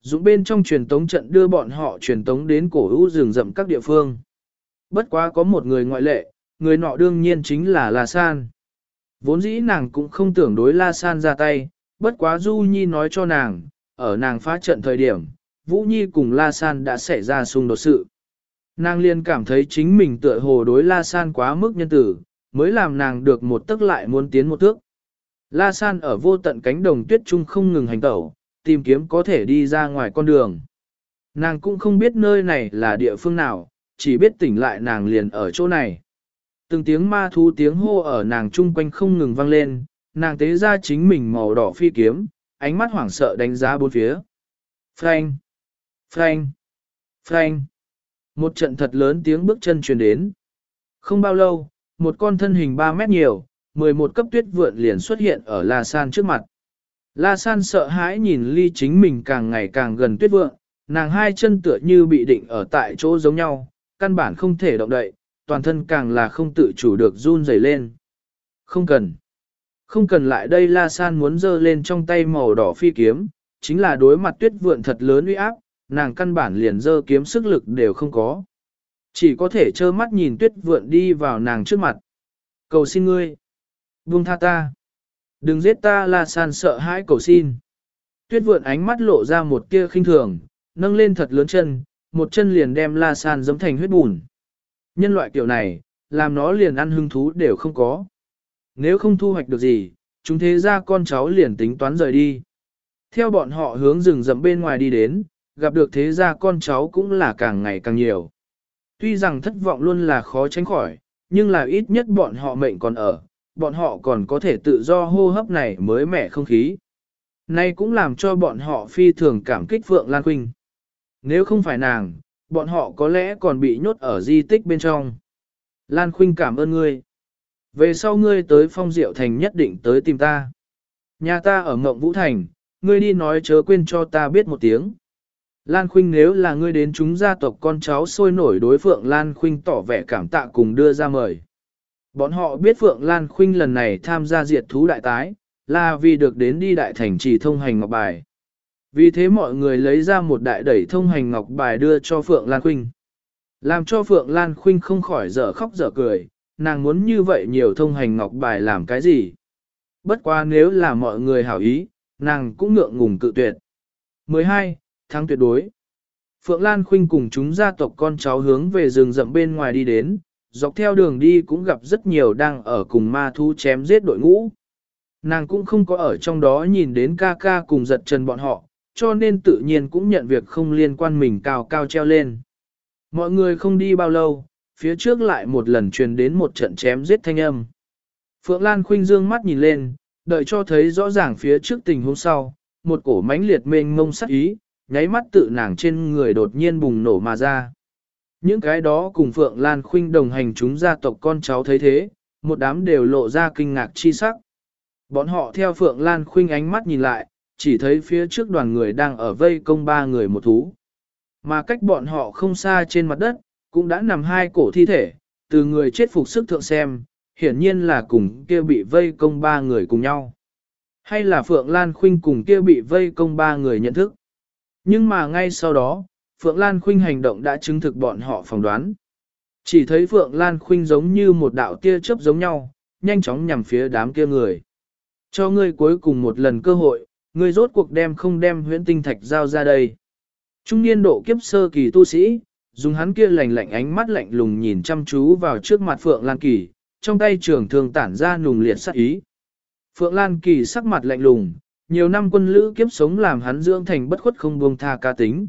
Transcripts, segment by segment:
dùng bên trong truyền tống trận đưa bọn họ truyền tống đến cổ hữu rừng rậm các địa phương. Bất quá có một người ngoại lệ, người nọ đương nhiên chính là La San. Vốn dĩ nàng cũng không tưởng đối La San ra tay, bất quá Du Nhi nói cho nàng, ở nàng phá trận thời điểm, Vũ Nhi cùng La San đã xảy ra xung đột sự. Nàng liền cảm thấy chính mình tựa hồ đối La San quá mức nhân tử, mới làm nàng được một tức lại muốn tiến một thước. La San ở vô tận cánh đồng tuyết trung không ngừng hành tẩu, tìm kiếm có thể đi ra ngoài con đường. Nàng cũng không biết nơi này là địa phương nào, chỉ biết tỉnh lại nàng liền ở chỗ này. Từng tiếng ma thú tiếng hô ở nàng chung quanh không ngừng vang lên, nàng tế ra chính mình màu đỏ phi kiếm, ánh mắt hoảng sợ đánh giá bốn phía. Frank! Frank! Frank! Một trận thật lớn tiếng bước chân truyền đến. Không bao lâu, một con thân hình 3 mét nhiều, 11 cấp tuyết vượn liền xuất hiện ở La San trước mặt. La San sợ hãi nhìn ly chính mình càng ngày càng gần tuyết Vượng, nàng hai chân tựa như bị định ở tại chỗ giống nhau, căn bản không thể động đậy, toàn thân càng là không tự chủ được run rẩy lên. Không cần. Không cần lại đây La San muốn giơ lên trong tay màu đỏ phi kiếm, chính là đối mặt tuyết vượn thật lớn uy áp, nàng căn bản liền giơ kiếm sức lực đều không có. Chỉ có thể trơ mắt nhìn tuyết vượn đi vào nàng trước mặt. Cầu xin ngươi. Buông tha ta. Đừng giết ta La San sợ hãi cầu xin. Tuyết vượn ánh mắt lộ ra một tia khinh thường, nâng lên thật lớn chân, một chân liền đem La San giống thành huyết bùn. Nhân loại kiểu này, làm nó liền ăn hứng thú đều không có. Nếu không thu hoạch được gì, chúng thế ra con cháu liền tính toán rời đi. Theo bọn họ hướng rừng rậm bên ngoài đi đến, gặp được thế gia con cháu cũng là càng ngày càng nhiều. Tuy rằng thất vọng luôn là khó tránh khỏi, nhưng là ít nhất bọn họ mệnh còn ở, bọn họ còn có thể tự do hô hấp này mới mẻ không khí. Nay cũng làm cho bọn họ phi thường cảm kích Phượng Lan Quynh. Nếu không phải nàng, bọn họ có lẽ còn bị nhốt ở di tích bên trong. Lan Khuynh cảm ơn ngươi. Về sau ngươi tới phong diệu thành nhất định tới tìm ta. Nhà ta ở Ngộng Vũ Thành, ngươi đi nói chớ quên cho ta biết một tiếng. Lan Khuynh nếu là ngươi đến chúng gia tộc con cháu sôi nổi đối Phượng Lan Khuynh tỏ vẻ cảm tạ cùng đưa ra mời. Bọn họ biết Phượng Lan Khuynh lần này tham gia diệt thú đại tái, là vì được đến đi đại thành trì thông hành ngọc bài. Vì thế mọi người lấy ra một đại đẩy thông hành ngọc bài đưa cho Phượng Lan Khuynh. Làm cho Phượng Lan Khuynh không khỏi dở khóc dở cười, nàng muốn như vậy nhiều thông hành ngọc bài làm cái gì? Bất quá nếu là mọi người hảo ý, nàng cũng ngượng ngùng cự tuyệt. 12. Tháng tuyệt đối Phượng Lan Khuynh cùng chúng gia tộc con cháu hướng về rừng rậm bên ngoài đi đến, dọc theo đường đi cũng gặp rất nhiều đang ở cùng ma thú chém giết đội ngũ. Nàng cũng không có ở trong đó nhìn đến ca ca cùng giật chân bọn họ, cho nên tự nhiên cũng nhận việc không liên quan mình cao cao treo lên. Mọi người không đi bao lâu, phía trước lại một lần truyền đến một trận chém giết thanh âm. Phượng Lan khuynh dương mắt nhìn lên, đợi cho thấy rõ ràng phía trước tình huống sau, một cổ mãnh liệt mênh mông sắc ý, nháy mắt tự nàng trên người đột nhiên bùng nổ mà ra. Những cái đó cùng Phượng Lan khuynh đồng hành chúng gia tộc con cháu thấy thế, một đám đều lộ ra kinh ngạc chi sắc. Bọn họ theo Phượng Lan khuynh ánh mắt nhìn lại, chỉ thấy phía trước đoàn người đang ở vây công ba người một thú. Mà cách bọn họ không xa trên mặt đất, cũng đã nằm hai cổ thi thể, từ người chết phục sức thượng xem, hiển nhiên là cùng kia bị vây công ba người cùng nhau. Hay là Phượng Lan Khuynh cùng kia bị vây công ba người nhận thức. Nhưng mà ngay sau đó, Phượng Lan Khuynh hành động đã chứng thực bọn họ phỏng đoán. Chỉ thấy Phượng Lan Khuynh giống như một đạo tia chớp giống nhau, nhanh chóng nhằm phía đám kia người. Cho ngươi cuối cùng một lần cơ hội, ngươi rốt cuộc đem không đem huyễn tinh thạch giao ra đây. Trung niên độ kiếp sơ kỳ tu sĩ, dùng hắn kia lạnh lạnh ánh mắt lạnh lùng nhìn chăm chú vào trước mặt Phượng Lan Kỳ, trong tay trường thường tản ra nùng liệt sắc ý. Phượng Lan Kỳ sắc mặt lạnh lùng, nhiều năm quân lữ kiếp sống làm hắn dưỡng thành bất khuất không buông tha ca tính.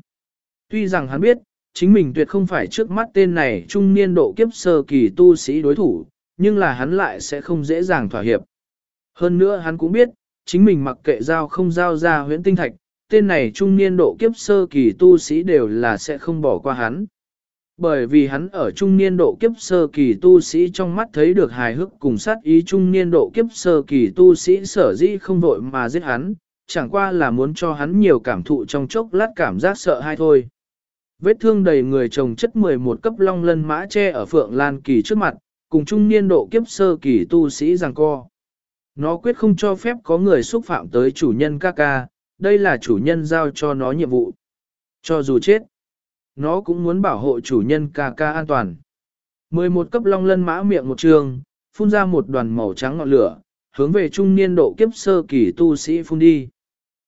Tuy rằng hắn biết, chính mình tuyệt không phải trước mắt tên này trung niên độ kiếp sơ kỳ tu sĩ đối thủ, nhưng là hắn lại sẽ không dễ dàng thỏa hiệp. Hơn nữa hắn cũng biết, chính mình mặc kệ giao không giao ra huyễn tinh thạch, tên này trung niên độ kiếp sơ kỳ tu sĩ đều là sẽ không bỏ qua hắn. Bởi vì hắn ở trung niên độ kiếp sơ kỳ tu sĩ trong mắt thấy được hài hước cùng sát ý trung niên độ kiếp sơ kỳ tu sĩ sở dĩ không vội mà giết hắn, chẳng qua là muốn cho hắn nhiều cảm thụ trong chốc lát cảm giác sợ hay thôi. Vết thương đầy người chồng chất 11 cấp long lân mã che ở phượng lan kỳ trước mặt, cùng trung niên độ kiếp sơ kỳ tu sĩ giằng co. Nó quyết không cho phép có người xúc phạm tới chủ nhân ca ca, đây là chủ nhân giao cho nó nhiệm vụ. Cho dù chết, nó cũng muốn bảo hộ chủ nhân ca ca an toàn. 11 cấp long lân mã miệng một trường, phun ra một đoàn màu trắng ngọn lửa, hướng về trung niên độ kiếp sơ kỳ tu sĩ phun đi.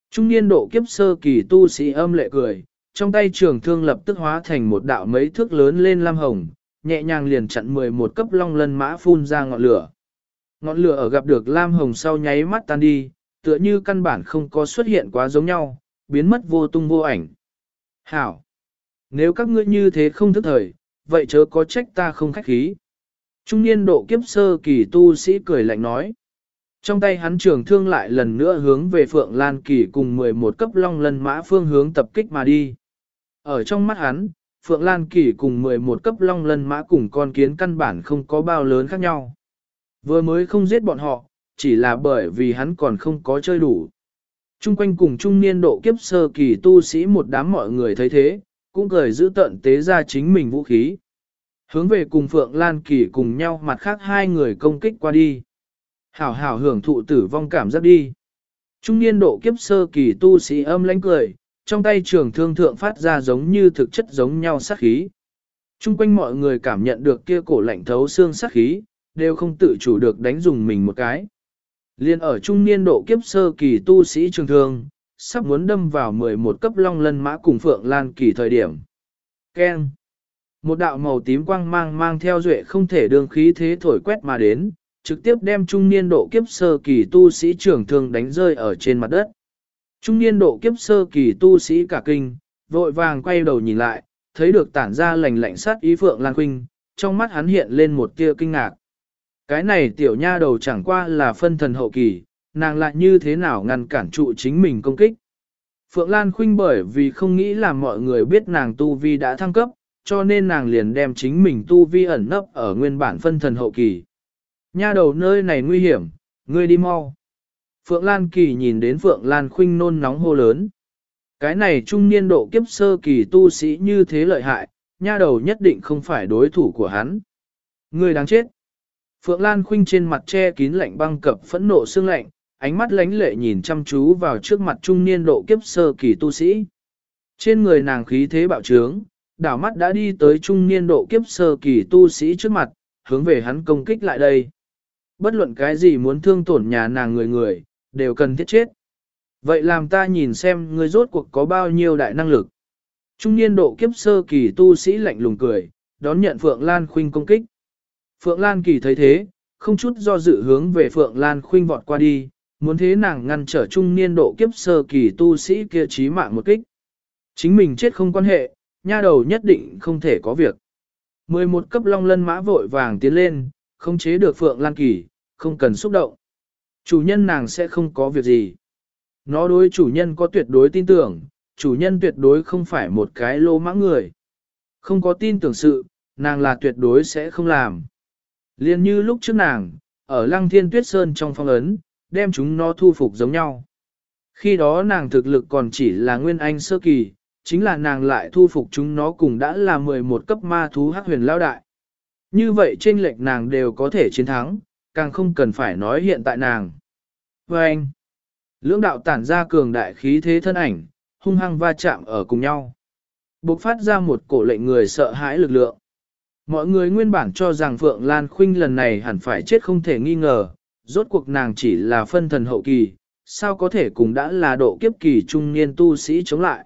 Trung niên độ kiếp sơ kỳ tu sĩ âm lệ cười, trong tay trường thương lập tức hóa thành một đạo mấy thước lớn lên lam hồng, nhẹ nhàng liền chặn 11 cấp long lân mã phun ra ngọn lửa. Ngọn lửa ở gặp được lam hồng sau nháy mắt tan đi, tựa như căn bản không có xuất hiện quá giống nhau, biến mất vô tung vô ảnh. Hảo! Nếu các ngươi như thế không thức thời, vậy chớ có trách ta không khách khí. Trung niên độ kiếp sơ kỳ tu sĩ cười lạnh nói. Trong tay hắn trường thương lại lần nữa hướng về Phượng Lan Kỳ cùng 11 cấp long lân mã phương hướng tập kích mà đi. Ở trong mắt hắn, Phượng Lan Kỳ cùng 11 cấp long lân mã cùng con kiến căn bản không có bao lớn khác nhau. Vừa mới không giết bọn họ, chỉ là bởi vì hắn còn không có chơi đủ. Trung quanh cùng trung niên độ kiếp sơ kỳ tu sĩ một đám mọi người thấy thế, cũng cười giữ tận tế ra chính mình vũ khí. Hướng về cùng Phượng Lan Kỳ cùng nhau mặt khác hai người công kích qua đi. Hảo hảo hưởng thụ tử vong cảm giác đi. Trung niên độ kiếp sơ kỳ tu sĩ âm lãnh cười, trong tay trường thương thượng phát ra giống như thực chất giống nhau sát khí. Trung quanh mọi người cảm nhận được kia cổ lạnh thấu xương sát khí, đều không tự chủ được đánh dùng mình một cái. Liên ở trung niên độ kiếp sơ kỳ tu sĩ trường thương, sắp muốn đâm vào 11 cấp long lân mã cùng Phượng Lan kỳ thời điểm. Ken. Một đạo màu tím quang mang mang theo duệ không thể đường khí thế thổi quét mà đến, trực tiếp đem trung niên độ kiếp sơ kỳ tu sĩ trưởng thương đánh rơi ở trên mặt đất. Trung niên độ kiếp sơ kỳ tu sĩ cả kinh, vội vàng quay đầu nhìn lại, thấy được tản ra lành lạnh sát ý Phượng Lan Khuynh, trong mắt hắn hiện lên một tia kinh ngạc. Cái này tiểu nha đầu chẳng qua là phân thần hậu kỳ, nàng lại như thế nào ngăn cản trụ chính mình công kích. Phượng Lan Khuynh bởi vì không nghĩ là mọi người biết nàng tu vi đã thăng cấp, cho nên nàng liền đem chính mình tu vi ẩn nấp ở nguyên bản phân thần hậu kỳ. Nha đầu nơi này nguy hiểm, ngươi đi mau. Phượng Lan Kỳ nhìn đến Phượng Lan Khuynh nôn nóng hô lớn. Cái này trung niên độ kiếp sơ kỳ tu sĩ như thế lợi hại, nha đầu nhất định không phải đối thủ của hắn. Ngươi đáng chết. Phượng Lan Khuynh trên mặt che kín lạnh băng cập phẫn nộ xương lạnh, ánh mắt lánh lệ nhìn chăm chú vào trước mặt trung niên độ kiếp sơ kỳ tu sĩ. Trên người nàng khí thế bạo trướng, đảo mắt đã đi tới trung niên độ kiếp sơ kỳ tu sĩ trước mặt, hướng về hắn công kích lại đây. Bất luận cái gì muốn thương tổn nhà nàng người người, đều cần thiết chết. Vậy làm ta nhìn xem ngươi rốt cuộc có bao nhiêu đại năng lực. Trung niên độ kiếp sơ kỳ tu sĩ lạnh lùng cười, đón nhận Phượng Lan Khuynh công kích. Phượng Lan Kỳ thấy thế, không chút do dự hướng về Phượng Lan Khuynh vọt qua đi, muốn thế nàng ngăn trở trung niên độ kiếp sơ kỳ tu sĩ kia chí mạng một kích. Chính mình chết không quan hệ, nha đầu nhất định không thể có việc. 11 cấp long lân mã vội vàng tiến lên, không chế được Phượng Lan Kỳ, không cần xúc động. Chủ nhân nàng sẽ không có việc gì. Nó đối chủ nhân có tuyệt đối tin tưởng, chủ nhân tuyệt đối không phải một cái lô mãng người. Không có tin tưởng sự, nàng là tuyệt đối sẽ không làm. Liên như lúc trước nàng, ở lăng thiên tuyết sơn trong phong ấn, đem chúng nó thu phục giống nhau. Khi đó nàng thực lực còn chỉ là nguyên anh sơ kỳ, chính là nàng lại thu phục chúng nó cùng đã là 11 cấp ma thú hắc huyền lao đại. Như vậy trên lệch nàng đều có thể chiến thắng, càng không cần phải nói hiện tại nàng. Và anh, lưỡng đạo tản ra cường đại khí thế thân ảnh, hung hăng va chạm ở cùng nhau. Bộc phát ra một cổ lệnh người sợ hãi lực lượng. Mọi người nguyên bản cho rằng Phượng Lan Khuynh lần này hẳn phải chết không thể nghi ngờ, rốt cuộc nàng chỉ là phân thần hậu kỳ, sao có thể cùng đã là độ kiếp kỳ trung niên tu sĩ chống lại.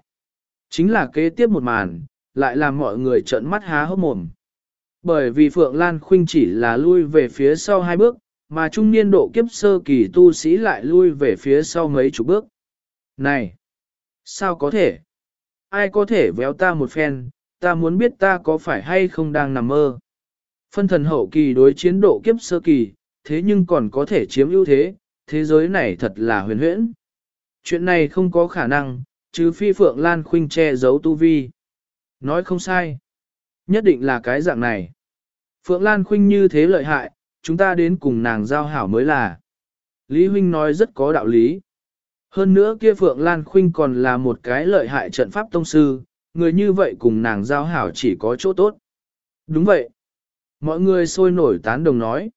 Chính là kế tiếp một màn, lại làm mọi người trợn mắt há hốc mồm. Bởi vì Phượng Lan Khuynh chỉ là lui về phía sau hai bước, mà trung niên độ kiếp sơ kỳ tu sĩ lại lui về phía sau mấy chục bước. Này! Sao có thể? Ai có thể véo ta một phen, ta muốn biết ta có phải hay không đang nằm mơ. Phân thần hậu kỳ đối chiến độ kiếp sơ kỳ, thế nhưng còn có thể chiếm ưu thế, thế giới này thật là huyền huyễn. Chuyện này không có khả năng, chứ phi Phượng Lan Khuynh che giấu tu vi. Nói không sai. Nhất định là cái dạng này. Phượng Lan Khuynh như thế lợi hại, chúng ta đến cùng nàng giao hảo mới là. Lý Huynh nói rất có đạo lý. Hơn nữa kia Phượng Lan Khuynh còn là một cái lợi hại trận pháp tông sư, người như vậy cùng nàng giao hảo chỉ có chỗ tốt. Đúng vậy. Mọi người sôi nổi tán đồng nói.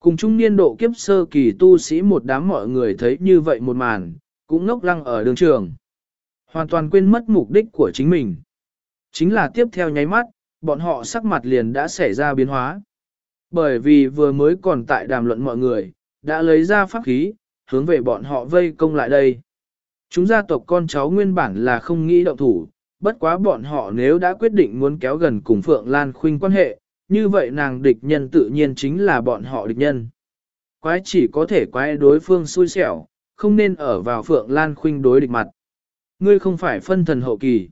Cùng trung niên độ kiếp sơ kỳ tu sĩ một đám mọi người thấy như vậy một màn, cũng ngốc lăng ở đường trường. Hoàn toàn quên mất mục đích của chính mình. Chính là tiếp theo nháy mắt, bọn họ sắc mặt liền đã xảy ra biến hóa. Bởi vì vừa mới còn tại đàm luận mọi người, đã lấy ra pháp khí, hướng về bọn họ vây công lại đây. Chúng gia tộc con cháu nguyên bản là không nghĩ động thủ, bất quá bọn họ nếu đã quyết định muốn kéo gần cùng Phượng Lan Khuynh quan hệ, như vậy nàng địch nhân tự nhiên chính là bọn họ địch nhân. Quái chỉ có thể quái đối phương xui xẻo, không nên ở vào Phượng Lan Khuynh đối địch mặt. Ngươi không phải phân thần hậu kỳ.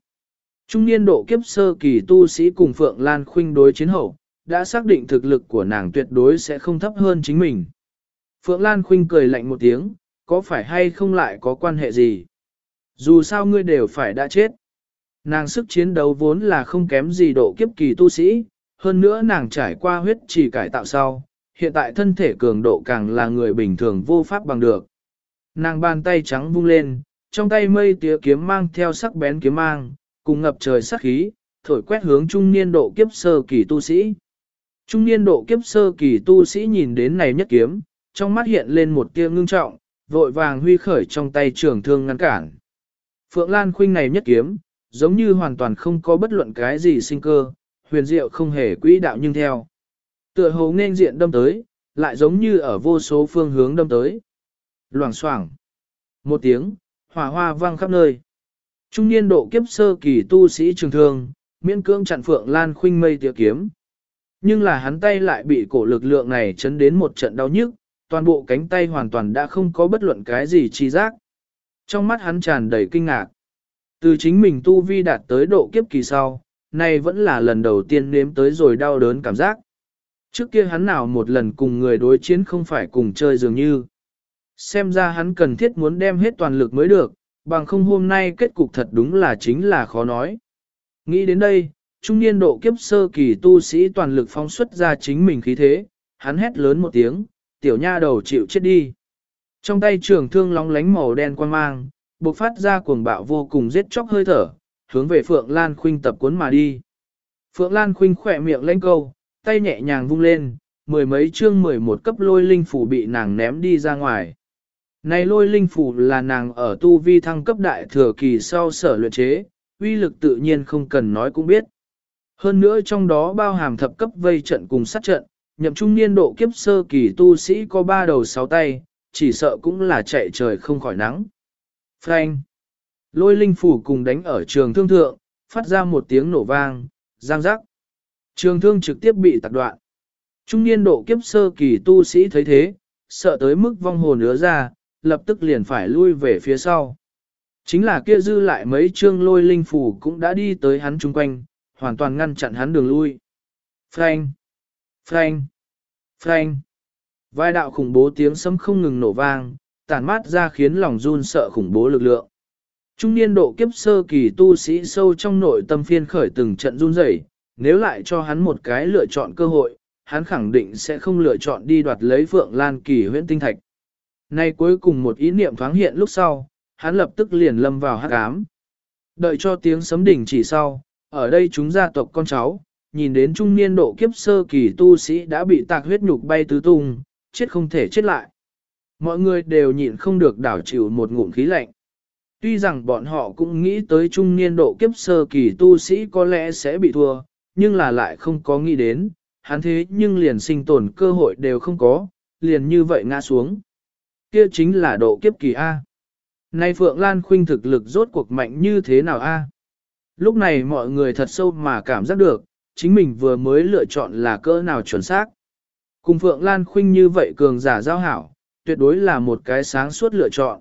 Trung niên độ kiếp sơ kỳ tu sĩ cùng Phượng Lan Khuynh đối chiến hậu, đã xác định thực lực của nàng tuyệt đối sẽ không thấp hơn chính mình. Phượng Lan Khuynh cười lạnh một tiếng, có phải hay không lại có quan hệ gì? Dù sao ngươi đều phải đã chết. Nàng sức chiến đấu vốn là không kém gì độ kiếp kỳ tu sĩ, hơn nữa nàng trải qua huyết trì cải tạo sau, hiện tại thân thể cường độ càng là người bình thường vô pháp bằng được. Nàng bàn tay trắng vung lên, trong tay mây tía kiếm mang theo sắc bén kiếm mang, cùng ngập trời sát khí, thổi quét hướng trung niên độ kiếp sơ kỳ tu sĩ. Trung niên độ kiếp sơ kỳ tu sĩ nhìn đến này nhất kiếm, trong mắt hiện lên một tia ngưng trọng, vội vàng huy khởi trong tay trường thương ngăn cản. Phượng Lan khuynh này nhất kiếm, giống như hoàn toàn không có bất luận cái gì sinh cơ, huyền diệu không hề quỹ đạo nhưng theo. Tựa hồ nên diện đâm tới, lại giống như ở vô số phương hướng đâm tới. Loảng xoảng Một tiếng, hỏa hoa vang khắp nơi. Trung niên độ kiếp sơ kỳ tu sĩ trường thương, miễn cưỡng chặn Phượng Lan khuynh mây tiêu kiếm. Nhưng là hắn tay lại bị cổ lực lượng này chấn đến một trận đau nhức, toàn bộ cánh tay hoàn toàn đã không có bất luận cái gì chi giác. Trong mắt hắn tràn đầy kinh ngạc. Từ chính mình tu vi đạt tới độ kiếp kỳ sau, nay vẫn là lần đầu tiên nếm tới rồi đau đớn cảm giác. Trước kia hắn nào một lần cùng người đối chiến không phải cùng chơi dường như. Xem ra hắn cần thiết muốn đem hết toàn lực mới được, bằng không hôm nay kết cục thật đúng là chính là khó nói. Nghĩ đến đây, trung niên độ kiếp sơ kỳ tu sĩ toàn lực phóng xuất ra chính mình khí thế, hắn hét lớn một tiếng, tiểu nha đầu chịu chết đi. Trong tay trường thương lóng lánh màu đen quan mang, bộc phát ra cuồng bạo vô cùng giết chóc hơi thở, hướng về Phượng Lan Khuynh tập cuốn mà đi. Phượng Lan Khuynh khỏe miệng lên câu, tay nhẹ nhàng vung lên, mười mấy chương mười một cấp lôi linh phủ bị nàng ném đi ra ngoài. Này lôi linh phủ là nàng ở tu vi thăng cấp đại thừa kỳ sau sở luyện chế, uy lực tự nhiên không cần nói cũng biết. Hơn nữa trong đó bao hàm thập cấp vây trận cùng sát trận, nhậm trung niên độ kiếp sơ kỳ tu sĩ có ba đầu sáu tay, chỉ sợ cũng là chạy trời không khỏi nắng. Frank! Lôi linh phủ cùng đánh ở trường thương thượng, phát ra một tiếng nổ vang, giang rắc. Trường thương trực tiếp bị tạc đoạn. Trung niên độ kiếp sơ kỳ tu sĩ thấy thế, sợ tới mức vong hồn ứa ra, lập tức liền phải lui về phía sau. Chính là kia dư lại mấy chương lôi linh phủ cũng đã đi tới hắn chung quanh, hoàn toàn ngăn chặn hắn đường lui. Frank! Frank! Frank! Vai đạo khủng bố tiếng sấm không ngừng nổ vang, tản mát ra khiến lòng run sợ khủng bố lực lượng. Trung niên độ kiếp sơ kỳ tu sĩ sâu trong nội tâm phiên khởi từng trận run rẩy, nếu lại cho hắn một cái lựa chọn cơ hội, hắn khẳng định sẽ không lựa chọn đi đoạt lấy Phượng Lan Kỳ huyễn tinh thạch. Nay cuối cùng một ý niệm thoáng hiện lúc sau, hắn lập tức liền lâm vào hắc ám. Đợi cho tiếng sấm đỉnh chỉ sau, ở đây chúng gia tộc con cháu, nhìn đến trung niên độ kiếp sơ kỳ tu sĩ đã bị tạc huyết nhục bay tứ tung, chết không thể chết lại. Mọi người đều nhịn không được đảo chịu một ngụm khí lạnh. Tuy rằng bọn họ cũng nghĩ tới trung niên độ kiếp sơ kỳ tu sĩ có lẽ sẽ bị thua, nhưng là lại không có nghĩ đến, hắn thế nhưng liền sinh tồn cơ hội đều không có, liền như vậy ngã xuống. Kia chính là độ kiếp kỳ A. Nay Phượng Lan Khuynh thực lực rốt cuộc mạnh như thế nào A? Lúc này mọi người thật sâu mà cảm giác được, chính mình vừa mới lựa chọn là cỡ nào chuẩn xác. Cùng Phượng Lan Khuynh như vậy cường giả giao hảo, tuyệt đối là một cái sáng suốt lựa chọn.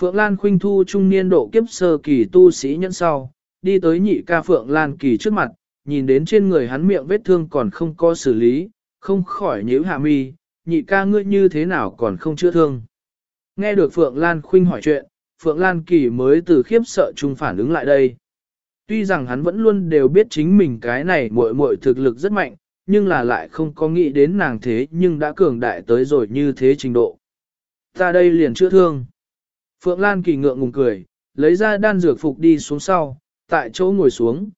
Phượng Lan Khuynh thu trung niên độ kiếp sơ kỳ tu sĩ nhân sau, đi tới nhị ca Phượng Lan kỳ trước mặt, nhìn đến trên người hắn miệng vết thương còn không có xử lý, không khỏi nhíu hạ mi, nhị ca ngươi như thế nào còn không chữa thương. Nghe được Phượng Lan Khuynh hỏi chuyện, Phượng Lan kỳ mới từ khiếp sợ chung phản ứng lại đây. Tuy rằng hắn vẫn luôn đều biết chính mình cái này muội muội thực lực rất mạnh, nhưng là lại không có nghĩ đến nàng thế nhưng đã cường đại tới rồi như thế trình độ. Ta đây liền chữa thương. Phượng Lan kỳ ngượng ngùng cười, lấy ra đan dược phục đi xuống sau, tại chỗ ngồi xuống.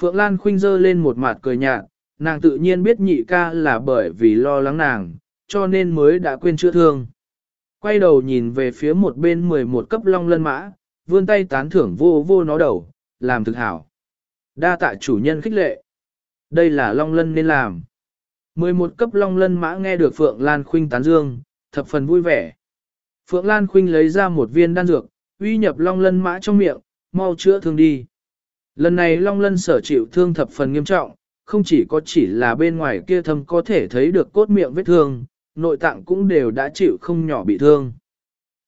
Phượng Lan khuynh dơ lên một mặt cười nhạt, nàng tự nhiên biết nhị ca là bởi vì lo lắng nàng, cho nên mới đã quên chữa thương. Quay đầu nhìn về phía một bên 11 cấp long lân mã, vươn tay tán thưởng vô vô nó đầu, làm thực hảo. Đa tạ chủ nhân khích lệ. Đây là long lân nên làm. 11 cấp long lân mã nghe được Phượng Lan Khuynh tán dương, thập phần vui vẻ. Phượng Lan Khuynh lấy ra một viên đan dược, uy nhập long lân mã trong miệng, mau chữa thương đi. Lần này long lân sở chịu thương thập phần nghiêm trọng, không chỉ có chỉ là bên ngoài kia thâm có thể thấy được cốt miệng vết thương, nội tạng cũng đều đã chịu không nhỏ bị thương.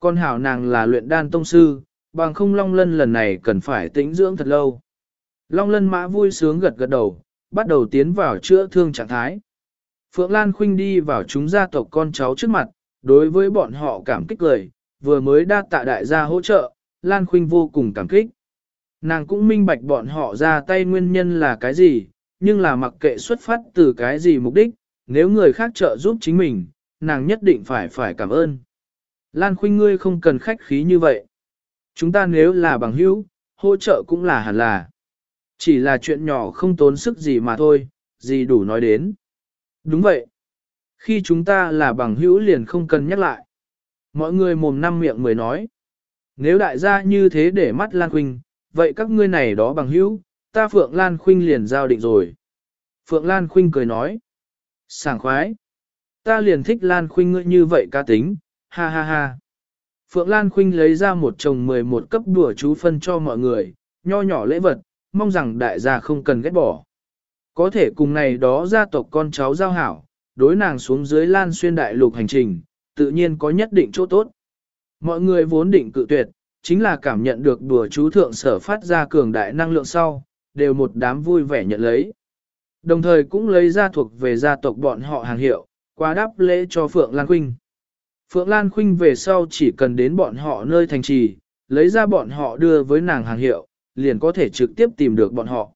Con hảo nàng là luyện đan tông sư, bằng không long lân lần này cần phải tĩnh dưỡng thật lâu. Long lân mã vui sướng gật gật đầu, bắt đầu tiến vào chữa thương trạng thái. Phượng Lan Khuynh đi vào chúng gia tộc con cháu trước mặt, đối với bọn họ cảm kích lời, vừa mới đa tạ đại gia hỗ trợ, Lan Khuynh vô cùng cảm kích. Nàng cũng minh bạch bọn họ ra tay nguyên nhân là cái gì, nhưng là mặc kệ xuất phát từ cái gì mục đích, nếu người khác trợ giúp chính mình, nàng nhất định phải phải cảm ơn. Lan Khuynh ngươi không cần khách khí như vậy. Chúng ta nếu là bằng hữu, hỗ trợ cũng là hẳn là. Chỉ là chuyện nhỏ không tốn sức gì mà thôi, gì đủ nói đến. Đúng vậy. Khi chúng ta là bằng hữu liền không cần nhắc lại. Mọi người mồm năm miệng mười nói. Nếu đại gia như thế để mắt Lan Khuynh, vậy các ngươi này đó bằng hữu, ta Phượng Lan Khuynh liền giao định rồi. Phượng Lan Khuynh cười nói. Sảng khoái. Ta liền thích Lan Khuynh ngươi như vậy ca tính, ha ha ha. Phượng Lan Khuynh lấy ra một chồng 11 cấp đùa chú phân cho mọi người, nho nhỏ lễ vật, mong rằng đại gia không cần ghét bỏ. Có thể cùng này đó gia tộc con cháu giao hảo, đối nàng xuống dưới lan xuyên đại lục hành trình, tự nhiên có nhất định chỗ tốt. Mọi người vốn định cự tuyệt, chính là cảm nhận được đùa chú thượng sở phát ra cường đại năng lượng sau, đều một đám vui vẻ nhận lấy. Đồng thời cũng lấy ra thuộc về gia tộc bọn họ hàng hiệu, qua đáp lễ cho Phượng Lan Khuynh. Phượng Lan Khuynh về sau chỉ cần đến bọn họ nơi thành trì, lấy ra bọn họ đưa với nàng hàng hiệu, liền có thể trực tiếp tìm được bọn họ.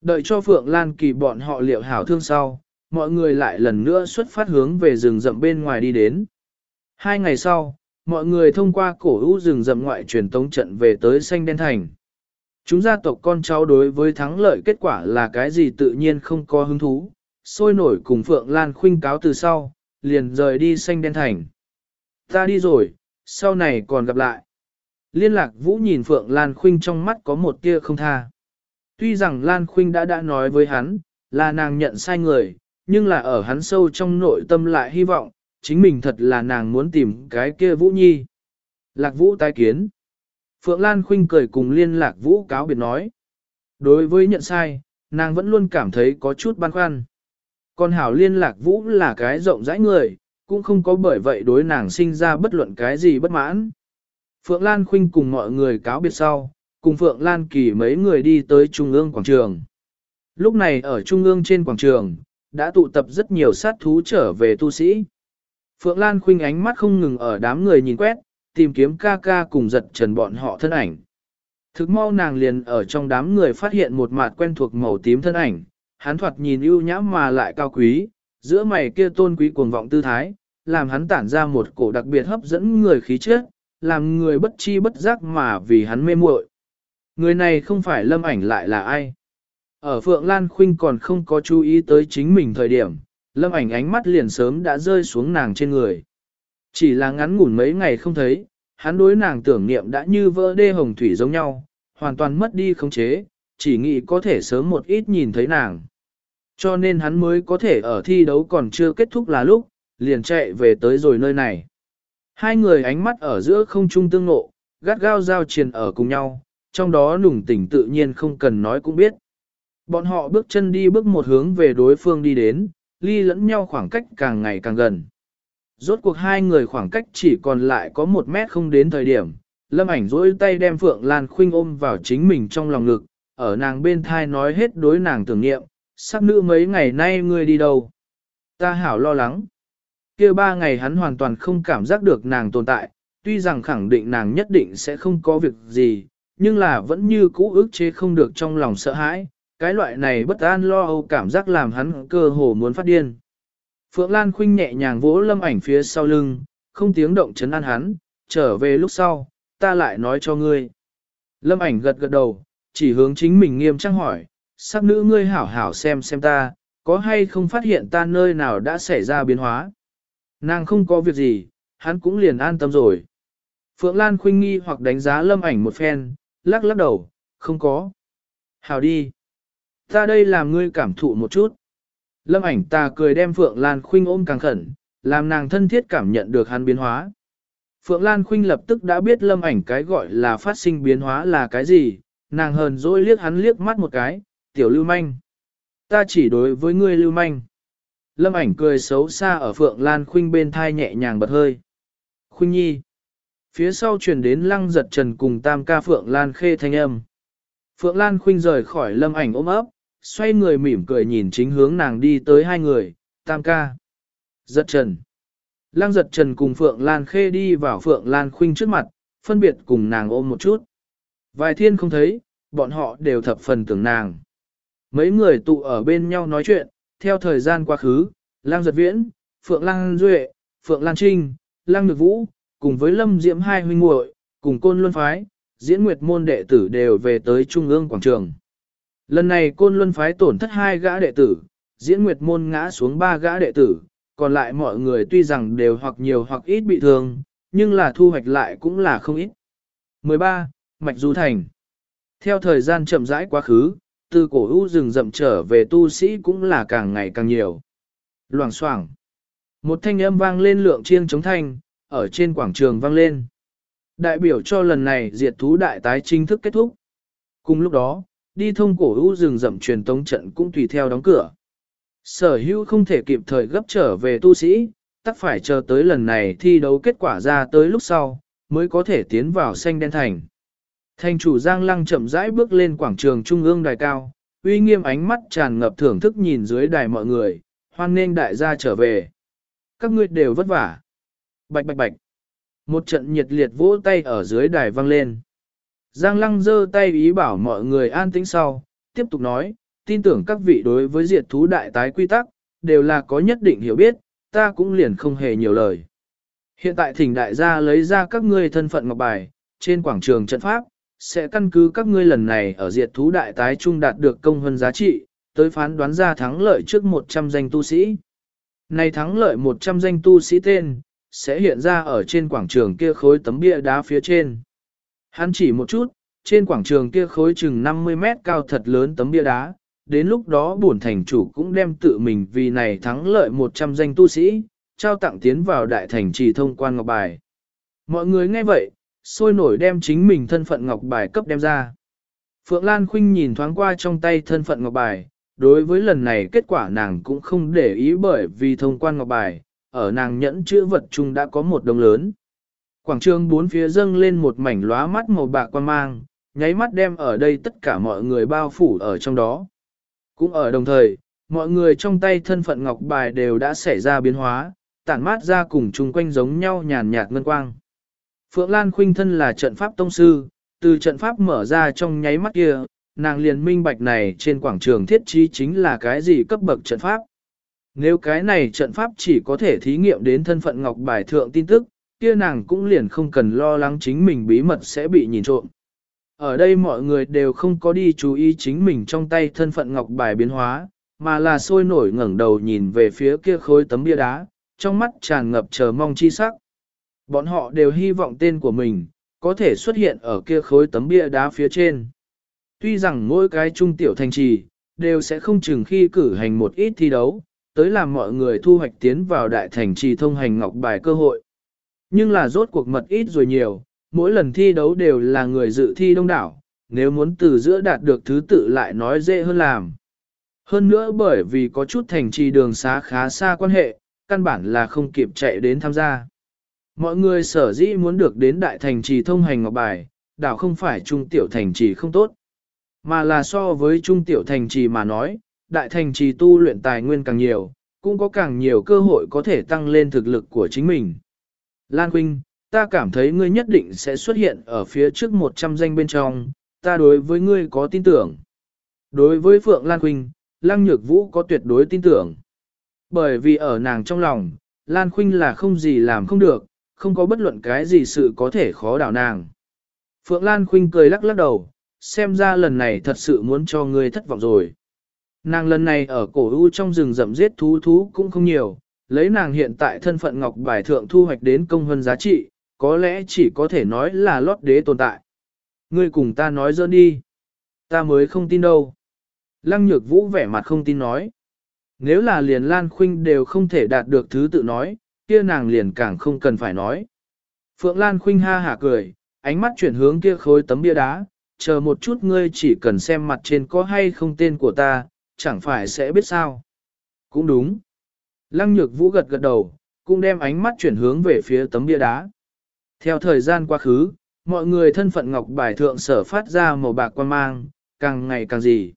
Đợi cho Phượng Lan Kỳ bọn họ liệu hảo thương sau, mọi người lại lần nữa xuất phát hướng về rừng rậm bên ngoài đi đến. Hai ngày sau, mọi người thông qua cổ hữu rừng rậm ngoại truyền tống trận về tới xanh đen thành. Chúng gia tộc con cháu đối với thắng lợi kết quả là cái gì tự nhiên không có hứng thú, sôi nổi cùng Phượng Lan khuynh cáo từ sau, liền rời đi xanh đen thành. Ta đi rồi, sau này còn gặp lại. Liên lạc Vũ nhìn Phượng Lan khuynh trong mắt có một tia không tha. Tuy rằng Lan khuynh đã đã nói với hắn, là nàng nhận sai người, nhưng là ở hắn sâu trong nội tâm lại hy vọng, chính mình thật là nàng muốn tìm cái kia Vũ Nhi. Lạc Vũ tái kiến. Phượng Lan Khuynh cười cùng liên lạc Vũ cáo biệt nói. Đối với nhận sai, nàng vẫn luôn cảm thấy có chút băn khoăn. Còn hảo liên lạc Vũ là cái rộng rãi người, cũng không có bởi vậy đối nàng sinh ra bất luận cái gì bất mãn. Phượng Lan Khuynh cùng mọi người cáo biệt sau, cùng Phượng Lan Kỳ mấy người đi tới Trung ương quảng trường. Lúc này ở Trung ương trên quảng trường, đã tụ tập rất nhiều sát thú trở về tu sĩ. Phượng Lan khuynh ánh mắt không ngừng ở đám người nhìn quét, tìm kiếm ca ca cùng giật trần bọn họ thân ảnh. Thực mau nàng liền ở trong đám người phát hiện một mặt quen thuộc màu tím thân ảnh, hắn thoạt nhìn ưu nhã mà lại cao quý, giữa mày kia tôn quý cuồng vọng tư thái, làm hắn tản ra một cổ đặc biệt hấp dẫn người khí chất, làm người bất chi bất giác mà vì hắn mê muội. Người này không phải lâm ảnh lại là ai. Ở Phượng Lan Khuynh còn không có chú ý tới chính mình thời điểm, lâm ảnh ánh mắt liền sớm đã rơi xuống nàng trên người. Chỉ là ngắn ngủn mấy ngày không thấy, hắn đối nàng tưởng niệm đã như vỡ đê hồng thủy giống nhau, hoàn toàn mất đi khống chế, chỉ nghĩ có thể sớm một ít nhìn thấy nàng. Cho nên hắn mới có thể ở thi đấu còn chưa kết thúc là lúc, liền chạy về tới rồi nơi này. Hai người ánh mắt ở giữa không trung tương ngộ, gắt gao giao triền ở cùng nhau, trong đó nùng tình tự nhiên không cần nói cũng biết. Bọn họ bước chân đi bước một hướng về đối phương đi đến, ly lẫn nhau khoảng cách càng ngày càng gần. Rốt cuộc hai người khoảng cách chỉ còn lại có một mét không đến thời điểm, lâm ảnh dỗi tay đem Phượng Lan Khuynh ôm vào chính mình trong lòng ngực, ở nàng bên thai nói hết đối nàng tưởng niệm, sắc nữ mấy ngày nay ngươi đi đâu. Ta hảo lo lắng. kia ba ngày hắn hoàn toàn không cảm giác được nàng tồn tại, tuy rằng khẳng định nàng nhất định sẽ không có việc gì, nhưng là vẫn như cũ ức chế không được trong lòng sợ hãi, cái loại này bất an lo âu cảm giác làm hắn cơ hồ muốn phát điên. Phượng Lan Khuynh nhẹ nhàng vỗ lâm ảnh phía sau lưng, không tiếng động chấn an hắn, trở về lúc sau, ta lại nói cho ngươi. Lâm ảnh gật gật đầu, chỉ hướng chính mình nghiêm trang hỏi, sắc nữ ngươi hảo hảo xem xem ta, có hay không phát hiện ta nơi nào đã xảy ra biến hóa. Nàng không có việc gì, hắn cũng liền an tâm rồi. Phượng Lan khuynh nghi hoặc đánh giá lâm ảnh một phen, lắc lắc đầu, không có. hảo đi. Ta đây làm ngươi cảm thụ một chút. Lâm ảnh ta cười đem Phượng Lan khuynh ôm càng khẩn, làm nàng thân thiết cảm nhận được hắn biến hóa. Phượng Lan khuynh lập tức đã biết lâm ảnh cái gọi là phát sinh biến hóa là cái gì, nàng hờn dỗi liếc hắn liếc mắt một cái, tiểu lưu manh. Ta chỉ đối với ngươi lưu manh. Lâm ảnh cười xấu xa ở Phượng Lan khuynh bên thai nhẹ nhàng bật hơi. Khuynh nhi. Phía sau truyền đến lăng giật trần cùng tam ca Phượng Lan khê thanh âm. Phượng Lan khuynh rời khỏi lâm ảnh ôm ấp, xoay người mỉm cười nhìn chính hướng nàng đi tới hai người, tam ca. Giật trần. Lăng giật trần cùng Phượng Lan khê đi vào Phượng Lan khuynh trước mặt, phân biệt cùng nàng ôm một chút. Vài thiên không thấy, bọn họ đều thập phần tưởng nàng. Mấy người tụ ở bên nhau nói chuyện, theo thời gian quá khứ, Lang Giật Viễn, Phượng Lang Duệ, Phượng Lan Trinh, Lang Nhược Vũ, cùng với Lâm Diễm hai huynh muội, cùng Côn Luân Phái, diễn nguyệt môn đệ tử đều về tới Trung ương quảng trường. Lần này Côn Luân Phái tổn thất hai gã đệ tử, diễn nguyệt môn ngã xuống ba gã đệ tử, còn lại mọi người tuy rằng đều hoặc nhiều hoặc ít bị thương, nhưng là thu hoạch lại cũng là không ít. 13. Mạch Du Thành Theo thời gian chậm rãi quá khứ, từ cổ u rừng rậm trở về tu sĩ cũng là càng ngày càng nhiều. Loảng xoảng Một thanh âm vang lên lượng chiêng chống thanh, ở trên quảng trường vang lên. Đại biểu cho lần này diệt thú đại tái chính thức kết thúc. Cùng lúc đó, đi thông cổ u rừng rậm truyền tống trận cũng tùy theo đóng cửa. Sở hữu không thể kịp thời gấp trở về tu sĩ, tắc phải chờ tới lần này thi đấu kết quả ra tới lúc sau, mới có thể tiến vào xanh đen thành. Thành chủ Giang Lăng chậm rãi bước lên quảng trường trung ương đài cao, uy nghiêm ánh mắt tràn ngập thưởng thức nhìn dưới đài mọi người, hoan nên đại gia trở về. Các ngươi đều vất vả. Bạch bạch bạch. Một trận nhiệt liệt vỗ tay ở dưới đài vang lên. Giang Lăng giơ tay ý bảo mọi người an tĩnh sau, tiếp tục nói, tin tưởng các vị đối với diệt thú đại tái quy tắc, đều là có nhất định hiểu biết, ta cũng liền không hề nhiều lời. Hiện tại thỉnh đại gia lấy ra các ngươi thân phận ngọc bài, trên quảng trường trận pháp, sẽ căn cứ các ngươi lần này ở diệt thú đại tái trung đạt được công hơn giá trị, tới phán đoán ra thắng lợi trước 100 danh tu sĩ. Này thắng lợi 100 danh tu sĩ tên, sẽ hiện ra ở trên quảng trường kia khối tấm bia đá phía trên. Hắn chỉ một chút, trên quảng trường kia khối chừng 50 mét cao thật lớn tấm bia đá, đến lúc đó bổn thành chủ cũng đem tự mình vì này thắng lợi 100 danh tu sĩ, trao tặng tiến vào đại thành trì thông quan ngọc bài. Mọi người nghe vậy, sôi nổi đem chính mình thân phận ngọc bài cấp đem ra. Phượng Lan Khuynh nhìn thoáng qua trong tay thân phận ngọc bài, đối với lần này kết quả nàng cũng không để ý bởi vì thông quan ngọc bài, ở nàng nhẫn chữ vật chung đã có một đồng lớn. Quảng trường bốn phía dâng lên một mảnh lóa mắt màu bạc quan mang, nháy mắt đem ở đây tất cả mọi người bao phủ ở trong đó. Cũng ở đồng thời, mọi người trong tay thân phận ngọc bài đều đã xảy ra biến hóa, tản mát ra cùng chung quanh giống nhau nhàn nhạt ngân quang. Phượng Lan Khuynh thân là trận pháp tông sư, từ trận pháp mở ra trong nháy mắt kia, nàng liền minh bạch này trên quảng trường thiết trí chính là cái gì cấp bậc trận pháp. Nếu cái này trận pháp chỉ có thể thí nghiệm đến thân phận ngọc bài thượng tin tức, kia nàng cũng liền không cần lo lắng chính mình bí mật sẽ bị nhìn trộm. Ở đây mọi người đều không có đi chú ý chính mình trong tay thân phận ngọc bài biến hóa, mà là sôi nổi ngẩng đầu nhìn về phía kia khối tấm bia đá, trong mắt tràn ngập chờ mong chi sắc. Bọn họ đều hy vọng tên của mình, có thể xuất hiện ở kia khối tấm bia đá phía trên. Tuy rằng mỗi cái trung tiểu thành trì, đều sẽ không chừng khi cử hành một ít thi đấu, tới làm mọi người thu hoạch tiến vào đại thành trì thông hành ngọc bài cơ hội. Nhưng là rốt cuộc mật ít rồi nhiều, mỗi lần thi đấu đều là người dự thi đông đảo, nếu muốn từ giữa đạt được thứ tự lại nói dễ hơn làm. Hơn nữa bởi vì có chút thành trì đường xá khá xa quan hệ, căn bản là không kịp chạy đến tham gia. Mọi người sở dĩ muốn được đến đại thành trì thông hành ngọc bài, đảo không phải trung tiểu thành trì không tốt, mà là so với trung tiểu thành trì mà nói, đại thành trì tu luyện tài nguyên càng nhiều, cũng có càng nhiều cơ hội có thể tăng lên thực lực của chính mình. Lan Quynh, ta cảm thấy ngươi nhất định sẽ xuất hiện ở phía trước 100 danh bên trong, ta đối với ngươi có tin tưởng. Đối với Phượng Lan Quynh, Lăng Nhược Vũ có tuyệt đối tin tưởng. Bởi vì ở nàng trong lòng, Lan Khuynh là không gì làm không được, không có bất luận cái gì sự có thể khó đảo nàng. Phượng Lan Khuynh cười lắc lắc đầu, xem ra lần này thật sự muốn cho ngươi thất vọng rồi. Nàng lần này ở cổ u trong rừng rậm giết thú thú cũng không nhiều, Lấy nàng hiện tại thân phận ngọc bài thượng thu hoạch đến công hơn giá trị, có lẽ chỉ có thể nói là lót đế tồn tại. Ngươi cùng ta nói dơn đi. Ta mới không tin đâu. Lăng nhược vũ vẻ mặt không tin nói. Nếu là liền Lan Khuynh đều không thể đạt được thứ tự nói, kia nàng liền càng không cần phải nói. Phượng Lan khinh ha hả cười, ánh mắt chuyển hướng kia khối tấm bia đá, chờ một chút ngươi chỉ cần xem mặt trên có hay không tên của ta, chẳng phải sẽ biết sao. Cũng đúng. Lăng nhược vũ gật gật đầu, cũng đem ánh mắt chuyển hướng về phía tấm bia đá. Theo thời gian quá khứ, mọi người thân phận ngọc bài thượng sở phát ra màu bạc quang mang, càng ngày càng gì.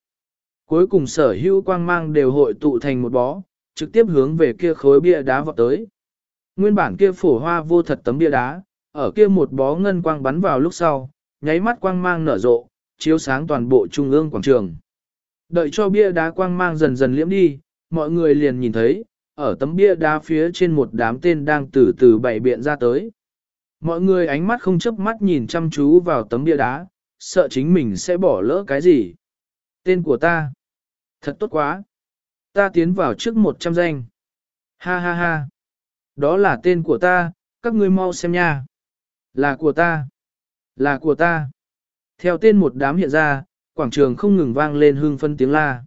Cuối cùng sở hữu quang mang đều hội tụ thành một bó, trực tiếp hướng về kia khối bia đá vọt tới. Nguyên bản kia phổ hoa vô thật tấm bia đá, ở kia một bó ngân quang bắn vào lúc sau, nháy mắt quang mang nở rộ, chiếu sáng toàn bộ trung ương quảng trường. Đợi cho bia đá quang mang dần dần liễm đi, mọi người liền nhìn thấy, ở tấm bia đá phía trên một đám tên đang từ từ bảy biện ra tới. Mọi người ánh mắt không chớp mắt nhìn chăm chú vào tấm bia đá, sợ chính mình sẽ bỏ lỡ cái gì. Tên của ta. Thật tốt quá. Ta tiến vào trước một trăm danh. Ha ha ha. Đó là tên của ta, các ngươi mau xem nha. Là của ta. Là của ta. Theo tên một đám hiện ra, quảng trường không ngừng vang lên hương phân tiếng la.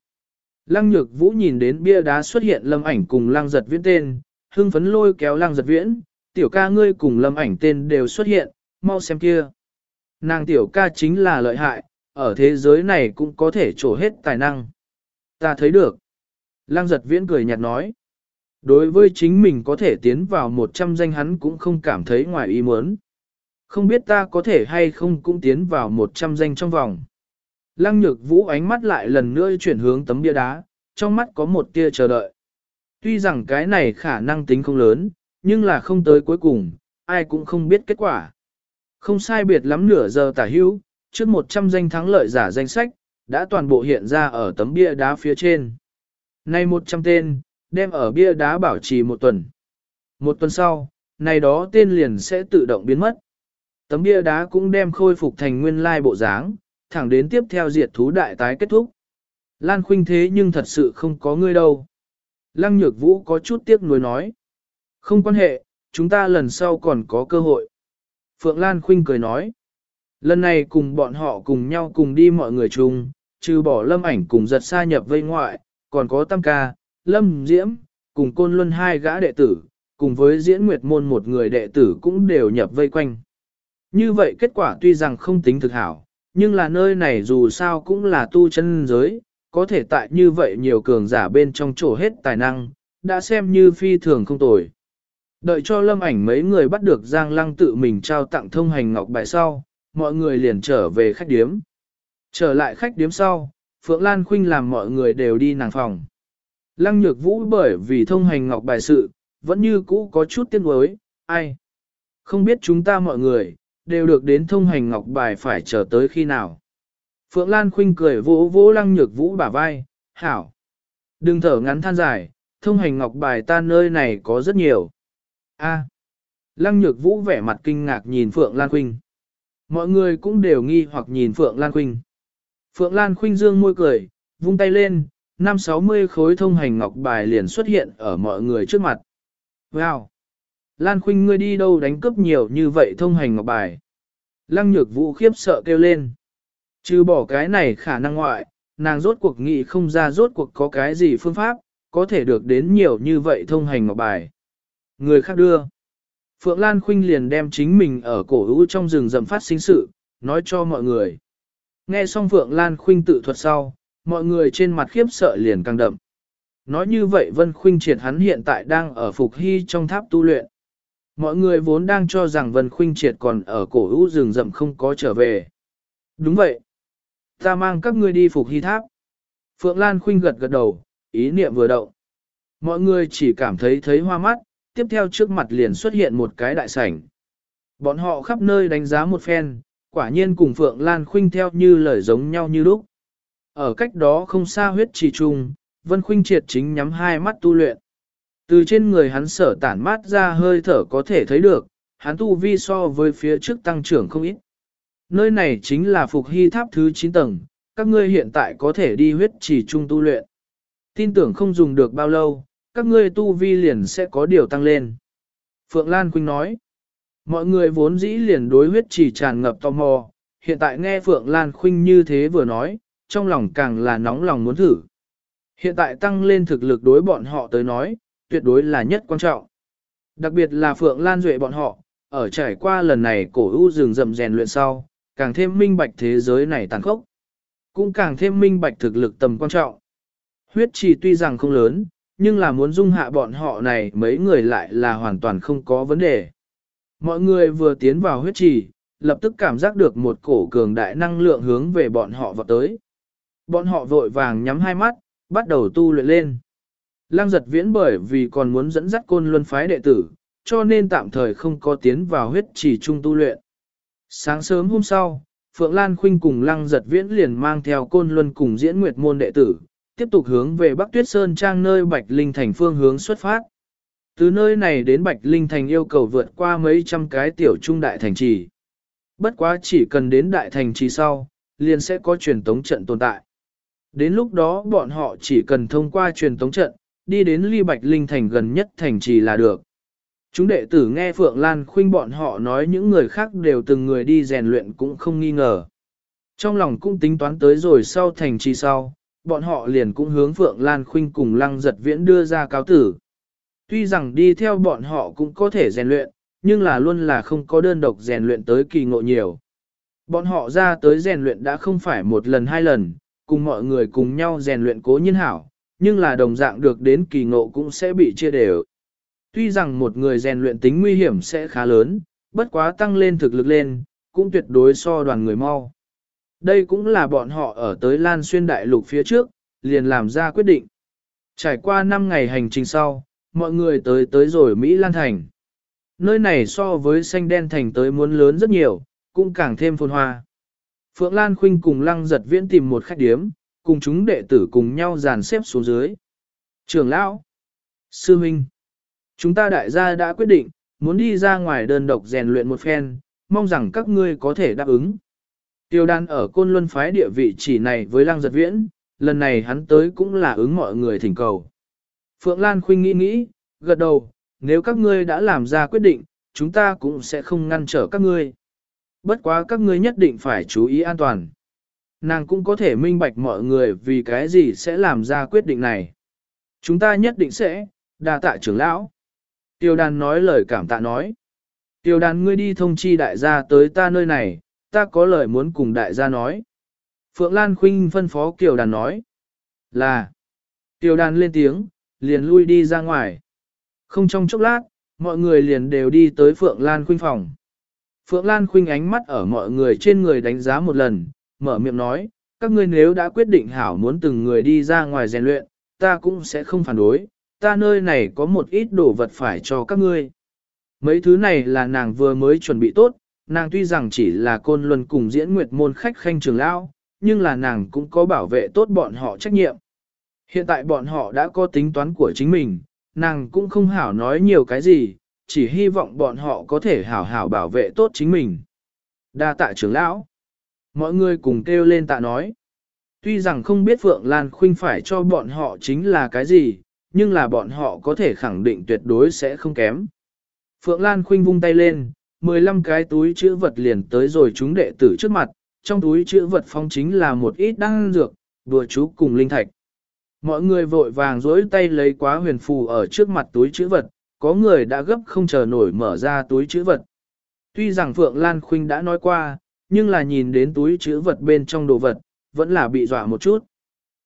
Lăng nhược vũ nhìn đến bia đá xuất hiện lâm ảnh cùng lăng giật viễn tên, hương phấn lôi kéo lăng giật viễn, tiểu ca ngươi cùng lâm ảnh tên đều xuất hiện, mau xem kia. Nàng tiểu ca chính là lợi hại, ở thế giới này cũng có thể trổ hết tài năng. Ta thấy được. Lăng giật viễn cười nhạt nói. Đối với chính mình có thể tiến vào 100 danh hắn cũng không cảm thấy ngoài ý muốn. Không biết ta có thể hay không cũng tiến vào 100 danh trong vòng. Lăng nhược vũ ánh mắt lại lần nữa chuyển hướng tấm bia đá, trong mắt có một tia chờ đợi. Tuy rằng cái này khả năng tính không lớn, nhưng là không tới cuối cùng, ai cũng không biết kết quả. Không sai biệt lắm nửa giờ tả hữu, trước 100 danh thắng lợi giả danh sách, đã toàn bộ hiện ra ở tấm bia đá phía trên. Nay 100 tên, đem ở bia đá bảo trì một tuần. Một tuần sau, này đó tên liền sẽ tự động biến mất. Tấm bia đá cũng đem khôi phục thành nguyên lai bộ dáng, thẳng đến tiếp theo diệt thú đại tái kết thúc. Lan khuynh thế nhưng thật sự không có ngươi đâu. Lăng nhược vũ có chút tiếc nuối nói. Không quan hệ, chúng ta lần sau còn có cơ hội. Phượng Lan khuynh cười nói. Lần này cùng bọn họ cùng nhau cùng đi mọi người chung, trừ bỏ lâm ảnh cùng giật xa nhập vây ngoại, còn có Tam Ca, Lâm Diễm, cùng Côn Luân hai gã đệ tử, cùng với diễn nguyệt môn một người đệ tử cũng đều nhập vây quanh. Như vậy kết quả tuy rằng không tính thực hảo, nhưng là nơi này dù sao cũng là tu chân giới, có thể tại như vậy nhiều cường giả bên trong chỗ hết tài năng, đã xem như phi thường không tồi. Đợi cho lâm ảnh mấy người bắt được Giang Lăng tự mình trao tặng thông hành ngọc bài sau, mọi người liền trở về khách điếm. Trở lại khách điếm sau, Phượng Lan Khuynh làm mọi người đều đi nàng phòng. Lăng nhược vũ bởi vì thông hành ngọc bài sự, vẫn như cũ có chút tiếc nuối, ai? Không biết chúng ta mọi người, đều được đến thông hành ngọc bài phải chờ tới khi nào. Phượng Lan Khinh cười vỗ vỗ lăng nhược vũ bả vai, hảo. Đừng thở ngắn than dài, thông hành ngọc bài ta nơi này có rất nhiều. A. Lăng nhược vũ vẻ mặt kinh ngạc nhìn Phượng Lan Khinh. Mọi người cũng đều nghi hoặc nhìn Phượng Lan Khinh. Phượng Lan Khinh dương môi cười, vung tay lên, năm sáu mươi khối thông hành ngọc bài liền xuất hiện ở mọi người trước mặt. Wow! Lan Khuynh ngươi đi đâu đánh cướp nhiều như vậy thông hành ngọc bài. Lăng nhược vũ khiếp sợ kêu lên. Chứ bỏ cái này khả năng ngoại, nàng rốt cuộc nghị không ra rốt cuộc có cái gì phương pháp, có thể được đến nhiều như vậy thông hành ngọc bài. Người khác đưa. Phượng Lan Khuynh liền đem chính mình ở cổ hữu trong rừng rậm phát sinh sự, nói cho mọi người. Nghe xong Phượng Lan Khuynh tự thuật sau, mọi người trên mặt khiếp sợ liền càng đậm. Nói như vậy Vân Khuynh triệt hắn hiện tại đang ở Phục Hy trong tháp tu luyện. Mọi người vốn đang cho rằng Vân Khuynh triệt còn ở cổ hữu rừng rậm không có trở về. Đúng vậy. Ta mang các ngươi đi Phục Hy tháp. Phượng Lan Khuynh gật gật đầu, ý niệm vừa động. Mọi người chỉ cảm thấy thấy hoa mắt, tiếp theo trước mặt liền xuất hiện một cái đại sảnh. Bọn họ khắp nơi đánh giá một phen, quả nhiên cùng Phượng Lan Khuynh theo như lời giống nhau như lúc. Ở cách đó không xa huyết trì trung, Vân Khuynh triệt chính nhắm hai mắt tu luyện. Từ trên người hắn sở tản mát ra hơi thở có thể thấy được, hắn tu vi so với phía trước tăng trưởng không ít. Nơi này chính là Phục Hy Tháp thứ 9 tầng, các ngươi hiện tại có thể đi huyết trì trung tu luyện. Tin tưởng không dùng được bao lâu, các ngươi tu vi liền sẽ có điều tăng lên. Phượng Lan Quynh nói, mọi người vốn dĩ liền đối huyết chỉ tràn ngập tò mò, hiện tại nghe Phượng Lan Khuynh như thế vừa nói, trong lòng càng là nóng lòng muốn thử. Hiện tại tăng lên thực lực đối bọn họ tới nói, tuyệt đối là nhất quan trọng. Đặc biệt là Phượng Lan Duệ bọn họ, ở trải qua lần này cổ ưu rừng rầm rèn luyện sau, càng thêm minh bạch thế giới này tàn khốc. Cũng càng thêm minh bạch thực lực tầm quan trọng. Huyết trì tuy rằng không lớn, nhưng là muốn dung hạ bọn họ này mấy người lại là hoàn toàn không có vấn đề. Mọi người vừa tiến vào huyết trì, lập tức cảm giác được một cổ cường đại năng lượng hướng về bọn họ vào tới. Bọn họ vội vàng nhắm hai mắt, bắt đầu tu luyện lên. Lăng giật viễn bởi vì còn muốn dẫn dắt côn luân phái đệ tử, cho nên tạm thời không có tiến vào huyết trì trung tu luyện. Sáng sớm hôm sau, Phượng Lan Khuynh cùng Lăng giật viễn liền mang theo côn luân cùng diễn nguyệt môn đệ tử, tiếp tục hướng về Bắc Tuyết Sơn Trang nơi Bạch Linh Thành phương hướng xuất phát. Từ nơi này đến Bạch Linh Thành yêu cầu vượt qua mấy trăm cái tiểu trung đại thành trì. Bất quá chỉ cần đến đại thành trì sau, liền sẽ có truyền tống trận tồn tại. Đến lúc đó bọn họ chỉ cần thông qua truyền tống trận, đi đến ly Bạch Linh Thành gần nhất thành trì là được. Chúng đệ tử nghe Phượng Lan khuynh bọn họ nói những người khác đều từng người đi rèn luyện cũng không nghi ngờ. Trong lòng cũng tính toán tới rồi sau thành trì sau, bọn họ liền cũng hướng Phượng Lan Khuynh cùng Lăng Giật Viễn đưa ra cáo tử. Tuy rằng đi theo bọn họ cũng có thể rèn luyện, nhưng là luôn là không có đơn độc rèn luyện tới kỳ ngộ nhiều. Bọn họ ra tới rèn luyện đã không phải một lần hai lần, cùng mọi người cùng nhau rèn luyện cố nhiên hảo, nhưng là đồng dạng được đến kỳ ngộ cũng sẽ bị chia đều. Tuy rằng một người rèn luyện tính nguy hiểm sẽ khá lớn, bất quá tăng lên thực lực lên, cũng tuyệt đối so đoàn người mau. Đây cũng là bọn họ ở tới Lan Xuyên Đại Lục phía trước, liền làm ra quyết định. Trải qua 5 ngày hành trình sau, mọi người tới tới rồi Mỹ Lan Thành. Nơi này so với xanh đen thành tới muốn lớn rất nhiều, cũng càng thêm phồn hoa. Phượng Lan Khuynh cùng Lăng Giật Viễn tìm một khách điếm, cùng chúng đệ tử cùng nhau dàn xếp xuống dưới. Trưởng lão, sư minh, chúng ta đại gia đã quyết định, muốn đi ra ngoài đơn độc rèn luyện một phen, mong rằng các ngươi có thể đáp ứng. Tiêu đan ở côn luân phái địa vị chỉ này với lăng giật viễn, lần này hắn tới cũng là ứng mọi người thỉnh cầu. Phượng Lan Khuynh nghĩ nghĩ, gật đầu, nếu các ngươi đã làm ra quyết định, chúng ta cũng sẽ không ngăn trở các ngươi. Bất quá các ngươi nhất định phải chú ý an toàn. Nàng cũng có thể minh bạch mọi người vì cái gì sẽ làm ra quyết định này. Chúng ta nhất định sẽ, đa tạ trưởng lão. Tiêu đàn nói lời cảm tạ nói. Tiêu đàn ngươi đi thông chi đại gia tới ta nơi này, ta có lời muốn cùng đại gia nói. Phượng Lan Khuynh phân phó Kiều Đàn nói. Là. Tiêu Đàn lên tiếng, liền lui đi ra ngoài. Không trong chốc lát, mọi người liền đều đi tới Phượng Lan Khuynh phòng. Phượng Lan Khuynh ánh mắt ở mọi người trên người đánh giá một lần, mở miệng nói, các ngươi nếu đã quyết định hảo muốn từng người đi ra ngoài rèn luyện, ta cũng sẽ không phản đối, ta nơi này có một ít đồ vật phải cho các ngươi. Mấy thứ này là nàng vừa mới chuẩn bị tốt, nàng tuy rằng chỉ là côn luân cùng diễn nguyệt môn khách khanh trường lão, nhưng là nàng cũng có bảo vệ tốt bọn họ trách nhiệm. Hiện tại bọn họ đã có tính toán của chính mình, nàng cũng không hảo nói nhiều cái gì, chỉ hy vọng bọn họ có thể hảo hảo bảo vệ tốt chính mình. Đa tạ trưởng lão. Mọi người cùng kêu lên tạ nói. Tuy rằng không biết Phượng Lan Khuynh phải cho bọn họ chính là cái gì, nhưng là bọn họ có thể khẳng định tuyệt đối sẽ không kém. Phượng Lan Khuynh vung tay lên, 15 cái túi chữ vật liền tới rồi chúng đệ tử trước mặt, trong túi chữ vật phong chính là một ít đăng dược, vừa chú cùng linh thạch. Mọi người vội vàng dối tay lấy quá huyền phù ở trước mặt túi chữ vật, có người đã gấp không chờ nổi mở ra túi chữ vật. Tuy rằng Phượng Lan Khuynh đã nói qua, nhưng là nhìn đến túi chữ vật bên trong đồ vật, vẫn là bị dọa một chút.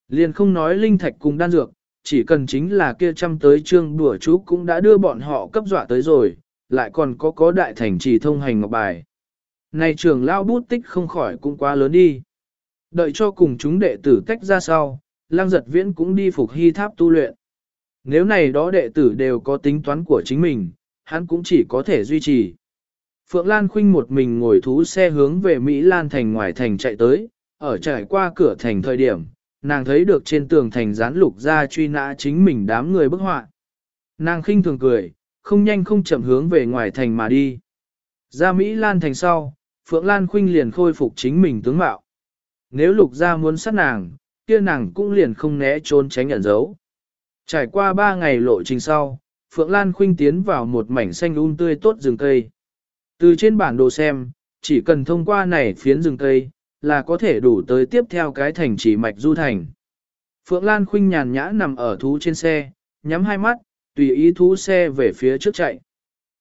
Liền không nói linh thạch cùng đan dược, chỉ cần chính là kia chăm tới trương đùa chú cũng đã đưa bọn họ cấp dọa tới rồi, lại còn có có đại thành trì thông hành ngọc bài. Này trường lao bút tích không khỏi cũng quá lớn đi. Đợi cho cùng chúng đệ tử tách ra sau, lang giật viễn cũng đi phục hy tháp tu luyện. Nếu này đó đệ tử đều có tính toán của chính mình, hắn cũng chỉ có thể duy trì. Phượng Lan Khuynh một mình ngồi thú xe hướng về Mỹ Lan thành ngoài thành chạy tới, ở trải qua cửa thành thời điểm, nàng thấy được trên tường thành dán lục ra truy nã chính mình đám người bức họa. Nàng khinh thường cười, không nhanh không chậm hướng về ngoài thành mà đi. Ra Mỹ Lan thành sau, Phượng Lan Khuynh liền khôi phục chính mình tướng mạo. Nếu lục gia muốn sát nàng, kia nàng cũng liền không né trốn tránh ẩn giấu. Trải qua ba ngày lộ trình sau, Phượng Lan Khuynh tiến vào một mảnh xanh um tươi tốt rừng cây. Từ trên bản đồ xem, chỉ cần thông qua này phiến rừng cây, là có thể đủ tới tiếp theo cái thành chỉ mạch du thành. Phượng Lan Khuynh nhàn nhã nằm ở thú trên xe, nhắm hai mắt, tùy ý thú xe về phía trước chạy.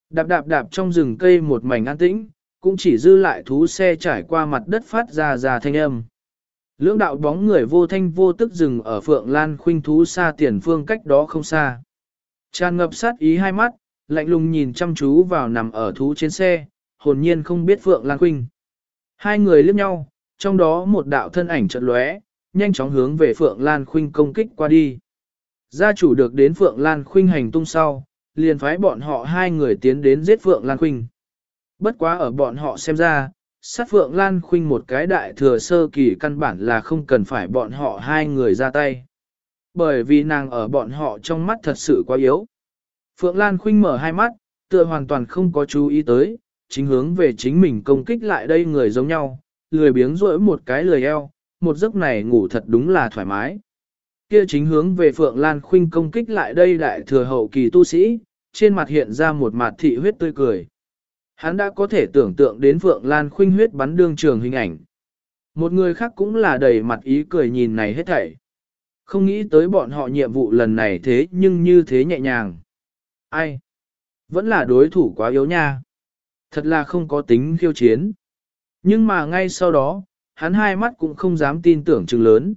Đạp đạp đạp trong rừng cây một mảnh an tĩnh, cũng chỉ dư lại thú xe trải qua mặt đất phát ra ra thanh âm. Lưỡng đạo bóng người vô thanh vô tức dừng ở Phượng Lan Khuynh thú xa tiền phương cách đó không xa. Tràn ngập sát ý hai mắt, lạnh lùng nhìn chăm chú vào nằm ở thú trên xe, hồn nhiên không biết Phượng Lan Khuynh. Hai người liếc nhau, trong đó một đạo thân ảnh chợt lóe, nhanh chóng hướng về Phượng Lan Khuynh công kích qua đi. Gia chủ được đến Phượng Lan Khuynh hành tung sau, liền phái bọn họ hai người tiến đến giết Phượng Lan Khuynh. Bất quá ở bọn họ xem ra, sát Phượng Lan Khuynh một cái đại thừa sơ kỳ căn bản là không cần phải bọn họ hai người ra tay. Bởi vì nàng ở bọn họ trong mắt thật sự quá yếu. Phượng Lan Khuynh mở hai mắt, tựa hoàn toàn không có chú ý tới, chính hướng về chính mình công kích lại đây người giống nhau, lười biếng rỗi một cái lười eo, một giấc này ngủ thật đúng là thoải mái. Kia chính hướng về Phượng Lan Khuynh công kích lại đây đại thừa hậu kỳ tu sĩ, trên mặt hiện ra một mặt thị huyết tươi cười. Hắn đã có thể tưởng tượng đến Phượng Lan Khuynh huyết bắn đương trường hình ảnh. Một người khác cũng là đầy mặt ý cười nhìn này hết thảy. Không nghĩ tới bọn họ nhiệm vụ lần này thế nhưng như thế nhẹ nhàng. Ai? Vẫn là đối thủ quá yếu nha. Thật là không có tính khiêu chiến. Nhưng mà ngay sau đó, hắn hai mắt cũng không dám tin tưởng chừng lớn.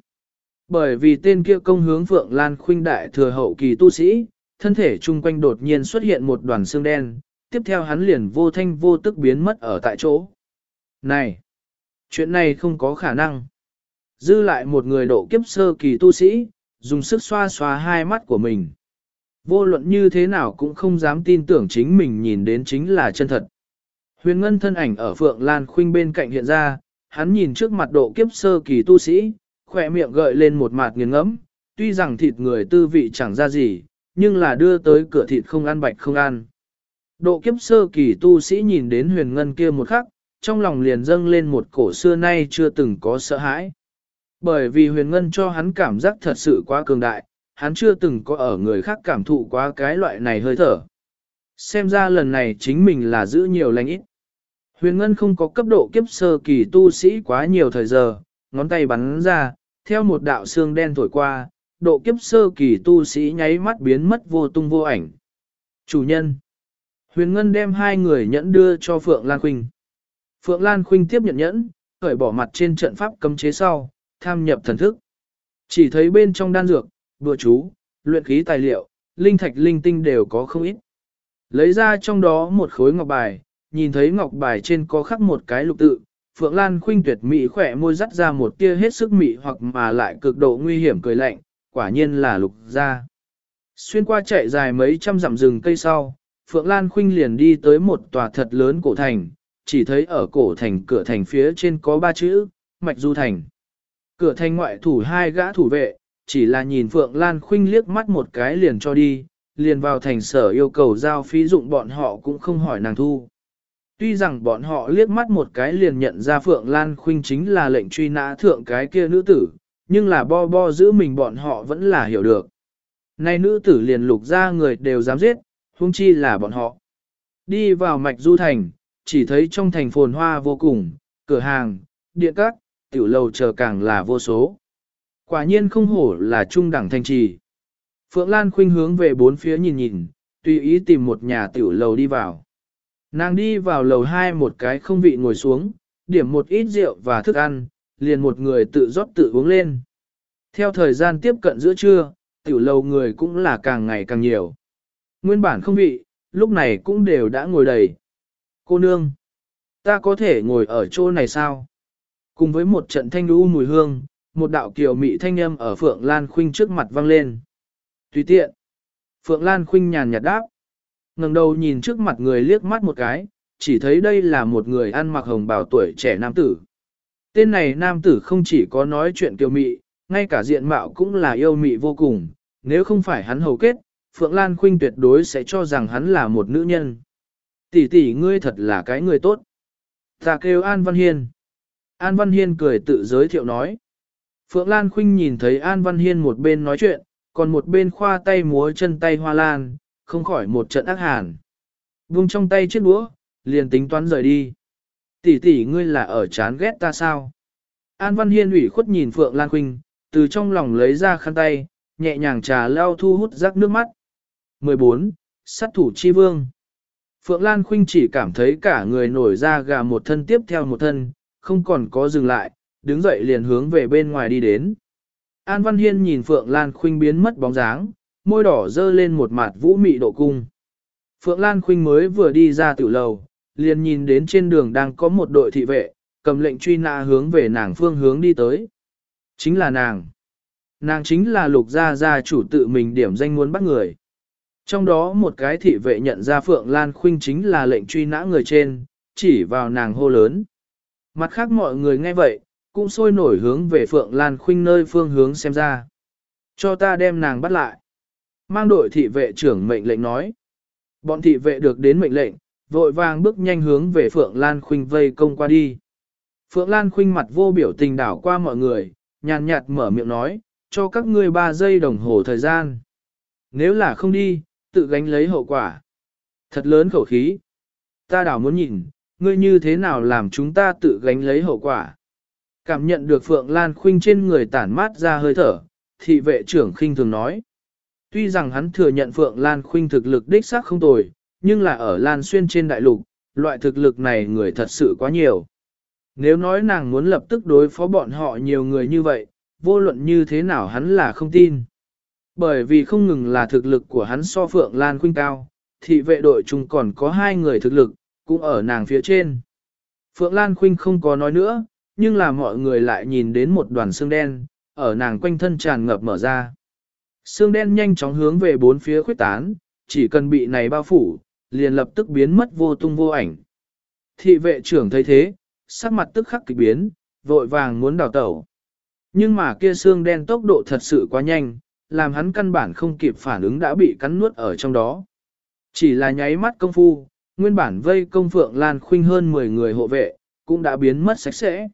Bởi vì tên kia công hướng Phượng Lan Khuynh đại thừa hậu kỳ tu sĩ, thân thể chung quanh đột nhiên xuất hiện một đoàn xương đen, tiếp theo hắn liền vô thanh vô tức biến mất ở tại chỗ. Này! Chuyện này không có khả năng. Dư lại một người độ kiếp sơ kỳ tu sĩ, dùng sức xoa xoa hai mắt của mình. Vô luận như thế nào cũng không dám tin tưởng chính mình nhìn đến chính là chân thật. Huyền Ngân thân ảnh ở Phượng Lan Khuynh bên cạnh hiện ra, hắn nhìn trước mặt độ kiếp sơ kỳ tu sĩ, khỏe miệng gợi lên một mặt nghiền ngẫm, tuy rằng thịt người tư vị chẳng ra gì, nhưng là đưa tới cửa thịt không ăn bạch không ăn. Độ kiếp sơ kỳ tu sĩ nhìn đến huyền ngân kia một khắc, trong lòng liền dâng lên một cổ xưa nay chưa từng có sợ hãi. Bởi vì huyền ngân cho hắn cảm giác thật sự quá cường đại, hắn chưa từng có ở người khác cảm thụ quá cái loại này hơi thở. Xem ra lần này chính mình là giữ nhiều lành ít. Huyền ngân không có cấp độ kiếp sơ kỳ tu sĩ quá nhiều thời giờ, ngón tay bắn ra, theo một đạo xương đen thổi qua, độ kiếp sơ kỳ tu sĩ nháy mắt biến mất vô tung vô ảnh. Chủ nhân. Huyền Ngân đem hai người nhẫn đưa cho Phượng Lan Khuynh. Phượng Lan Khuynh tiếp nhận nhẫn, khởi bỏ mặt trên trận pháp cấm chế sau, tham nhập thần thức. Chỉ thấy bên trong đan dược, bùa chú, luyện khí tài liệu, linh thạch linh tinh đều có không ít. Lấy ra trong đó một khối ngọc bài, nhìn thấy ngọc bài trên có khắc một cái lục tự, Phượng Lan Khuynh tuyệt mỹ khỏe môi dắt ra một tia hết sức mỹ hoặc mà lại cực độ nguy hiểm cười lạnh, quả nhiên là lục gia. Xuyên qua chạy dài mấy trăm dặm rừng cây sau, Phượng Lan Khuynh liền đi tới một tòa thật lớn cổ thành, chỉ thấy ở cổ thành cửa thành phía trên có ba chữ, Mạch Du Thành. Cửa thành ngoại thủ hai gã thủ vệ, chỉ là nhìn Phượng Lan Khuynh liếc mắt một cái liền cho đi, liền vào thành sở yêu cầu giao phí dụng bọn họ cũng không hỏi nàng thu. Tuy rằng bọn họ liếc mắt một cái liền nhận ra Phượng Lan Khuynh chính là lệnh truy nã thượng cái kia nữ tử, nhưng là bo bo giữ mình bọn họ vẫn là hiểu được. Nay nữ tử liền lục ra người đều dám giết, huống chi là bọn họ. Đi vào mạch du thành, chỉ thấy trong thành phồn hoa vô cùng, cửa hàng, điện các, tiểu lầu chờ càng là vô số. Quả nhiên không hổ là trung đẳng thành trì. Phượng Lan khuynh hướng về bốn phía nhìn nhìn, tùy ý tìm một nhà tiểu lầu đi vào. Nàng đi vào lầu hai một cái không vị ngồi xuống, điểm một ít rượu và thức ăn, liền một người tự rót tự uống lên. Theo thời gian tiếp cận giữa trưa, tiểu lầu người cũng là càng ngày càng nhiều. Nguyên bản không vị, lúc này cũng đều đã ngồi đầy. Cô nương, ta có thể ngồi ở chỗ này sao? Cùng với một trận thanh đu mùi hương, một đạo kiều mị thanh âm ở Phượng Lan Khuynh trước mặt vang lên. Tùy tiện. Phượng Lan Khuynh nhàn nhạt đáp. ngẩng đầu nhìn trước mặt người liếc mắt một cái, chỉ thấy đây là một người ăn mặc hồng bào tuổi trẻ nam tử. Tên này nam tử không chỉ có nói chuyện kiều mị, ngay cả diện mạo cũng là yêu mị vô cùng, nếu không phải hắn hầu kết, Phượng Lan Khuynh tuyệt đối sẽ cho rằng hắn là một nữ nhân. Tỷ tỷ ngươi thật là cái người tốt. Ta kêu An Văn Hiên. An Văn Hiên cười tự giới thiệu nói. Phượng Lan Khuynh nhìn thấy An Văn Hiên một bên nói chuyện, còn một bên khoa tay múa chân tay hoa lan, không khỏi một trận ác hàn. Vung trong tay chiếc búa, liền tính toán rời đi. Tỷ tỷ ngươi là ở chán ghét ta sao? An Văn Hiên ủy khuất nhìn Phượng Lan Khuynh, từ trong lòng lấy ra khăn tay, nhẹ nhàng trà lau thu hút rắc nước mắt. 14. Sát thủ chi vương Phượng Lan Khuynh chỉ cảm thấy cả người nổi ra gà một thân tiếp theo một thân, không còn có dừng lại, đứng dậy liền hướng về bên ngoài đi đến. An Văn Hiên nhìn Phượng Lan Khuynh biến mất bóng dáng, môi đỏ dơ lên một mặt vũ mị độ cung. Phượng Lan Khuynh mới vừa đi ra tiểu lầu, liền nhìn đến trên đường đang có một đội thị vệ, cầm lệnh truy nã hướng về nàng phương hướng đi tới. Chính là nàng. Nàng chính là lục gia gia chủ tự mình điểm danh muốn bắt người. Trong đó một cái thị vệ nhận ra Phượng Lan Khuynh chính là lệnh truy nã người trên, chỉ vào nàng hô lớn. Mặt khác mọi người nghe vậy, cũng sôi nổi hướng về Phượng Lan Khuynh nơi phương hướng xem ra. Cho ta đem nàng bắt lại. Mang đội thị vệ trưởng mệnh lệnh nói. Bọn thị vệ được đến mệnh lệnh, vội vàng bước nhanh hướng về Phượng Lan Khuynh vây công qua đi. Phượng Lan Khuynh mặt vô biểu tình đảo qua mọi người, nhàn nhạt mở miệng nói, cho các ngươi 3 giây đồng hồ thời gian. Nếu là không đi, tự gánh lấy hậu quả. Thật lớn khẩu khí. Ta đảo muốn nhìn, ngươi như thế nào làm chúng ta tự gánh lấy hậu quả. Cảm nhận được Phượng Lan Khuynh trên người tản mát ra hơi thở, thị vệ trưởng khinh thường nói. Tuy rằng hắn thừa nhận Phượng Lan Khuynh thực lực đích xác không tồi, nhưng là ở Lan Xuyên trên đại lục, loại thực lực này người thật sự quá nhiều. Nếu nói nàng muốn lập tức đối phó bọn họ nhiều người như vậy, vô luận như thế nào hắn là không tin. Bởi vì không ngừng là thực lực của hắn so Phượng Lan Khuynh cao, thị vệ đội chung còn có hai người thực lực, cũng ở nàng phía trên. Phượng Lan Khuynh không có nói nữa, nhưng là mọi người lại nhìn đến một đoàn xương đen, ở nàng quanh thân tràn ngập mở ra. Xương đen nhanh chóng hướng về bốn phía khuyết tán, chỉ cần bị này bao phủ, liền lập tức biến mất vô tung vô ảnh. Thị vệ trưởng thấy thế, sắc mặt tức khắc kịch biến, vội vàng muốn đào tẩu. Nhưng mà kia xương đen tốc độ thật sự quá nhanh, làm hắn căn bản không kịp phản ứng đã bị cắn nuốt ở trong đó. Chỉ là nháy mắt công phu, nguyên bản vây công Phượng Lan Khuynh hơn 10 người hộ vệ, cũng đã biến mất sạch sẽ.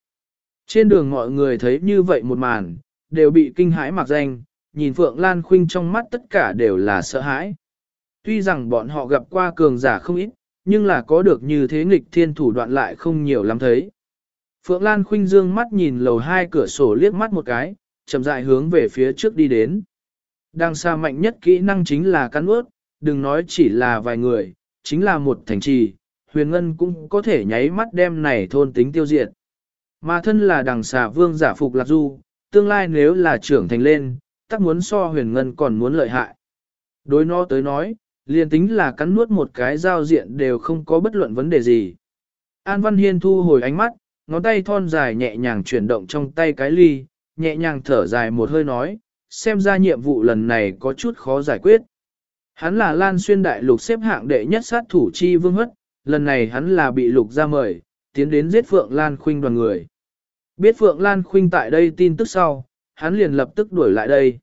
Trên đường mọi người thấy như vậy một màn, đều bị kinh hãi mặc danh, nhìn Phượng Lan Khuynh trong mắt tất cả đều là sợ hãi. Tuy rằng bọn họ gặp qua cường giả không ít, nhưng là có được như thế nghịch thiên thủ đoạn lại không nhiều lắm thấy. Phượng Lan Khuynh dương mắt nhìn lầu hai cửa sổ liếc mắt một cái, chậm rãi hướng về phía trước đi đến. Đang xa mạnh nhất kỹ năng chính là cắn ướt, đừng nói chỉ là vài người, chính là một thành trì, huyền ngân cũng có thể nháy mắt đem này thôn tính tiêu diệt. Mà thân là đằng xà vương giả phục lạc du, tương lai nếu là trưởng thành lên, tắc muốn so huyền ngân còn muốn lợi hại. Đối nó tới nói, liền tính là cắn nuốt một cái giao diện đều không có bất luận vấn đề gì. An Văn Hiên thu hồi ánh mắt, ngón tay thon dài nhẹ nhàng chuyển động trong tay cái ly, nhẹ nhàng thở dài một hơi nói, xem ra nhiệm vụ lần này có chút khó giải quyết. Hắn là Lan Xuyên Đại Lục xếp hạng đệ nhất sát thủ chi vương hất, lần này hắn là bị lục ra mời, tiến đến giết Phượng Lan Khuynh đoàn người. Biết Phượng Lan Khuynh tại đây tin tức sau, hắn liền lập tức đuổi lại đây.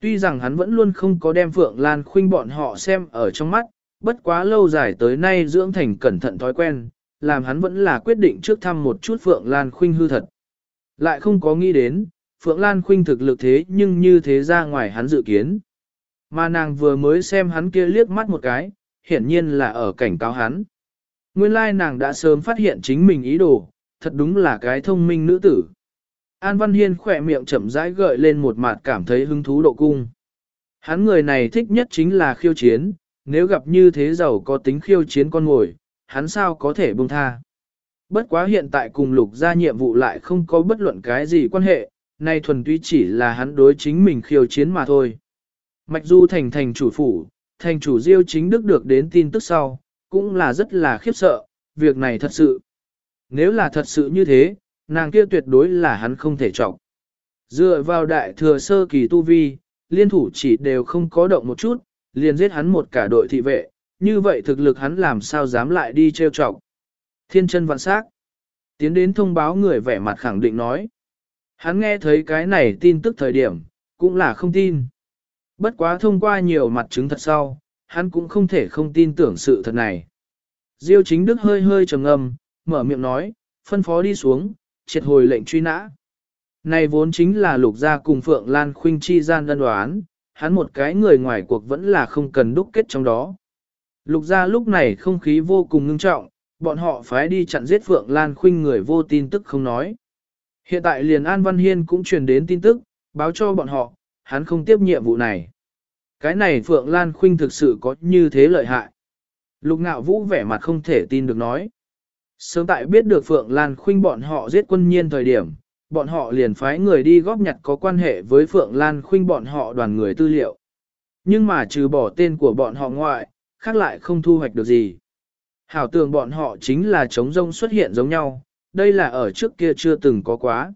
Tuy rằng hắn vẫn luôn không có đem Phượng Lan Khuynh bọn họ xem ở trong mắt, bất quá lâu dài tới nay dưỡng thành cẩn thận thói quen, làm hắn vẫn là quyết định trước thăm một chút Phượng Lan Khuynh hư thật. Lại không có nghĩ đến, Phượng Lan Khuynh thực lực thế nhưng như thế ra ngoài hắn dự kiến. Mà nàng vừa mới xem hắn kia liếc mắt một cái, hiển nhiên là ở cảnh cáo hắn. Nguyên lai nàng đã sớm phát hiện chính mình ý đồ, thật đúng là cái thông minh nữ tử. An Văn Hiên khỏe miệng chậm rãi gợi lên một mặt cảm thấy hứng thú độ cung. Hắn người này thích nhất chính là khiêu chiến, nếu gặp như thế giàu có tính khiêu chiến con ngồi, hắn sao có thể buông tha. Bất quá hiện tại cùng lục ra nhiệm vụ lại không có bất luận cái gì quan hệ, nay thuần túy chỉ là hắn đối chính mình khiêu chiến mà thôi. Mạch Du thành thành chủ phủ, thành chủ Diêu chính đức được đến tin tức sau, cũng là rất là khiếp sợ, việc này thật sự. Nếu là thật sự như thế, nàng kia tuyệt đối là hắn không thể trọng. Dựa vào đại thừa sơ kỳ tu vi, liên thủ chỉ đều không có động một chút, liền giết hắn một cả đội thị vệ, như vậy thực lực hắn làm sao dám lại đi trêu trọng. Thiên chân vạn Sát Tiến đến thông báo người vẻ mặt khẳng định nói. Hắn nghe thấy cái này tin tức thời điểm, cũng là không tin. Bất quá thông qua nhiều mặt chứng thật sau, hắn cũng không thể không tin tưởng sự thật này. Diêu chính đức hơi hơi trầm ngâm, mở miệng nói, phân phó đi xuống, triệt hồi lệnh truy nã. Này vốn chính là lục gia cùng Phượng Lan Khuynh chi gian đơn đoán, hắn một cái người ngoài cuộc vẫn là không cần đúc kết trong đó. Lục gia lúc này không khí vô cùng ngưng trọng, bọn họ phái đi chặn giết Phượng Lan Khuynh người vô tin tức không nói. Hiện tại liền An Văn Hiên cũng truyền đến tin tức, báo cho bọn họ, hắn không tiếp nhiệm vụ này. Cái này Phượng Lan Khuynh thực sự có như thế lợi hại. Lục ngạo vũ vẻ mặt không thể tin được nói. Sớm tại biết được Phượng Lan Khuynh bọn họ giết quân nhiên thời điểm, bọn họ liền phái người đi góp nhặt có quan hệ với Phượng Lan Khuynh bọn họ đoàn người tư liệu. Nhưng mà trừ bỏ tên của bọn họ ngoại, khác lại không thu hoạch được gì. Hảo tưởng bọn họ chính là chống rông xuất hiện giống nhau, đây là ở trước kia chưa từng có quá.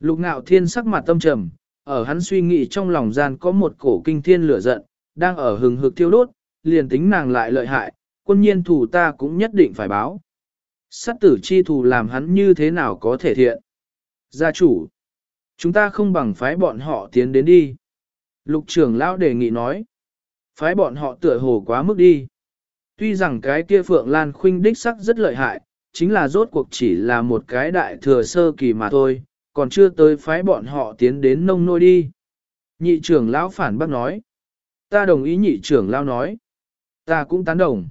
Lục ngạo thiên sắc mặt tâm trầm, ở hắn suy nghĩ trong lòng gian có một cổ kinh thiên lửa giận, đang ở hừng hực thiêu đốt, liền tính nàng lại lợi hại, quân nhiên thủ ta cũng nhất định phải báo. Sát tử chi thù làm hắn như thế nào có thể thiện. Gia chủ, chúng ta không bằng phái bọn họ tiến đến đi. Lục trưởng lão đề nghị nói, phái bọn họ tựa hồ quá mức đi. Tuy rằng cái kia Phượng Lan Khuynh đích sắc rất lợi hại, chính là rốt cuộc chỉ là một cái đại thừa sơ kỳ mà thôi, còn chưa tới phái bọn họ tiến đến nông nôi đi. Nhị trưởng lão phản bác nói. Ta đồng ý nhị trưởng lão nói. Ta cũng tán đồng.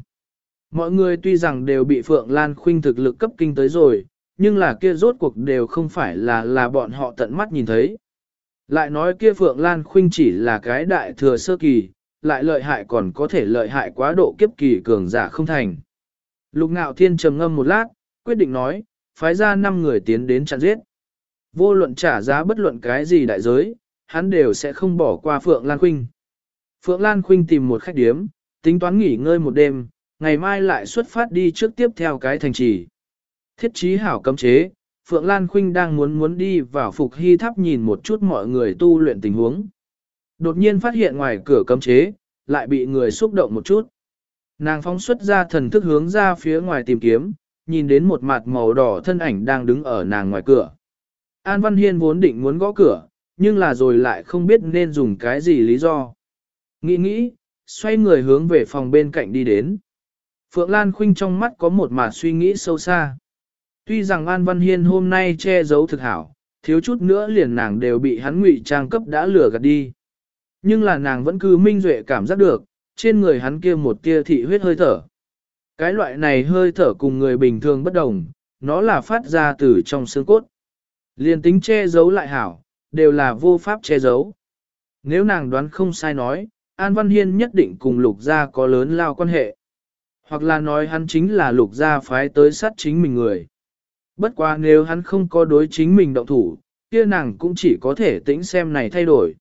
Mọi người tuy rằng đều bị Phượng Lan Khuynh thực lực cấp kinh tới rồi, nhưng là kia rốt cuộc đều không phải là là bọn họ tận mắt nhìn thấy. Lại nói kia Phượng Lan Khuynh chỉ là cái đại thừa sơ kỳ, lại lợi hại còn có thể lợi hại quá độ kiếp kỳ cường giả không thành. Lục ngạo thiên trầm ngâm một lát, quyết định nói, phái ra 5 người tiến đến chặn giết. Vô luận trả giá bất luận cái gì đại giới, hắn đều sẽ không bỏ qua Phượng Lan Khuynh. Phượng Lan Khuynh tìm một khách điếm, tính toán nghỉ ngơi một đêm, ngày mai lại xuất phát đi trước tiếp theo cái thành trì. Thiết trí hảo cấm chế, Phượng Lan Khuynh đang muốn muốn đi vào phục hy tháp nhìn một chút mọi người tu luyện tình huống. Đột nhiên phát hiện ngoài cửa cấm chế, lại bị người xúc động một chút. Nàng phóng xuất ra thần thức hướng ra phía ngoài tìm kiếm, nhìn đến một mặt màu đỏ thân ảnh đang đứng ở nàng ngoài cửa. An Văn Hiên vốn định muốn gõ cửa, nhưng là rồi lại không biết nên dùng cái gì lý do. Nghĩ nghĩ, xoay người hướng về phòng bên cạnh đi đến. Phượng Lan Khuynh trong mắt có một mặt suy nghĩ sâu xa. Tuy rằng An Văn Hiên hôm nay che giấu thực hảo, thiếu chút nữa liền nàng đều bị hắn ngụy trang cấp đã lừa gạt đi. Nhưng là nàng vẫn cứ minh duệ cảm giác được, trên người hắn kia một tia thị huyết hơi thở. Cái loại này hơi thở cùng người bình thường bất đồng, nó là phát ra từ trong xương cốt. Liền tính che giấu lại hảo, đều là vô pháp che giấu. Nếu nàng đoán không sai nói, An Văn Hiên nhất định cùng lục gia có lớn lao quan hệ. Hoặc là nói hắn chính là lục gia phái tới sát chính mình người. Bất quá nếu hắn không có đối chính mình động thủ, kia nàng cũng chỉ có thể tĩnh xem này thay đổi.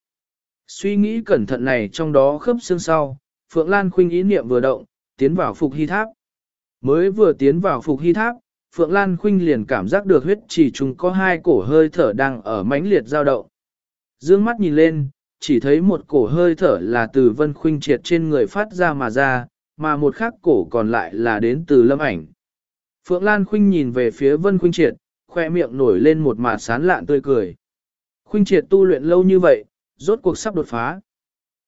Suy nghĩ cẩn thận này trong đó khớp xương sau, Phượng Lan khuynh ý niệm vừa động, tiến vào phục hy tháp. Mới vừa tiến vào phục hy tháp, Phượng Lan khuynh liền cảm giác được huyết chỉ trùng có hai cổ hơi thở đang ở mãnh liệt dao động. Dương mắt nhìn lên, chỉ thấy một cổ hơi thở là từ vân khuynh triệt trên người phát ra mà ra, mà một khác cổ còn lại là đến từ lâm ảnh. Phượng Lan khuynh nhìn về phía vân khuynh triệt, khoe miệng nổi lên một mà sán lạn tươi cười. Khuynh triệt tu luyện lâu như vậy, rốt cuộc sắp đột phá.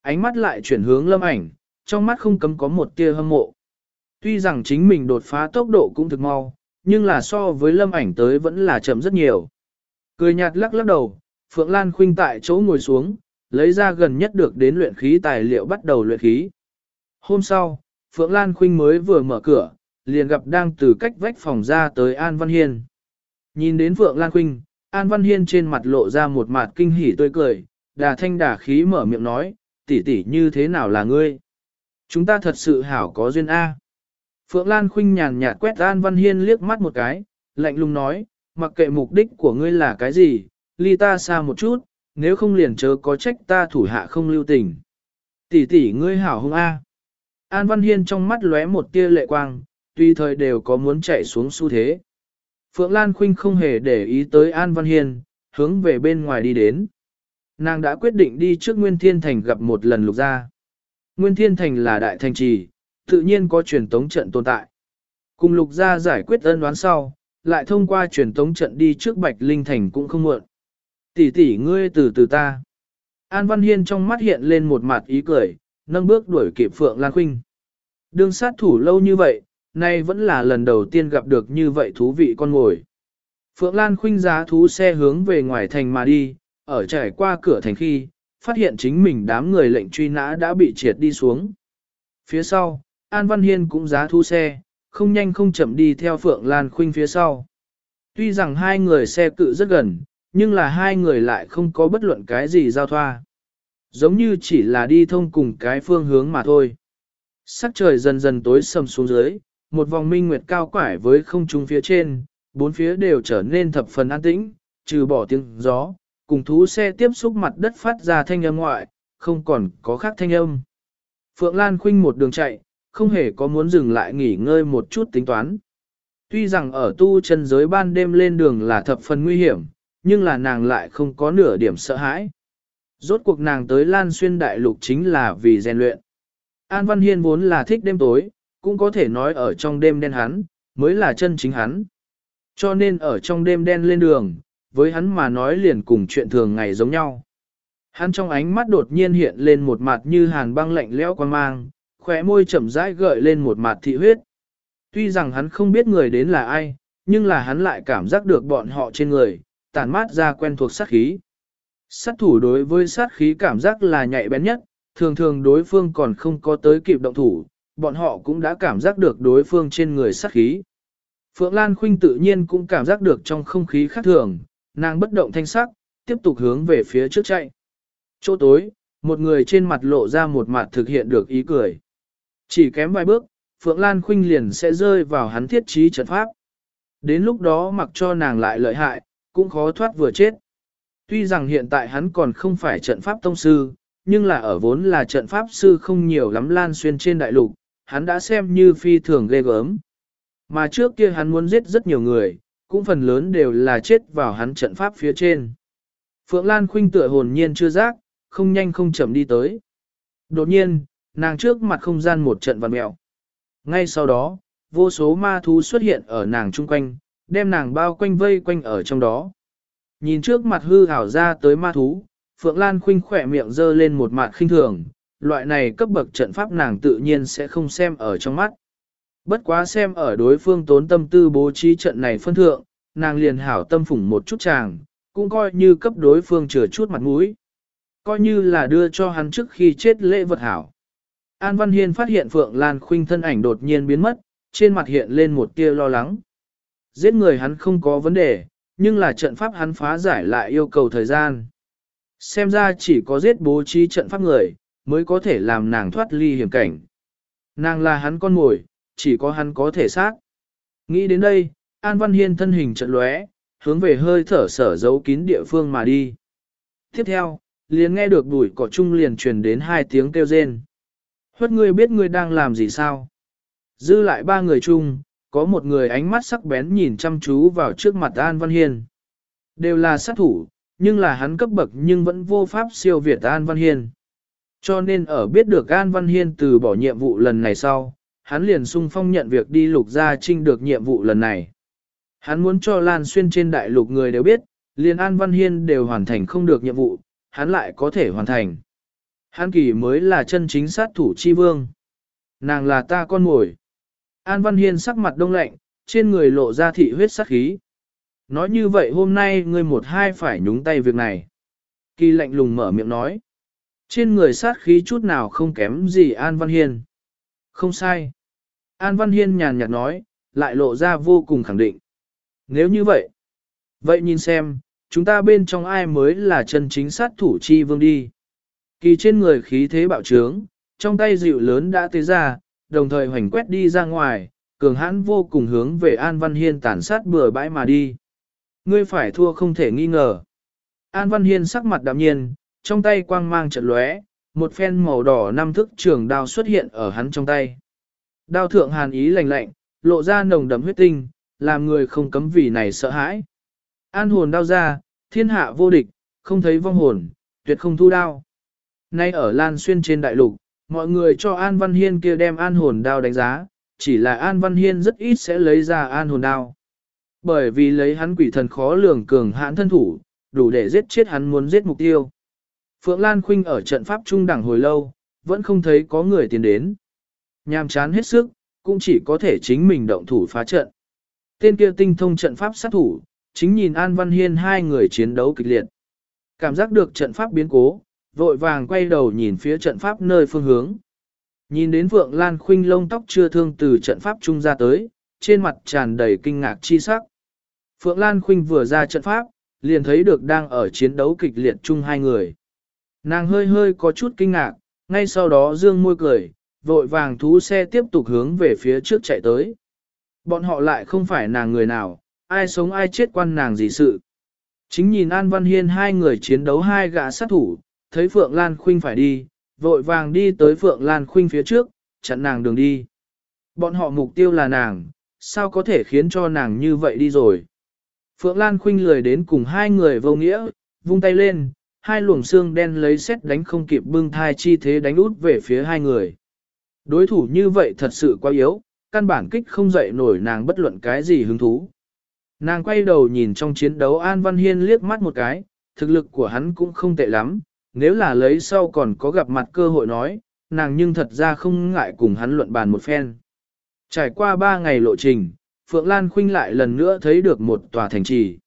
Ánh mắt lại chuyển hướng lâm ảnh, trong mắt không cấm có một tia hâm mộ. Tuy rằng chính mình đột phá tốc độ cũng thực mau, nhưng là so với lâm ảnh tới vẫn là chậm rất nhiều. Cười nhạt lắc lắc đầu, Phượng Lan khuynh tại chỗ ngồi xuống, lấy ra gần nhất được đến luyện khí tài liệu bắt đầu luyện khí. Hôm sau, Phượng Lan khuynh mới vừa mở cửa, liền gặp đang từ cách vách phòng ra tới An Văn Hiên. Nhìn đến Phượng Lan khuynh, An Văn Hiên trên mặt lộ ra một mặt kinh hỉ tươi cười, đà thanh đà khí mở miệng nói, tỷ tỷ như thế nào là ngươi? Chúng ta thật sự hảo có duyên A. Phượng Lan khinh nhàn nhạt quét An Văn Hiên liếc mắt một cái, lạnh lùng nói, mặc kệ mục đích của ngươi là cái gì, ly ta xa một chút, nếu không liền chớ có trách ta thủ hạ không lưu tình. Tỷ tỷ ngươi hảo hung A. An Văn Hiên trong mắt lóe một tia lệ quang, tuy thời đều có muốn chạy xuống xu thế. Phượng Lan Khuynh không hề để ý tới An Văn Hiên, hướng về bên ngoài đi đến. Nàng đã quyết định đi trước Nguyên Thiên Thành gặp một lần lục gia. Nguyên Thiên Thành là đại thành trì, tự nhiên có truyền tống trận tồn tại. Cùng lục gia giải quyết ân đoán sau, lại thông qua truyền tống trận đi trước Bạch Linh Thành cũng không muộn. Tỷ tỷ ngươi từ từ ta. An Văn Hiên trong mắt hiện lên một mặt ý cười, nâng bước đuổi kịp Phượng Lan Khuynh. Đường sát thủ lâu như vậy, nay vẫn là lần đầu tiên gặp được như vậy thú vị con ngồi. Phượng Lan Khuynh giá thú xe hướng về ngoài thành mà đi, ở trải qua cửa thành khi, phát hiện chính mình đám người lệnh truy nã đã bị triệt đi xuống. Phía sau, An Văn Hiên cũng giá thu xe, không nhanh không chậm đi theo Phượng Lan Khuynh phía sau. Tuy rằng hai người xe cự rất gần, nhưng là hai người lại không có bất luận cái gì giao thoa. Giống như chỉ là đi thông cùng cái phương hướng mà thôi. Sắc trời dần dần tối sầm xuống dưới, một vòng minh nguyệt cao quải với không trung phía trên, bốn phía đều trở nên thập phần an tĩnh, trừ bỏ tiếng gió, cùng thú xe tiếp xúc mặt đất phát ra thanh âm ngoại, không còn có khác thanh âm. Phượng Lan Khuynh một đường chạy, không hề có muốn dừng lại nghỉ ngơi một chút tính toán. Tuy rằng ở tu chân giới ban đêm lên đường là thập phần nguy hiểm, nhưng là nàng lại không có nửa điểm sợ hãi. Rốt cuộc nàng tới Lan Xuyên Đại Lục chính là vì rèn luyện. An Văn Hiên vốn là thích đêm tối, cũng có thể nói ở trong đêm đen hắn, mới là chân chính hắn. Cho nên ở trong đêm đen lên đường, với hắn mà nói liền cùng chuyện thường ngày giống nhau. Hắn trong ánh mắt đột nhiên hiện lên một mặt như hàn băng lạnh lẽo quan mang, khóe môi chậm rãi gợi lên một mặt thị huyết. Tuy rằng hắn không biết người đến là ai, nhưng là hắn lại cảm giác được bọn họ trên người, tản mát ra quen thuộc sát khí. Sát thủ đối với sát khí cảm giác là nhạy bén nhất, thường thường đối phương còn không có tới kịp động thủ, bọn họ cũng đã cảm giác được đối phương trên người sát khí. Phượng Lan Khuynh tự nhiên cũng cảm giác được trong không khí khác thường, nàng bất động thanh sắc, tiếp tục hướng về phía trước chạy. Chỗ tối, một người trên mặt lộ ra một mặt thực hiện được ý cười. Chỉ kém vài bước, Phượng Lan Khuynh liền sẽ rơi vào hắn thiết trí trận pháp. Đến lúc đó mặc cho nàng lại lợi hại, cũng khó thoát vừa chết. Tuy rằng hiện tại hắn còn không phải trận pháp tông sư, nhưng là ở vốn là trận pháp sư không nhiều lắm lan xuyên trên đại lục, hắn đã xem như phi thường ghê gớm. Mà trước kia hắn muốn giết rất nhiều người, cũng phần lớn đều là chết vào hắn trận pháp phía trên. Phượng Lan Khuynh tựa hồn nhiên chưa giác, không nhanh không chậm đi tới. Đột nhiên, nàng trước mặt không gian một trận vằn mẹo. Ngay sau đó, vô số ma thú xuất hiện ở nàng chung quanh, đem nàng bao quanh vây quanh ở trong đó. Nhìn trước mặt hư hảo ra tới ma thú, Phượng Lan Khuynh khỏe miệng dơ lên một mặt khinh thường, loại này cấp bậc trận pháp nàng tự nhiên sẽ không xem ở trong mắt. Bất quá xem ở đối phương tốn tâm tư bố trí trận này phân thượng, nàng liền hảo tâm phủng một chút chàng, cũng coi như cấp đối phương chừa chút mặt mũi. Coi như là đưa cho hắn trước khi chết lễ vật hảo. An Văn Hiên phát hiện Phượng Lan Khuynh thân ảnh đột nhiên biến mất, trên mặt hiện lên một tia lo lắng. Giết người hắn không có vấn đề, nhưng là trận pháp hắn phá giải lại yêu cầu thời gian. Xem ra chỉ có giết bố trí trận pháp người, mới có thể làm nàng thoát ly hiểm cảnh. Nàng là hắn con mồi, chỉ có hắn có thể xác Nghĩ đến đây, An Văn Hiên thân hình trận lóe, hướng về hơi thở sở giấu kín địa phương mà đi. Tiếp theo, liền nghe được bụi cỏ chung liền truyền đến hai tiếng kêu rên. Huất ngươi biết ngươi đang làm gì sao? Dư lại ba người chung, có một người ánh mắt sắc bén nhìn chăm chú vào trước mặt An Văn Hiên. Đều là sát thủ, nhưng là hắn cấp bậc nhưng vẫn vô pháp siêu việt An Văn Hiên. Cho nên ở biết được An Văn Hiên từ bỏ nhiệm vụ lần này sau, hắn liền sung phong nhận việc đi lục gia trinh được nhiệm vụ lần này. Hắn muốn cho Lan Xuyên trên đại lục người đều biết, liền An Văn Hiên đều hoàn thành không được nhiệm vụ, hắn lại có thể hoàn thành. Hắn kỳ mới là chân chính sát thủ chi vương. Nàng là ta con mồi. An Văn Hiên sắc mặt đông lạnh, trên người lộ ra thị huyết sát khí. Nói như vậy hôm nay ngươi một hai phải nhúng tay việc này. Kỳ lạnh lùng mở miệng nói. Trên người sát khí chút nào không kém gì An Văn Hiên. Không sai. An Văn Hiên nhàn nhạt nói, lại lộ ra vô cùng khẳng định. Nếu như vậy, vậy nhìn xem, chúng ta bên trong ai mới là chân chính sát thủ chi vương đi. Kỳ trên người khí thế bạo trướng, trong tay dịu lớn đã tế ra, đồng thời hoành quét đi ra ngoài, cường hãn vô cùng hướng về An Văn Hiên tàn sát bừa bãi mà đi. Ngươi phải thua không thể nghi ngờ. An Văn Hiên sắc mặt đạm nhiên, trong tay quang mang trận lóe, một phen màu đỏ năm thức trường đao xuất hiện ở hắn trong tay. Đao thượng hàn ý lạnh lạnh, lộ ra nồng đậm huyết tinh, làm người không cấm vì này sợ hãi. An hồn đao ra, thiên hạ vô địch, không thấy vong hồn, tuyệt không thu đao. Nay ở Lan Xuyên trên đại lục, mọi người cho An Văn Hiên kia đem an hồn đao đánh giá, chỉ là An Văn Hiên rất ít sẽ lấy ra an hồn đao. Bởi vì lấy hắn quỷ thần khó lường cường hãn thân thủ, đủ để giết chết hắn muốn giết mục tiêu. Phượng Lan Khuynh ở trận pháp trung đẳng hồi lâu, vẫn không thấy có người tiến đến. Nhàm chán hết sức, cũng chỉ có thể chính mình động thủ phá trận. Tên kia tinh thông trận pháp sát thủ, chính nhìn An Văn Hiên hai người chiến đấu kịch liệt. Cảm giác được trận pháp biến cố, vội vàng quay đầu nhìn phía trận pháp nơi phương hướng. Nhìn đến Phượng Lan Khuynh lông tóc chưa thương từ trận pháp trung ra tới, trên mặt tràn đầy kinh ngạc chi sắc. Phượng Lan Khuynh vừa ra trận pháp, liền thấy được đang ở chiến đấu kịch liệt chung hai người. Nàng hơi hơi có chút kinh ngạc, ngay sau đó dương môi cười, vội vàng thú xe tiếp tục hướng về phía trước chạy tới. Bọn họ lại không phải nàng người nào, ai sống ai chết quan nàng gì sự. Chính nhìn An Văn Hiên hai người chiến đấu hai gã sát thủ, thấy Phượng Lan Khuynh phải đi, vội vàng đi tới Phượng Lan Khuynh phía trước, chặn nàng đường đi. Bọn họ mục tiêu là nàng, sao có thể khiến cho nàng như vậy đi rồi. Phượng Lan Khuynh lười đến cùng hai người vô nghĩa, vung tay lên, hai luồng xương đen lấy xét đánh không kịp bưng thai chi thế đánh út về phía hai người. Đối thủ như vậy thật sự quá yếu, căn bản kích không dậy nổi nàng bất luận cái gì hứng thú. Nàng quay đầu nhìn trong chiến đấu An Văn Hiên liếc mắt một cái, thực lực của hắn cũng không tệ lắm, nếu là lấy sau còn có gặp mặt cơ hội nói, nàng nhưng thật ra không ngại cùng hắn luận bàn một phen. Trải qua ba ngày lộ trình, Phượng Lan Khuynh lại lần nữa thấy được một tòa thành trì.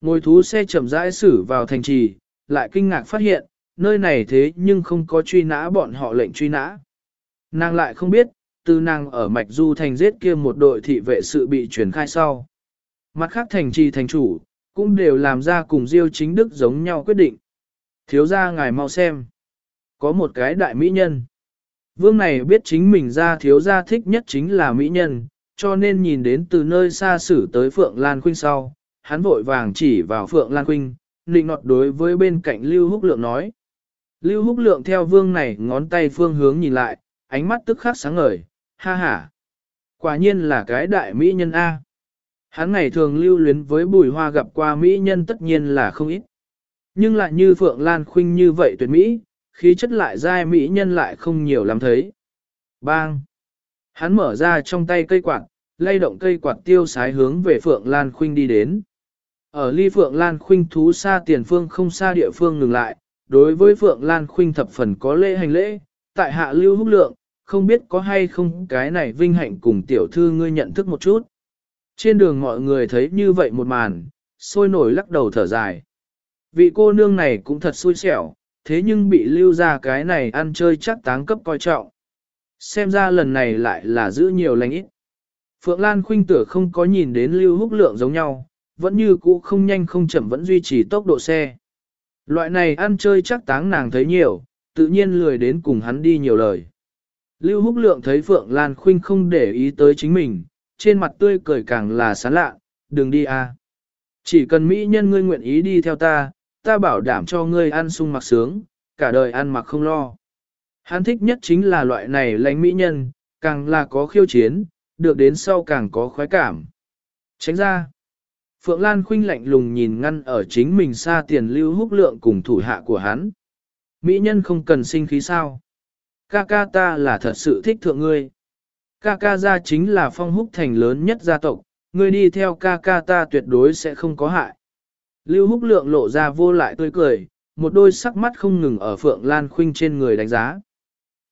Ngồi thú xe chậm rãi xử vào thành trì, lại kinh ngạc phát hiện, nơi này thế nhưng không có truy nã bọn họ lệnh truy nã. Nàng lại không biết, từ nàng ở Mạch Du thành giết kia một đội thị vệ sự bị truyền khai sau. Mặt khác thành trì thành chủ, cũng đều làm ra cùng Diêu chính đức giống nhau quyết định. Thiếu ra ngài mau xem. Có một cái đại mỹ nhân. Vương này biết chính mình ra thiếu gia thích nhất chính là mỹ nhân, cho nên nhìn đến từ nơi xa xử tới Phượng Lan Khuynh sau, hắn vội vàng chỉ vào Phượng Lan Khuynh, nịnh nọt đối với bên cạnh Lưu Húc Lượng nói. Lưu Húc Lượng theo vương này ngón tay phương hướng nhìn lại, ánh mắt tức khắc sáng ngời, ha ha. Quả nhiên là cái đại mỹ nhân A. Hắn ngày thường lưu luyến với bùi hoa gặp qua mỹ nhân tất nhiên là không ít. Nhưng lại như Phượng Lan Khuynh như vậy tuyệt mỹ, khí chất lại dai mỹ nhân lại không nhiều lắm thấy. Bang! Hắn mở ra trong tay cây quạt, lay động cây quạt tiêu sái hướng về Phượng Lan Khuynh đi đến. Ở ly Phượng Lan Khuynh thú xa tiền phương không xa địa phương ngừng lại, đối với Phượng Lan Khuynh thập phần có lễ hành lễ, tại hạ lưu húc lượng, không biết có hay không cái này vinh hạnh cùng tiểu thư ngươi nhận thức một chút. Trên đường mọi người thấy như vậy một màn, sôi nổi lắc đầu thở dài. Vị cô nương này cũng thật xui xẻo, thế nhưng bị lưu ra cái này ăn chơi chắc táng cấp coi trọng. Xem ra lần này lại là giữ nhiều lành ít. Phượng Lan khuynh tử không có nhìn đến lưu húc lượng giống nhau, vẫn như cũ không nhanh không chậm vẫn duy trì tốc độ xe. Loại này ăn chơi chắc táng nàng thấy nhiều, tự nhiên lười đến cùng hắn đi nhiều lời. Lưu húc lượng thấy Phượng Lan khuynh không để ý tới chính mình, trên mặt tươi cười càng là sán lạ, đừng đi a. Chỉ cần mỹ nhân ngươi nguyện ý đi theo ta, ta bảo đảm cho ngươi ăn sung mặc sướng, cả đời ăn mặc không lo. Hắn thích nhất chính là loại này lánh mỹ nhân, càng là có khiêu chiến, được đến sau càng có khoái cảm. Tránh ra. Phượng Lan khinh lạnh lùng nhìn ngăn ở chính mình xa tiền lưu húc lượng cùng thủ hạ của hắn. Mỹ nhân không cần sinh khí sao. Ca ca ta là thật sự thích thượng ngươi. Ca ca gia chính là phong húc thành lớn nhất gia tộc, ngươi đi theo ca ca ta tuyệt đối sẽ không có hại. Lưu húc lượng lộ ra vô lại tươi cười, một đôi sắc mắt không ngừng ở Phượng Lan Khuynh trên người đánh giá.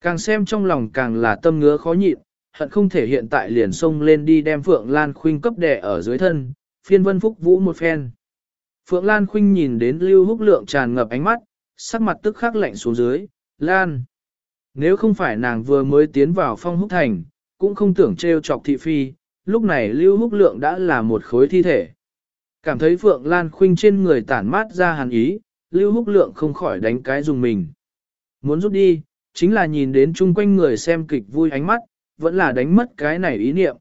Càng xem trong lòng càng là tâm ngứa khó nhịn, hận không thể hiện tại liền xông lên đi đem Phượng Lan Khuynh cấp đẻ ở dưới thân, phiên vân phúc vũ một phen. Phượng Lan Khuynh nhìn đến Lưu Húc Lượng tràn ngập ánh mắt, sắc mặt tức khắc lạnh xuống dưới, Lan. Nếu không phải nàng vừa mới tiến vào phong húc thành, cũng không tưởng trêu chọc thị phi, lúc này Lưu Húc Lượng đã là một khối thi thể. Cảm thấy Phượng Lan Khuynh trên người tản mát ra hàn ý, Lưu Húc Lượng không khỏi đánh cái dùng mình. Muốn rút đi, chính là nhìn đến chung quanh người xem kịch vui ánh mắt, vẫn là đánh mất cái này ý niệm.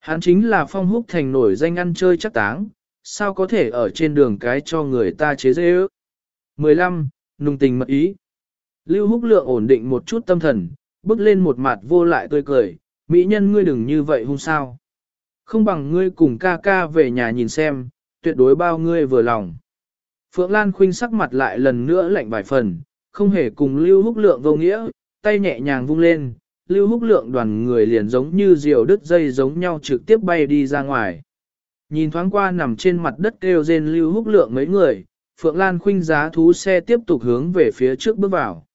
Hắn chính là phong húc thành nổi danh ăn chơi chắc táng, sao có thể ở trên đường cái cho người ta chế dễ ước. 15. Nùng tình mật ý Lưu húc lượng ổn định một chút tâm thần, bước lên một mặt vô lại tươi cười, mỹ nhân ngươi đừng như vậy hung sao. Không bằng ngươi cùng ca ca về nhà nhìn xem, tuyệt đối bao ngươi vừa lòng. Phượng Lan khuynh sắc mặt lại lần nữa lạnh vài phần, không hề cùng Lưu Húc Lượng vô nghĩa, tay nhẹ nhàng vung lên, Lưu Húc Lượng đoàn người liền giống như diều đứt dây giống nhau trực tiếp bay đi ra ngoài. Nhìn thoáng qua nằm trên mặt đất kêu rên Lưu Húc Lượng mấy người, Phượng Lan khuynh giá thú xe tiếp tục hướng về phía trước bước vào.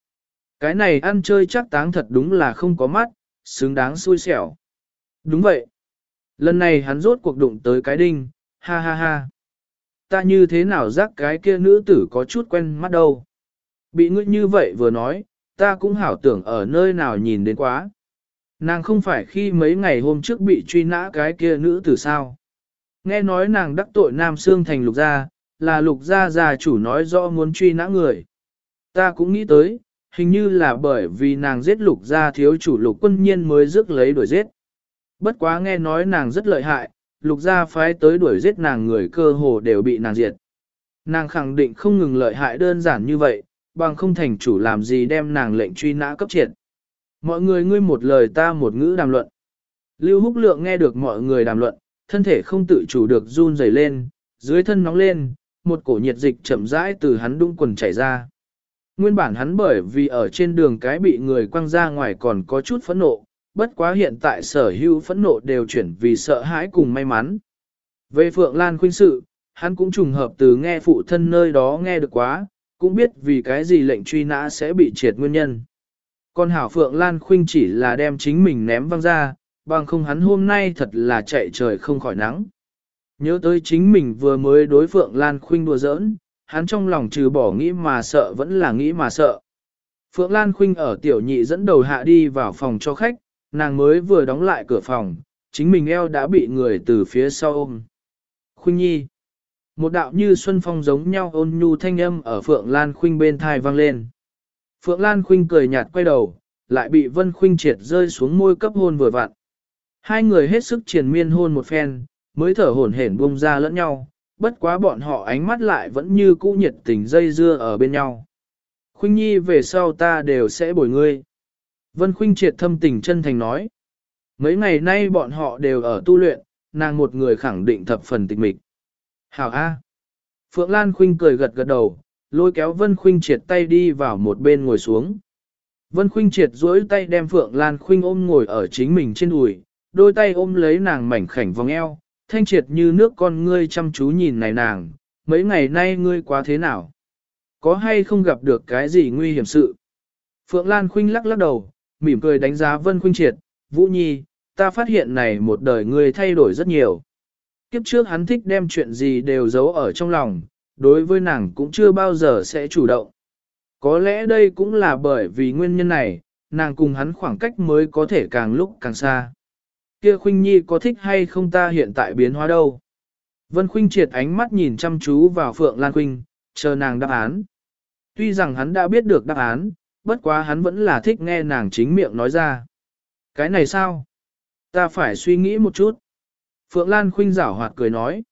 Cái này ăn chơi chắc táng thật đúng là không có mắt, xứng đáng xui xẻo. Đúng vậy. Lần này hắn rốt cuộc đụng tới cái đinh, ha ha ha. Ta như thế nào rắc cái kia nữ tử có chút quen mắt đâu. Bị ngươi như vậy vừa nói, ta cũng hảo tưởng ở nơi nào nhìn đến quá. Nàng không phải khi mấy ngày hôm trước bị truy nã cái kia nữ tử sao. Nghe nói nàng đắc tội Nam Sương thành lục gia, là lục gia gia chủ nói rõ muốn truy nã người. Ta cũng nghĩ tới, hình như là bởi vì nàng giết lục gia thiếu chủ lục quân nhiên mới rước lấy đuổi giết. Bất quá nghe nói nàng rất lợi hại, lục gia phái tới đuổi giết nàng người cơ hồ đều bị nàng diệt. Nàng khẳng định không ngừng lợi hại đơn giản như vậy, bằng không thành chủ làm gì đem nàng lệnh truy nã cấp triệt. Mọi người ngươi một lời ta một ngữ đàm luận. Lưu Húc Lượng nghe được mọi người đàm luận, thân thể không tự chủ được run rẩy lên, dưới thân nóng lên, một cổ nhiệt dịch chậm rãi từ hắn đung quần chảy ra. Nguyên bản hắn bởi vì ở trên đường cái bị người quăng ra ngoài còn có chút phẫn nộ, bất quá hiện tại sở hữu phẫn nộ đều chuyển vì sợ hãi cùng may mắn. Về Phượng Lan khuynh sự, hắn cũng trùng hợp từ nghe phụ thân nơi đó nghe được quá, cũng biết vì cái gì lệnh truy nã sẽ bị triệt nguyên nhân. Còn Hảo Phượng Lan khuynh chỉ là đem chính mình ném văng ra, bằng không hắn hôm nay thật là chạy trời không khỏi nắng. Nhớ tới chính mình vừa mới đối Phượng Lan khuynh đùa giỡn, hắn trong lòng trừ bỏ nghĩ mà sợ vẫn là nghĩ mà sợ. Phượng Lan khuynh ở tiểu nhị dẫn đầu hạ đi vào phòng cho khách, nàng mới vừa đóng lại cửa phòng, chính mình eo đã bị người từ phía sau ôm. Khuynh nhi. Một đạo như xuân phong giống nhau ôn nhu thanh âm ở Phượng Lan khuynh bên thai vang lên. Phượng Lan khuynh cười nhạt quay đầu, lại bị Vân khuynh triệt rơi xuống môi cấp hôn vừa vặn. Hai người hết sức triền miên hôn một phen, mới thở hổn hển buông ra lẫn nhau, bất quá bọn họ ánh mắt lại vẫn như cũ nhiệt tình dây dưa ở bên nhau. Khuynh nhi về sau ta đều sẽ bồi ngươi. Vân Khuynh triệt thâm tình chân thành nói. Mấy ngày nay bọn họ đều ở tu luyện, nàng một người khẳng định thập phần tịch mịch. Hảo A. Phượng Lan Khuynh cười gật gật đầu, lôi kéo Vân Khuynh triệt tay đi vào một bên ngồi xuống. Vân Khuynh triệt duỗi tay đem Phượng Lan Khuynh ôm ngồi ở chính mình trên đùi, đôi tay ôm lấy nàng mảnh khảnh vòng eo, thanh triệt như nước con ngươi chăm chú nhìn này nàng, mấy ngày nay ngươi quá thế nào? Có hay không gặp được cái gì nguy hiểm sự? Phượng Lan Khuynh lắc lắc đầu, mỉm cười đánh giá Vân Khuynh Triệt, Vũ Nhi, ta phát hiện này một đời ngươi thay đổi rất nhiều. Kiếp trước hắn thích đem chuyện gì đều giấu ở trong lòng, đối với nàng cũng chưa bao giờ sẽ chủ động. Có lẽ đây cũng là bởi vì nguyên nhân này, nàng cùng hắn khoảng cách mới có thể càng lúc càng xa. Kia Khuynh Nhi có thích hay không ta hiện tại biến hóa đâu? Vân Khuynh triệt ánh mắt nhìn chăm chú vào Phượng Lan Khuynh, chờ nàng đáp án. Tuy rằng hắn đã biết được đáp án, bất quá hắn vẫn là thích nghe nàng chính miệng nói ra. Cái này sao? Ta phải suy nghĩ một chút. Phượng Lan khuynh giảo hoạt cười nói.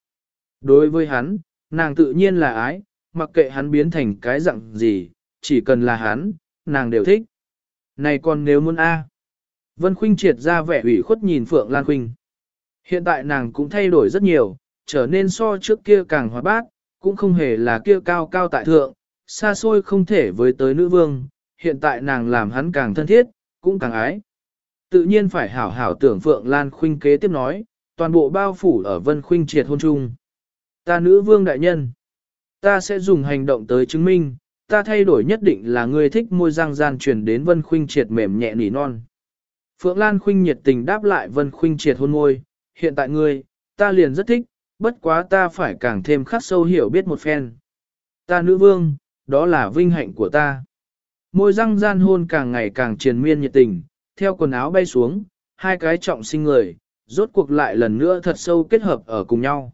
Đối với hắn, nàng tự nhiên là ái, mặc kệ hắn biến thành cái dạng gì, chỉ cần là hắn, nàng đều thích. Này còn nếu muốn A. Vân Khuynh triệt ra vẻ ủy khuất nhìn Phượng Lan Khuynh. Hiện tại nàng cũng thay đổi rất nhiều, trở nên so trước kia càng hóa bát, cũng không hề là kia cao cao tại thượng, xa xôi không thể với tới nữ vương, hiện tại nàng làm hắn càng thân thiết, cũng càng ái. Tự nhiên phải hảo hảo tưởng Phượng Lan Khuynh kế tiếp nói, toàn bộ bao phủ ở Vân Khuynh triệt hôn chung. Ta nữ vương đại nhân, ta sẽ dùng hành động tới chứng minh, ta thay đổi nhất định là ngươi thích môi răng gian truyền đến Vân Khuynh triệt mềm nhẹ nỉ non. Phượng Lan Khuynh nhiệt tình đáp lại Vân Khuynh triệt hôn môi, hiện tại ngươi, ta liền rất thích, bất quá ta phải càng thêm khắc sâu hiểu biết một phen. Ta nữ vương, đó là vinh hạnh của ta. Môi răng gian hôn càng ngày càng triền miên nhiệt tình, theo quần áo bay xuống, hai cái trọng sinh người, rốt cuộc lại lần nữa thật sâu kết hợp ở cùng nhau.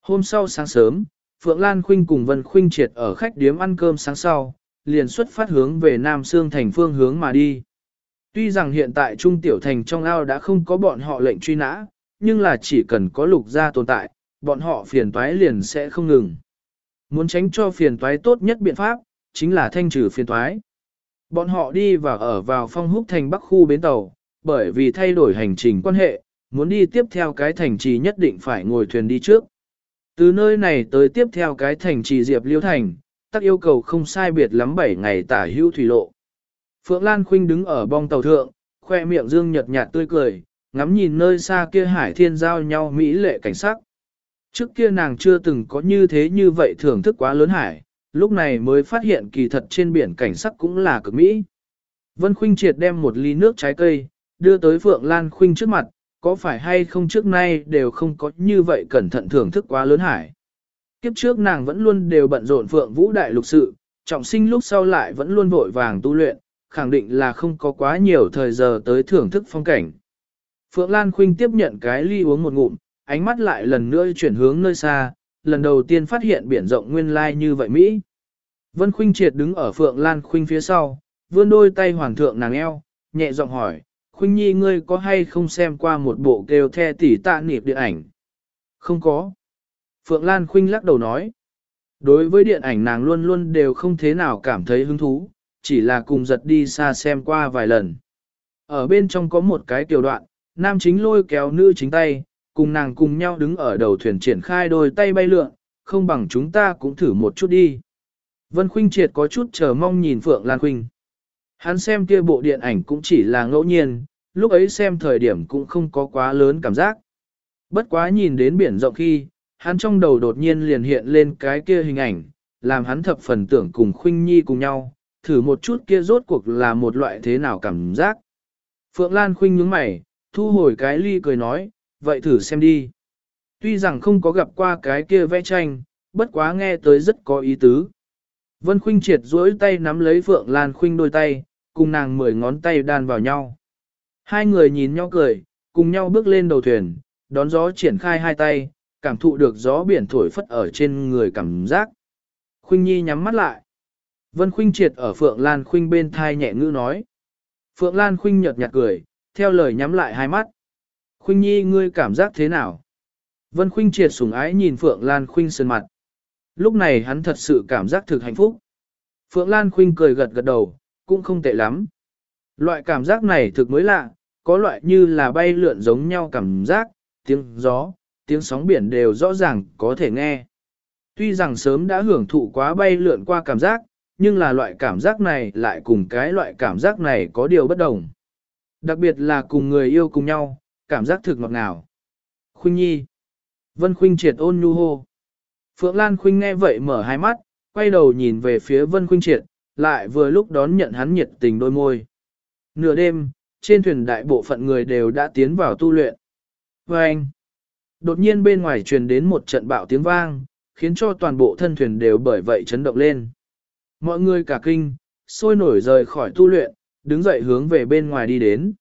Hôm sau sáng sớm, Phượng Lan Khuynh cùng Vân Khuynh triệt ở khách điếm ăn cơm sáng sau, liền xuất phát hướng về Nam Sương thành phương hướng mà đi. Tuy rằng hiện tại Trung Tiểu Thành trong ao đã không có bọn họ lệnh truy nã, nhưng là chỉ cần có lục gia tồn tại, bọn họ phiền toái liền sẽ không ngừng. Muốn tránh cho phiền toái tốt nhất biện pháp, chính là thanh trừ phiền toái. Bọn họ đi và ở vào phong húc thành bắc khu bến tàu, bởi vì thay đổi hành trình quan hệ, muốn đi tiếp theo cái thành trì nhất định phải ngồi thuyền đi trước. Từ nơi này tới tiếp theo cái thành trì Diệp Liêu Thành, tắc yêu cầu không sai biệt lắm 7 ngày tả hữu thủy lộ. Phượng Lan Khuynh đứng ở bong tàu thượng, khoe miệng dương nhật nhạt tươi cười, ngắm nhìn nơi xa kia hải thiên giao nhau mỹ lệ cảnh sắc. Trước kia nàng chưa từng có như thế như vậy thưởng thức quá lớn hải, lúc này mới phát hiện kỳ thật trên biển cảnh sắc cũng là cực mỹ. Vân Khuynh triệt đem một ly nước trái cây, đưa tới Phượng Lan Khuynh trước mặt, có phải hay không trước nay đều không có như vậy cẩn thận thưởng thức quá lớn hải. Kiếp trước nàng vẫn luôn đều bận rộn Phượng Vũ Đại lục sự, trọng sinh lúc sau lại vẫn luôn vội vàng tu luyện, khẳng định là không có quá nhiều thời giờ tới thưởng thức phong cảnh. Phượng Lan Khuynh tiếp nhận cái ly uống một ngụm, ánh mắt lại lần nữa chuyển hướng nơi xa, lần đầu tiên phát hiện biển rộng nguyên lai như vậy Mỹ. Vân Khuynh triệt đứng ở Phượng Lan Khuynh phía sau, vươn đôi tay hoàng thượng nàng eo, nhẹ giọng hỏi, Khuynh Nhi ngươi có hay không xem qua một bộ kêu the tỷ tạ niệm điện ảnh? Không có. Phượng Lan Khuynh lắc đầu nói. Đối với điện ảnh nàng luôn luôn đều không thế nào cảm thấy hứng thú, chỉ là cùng giật đi xa xem qua vài lần. Ở bên trong có một cái tiểu đoạn, nam chính lôi kéo nữ chính tay, cùng nàng cùng nhau đứng ở đầu thuyền triển khai đôi tay bay lượn, không bằng chúng ta cũng thử một chút đi. Vân Khuynh Triệt có chút chờ mong nhìn Phượng Lan Khuynh. Hắn xem kia bộ điện ảnh cũng chỉ là ngẫu nhiên, lúc ấy xem thời điểm cũng không có quá lớn cảm giác. Bất quá nhìn đến biển rộng khi, hắn trong đầu đột nhiên liền hiện lên cái kia hình ảnh, làm hắn thập phần tưởng cùng Khuynh Nhi cùng nhau, thử một chút kia rốt cuộc là một loại thế nào cảm giác. Phượng Lan Khuynh nhướng mày, thu hồi cái ly cười nói, vậy thử xem đi. Tuy rằng không có gặp qua cái kia vẽ tranh, bất quá nghe tới rất có ý tứ. Vân Khuynh triệt duỗi tay nắm lấy Phượng Lan Khuynh đôi tay, cùng nàng mười ngón tay đan vào nhau. Hai người nhìn nhau cười, cùng nhau bước lên đầu thuyền, đón gió triển khai hai tay, cảm thụ được gió biển thổi phất ở trên người cảm giác. Khuynh Nhi nhắm mắt lại. Vân Khuynh triệt ở Phượng Lan Khuynh bên thai nhẹ ngữ nói. Phượng Lan Khuynh nhợt nhạt cười, theo lời nhắm lại hai mắt. Khuynh Nhi ngươi cảm giác thế nào? Vân Khuynh triệt sủng ái nhìn Phượng Lan Khuynh sơn mặt. Lúc này hắn thật sự cảm giác thực hạnh phúc. Phượng Lan Khuynh cười gật gật đầu, cũng không tệ lắm. Loại cảm giác này thực mới lạ, có loại như là bay lượn giống nhau cảm giác, tiếng gió, tiếng sóng biển đều rõ ràng có thể nghe. Tuy rằng sớm đã hưởng thụ quá bay lượn qua cảm giác, nhưng là loại cảm giác này lại cùng cái loại cảm giác này có điều bất đồng. Đặc biệt là cùng người yêu cùng nhau, cảm giác thực ngọt ngào. Khuynh Nhi Vân Khuynh triệt ôn nhu hô. Phượng Lan Khuynh nghe vậy mở hai mắt, quay đầu nhìn về phía Vân Khuynh triệt, lại vừa lúc đón nhận hắn nhiệt tình đôi môi. Nửa đêm, trên thuyền đại bộ phận người đều đã tiến vào tu luyện. Và anh, đột nhiên bên ngoài truyền đến một trận bạo tiếng vang, khiến cho toàn bộ thân thuyền đều bởi vậy chấn động lên. Mọi người cả kinh, sôi nổi rời khỏi tu luyện, đứng dậy hướng về bên ngoài đi đến.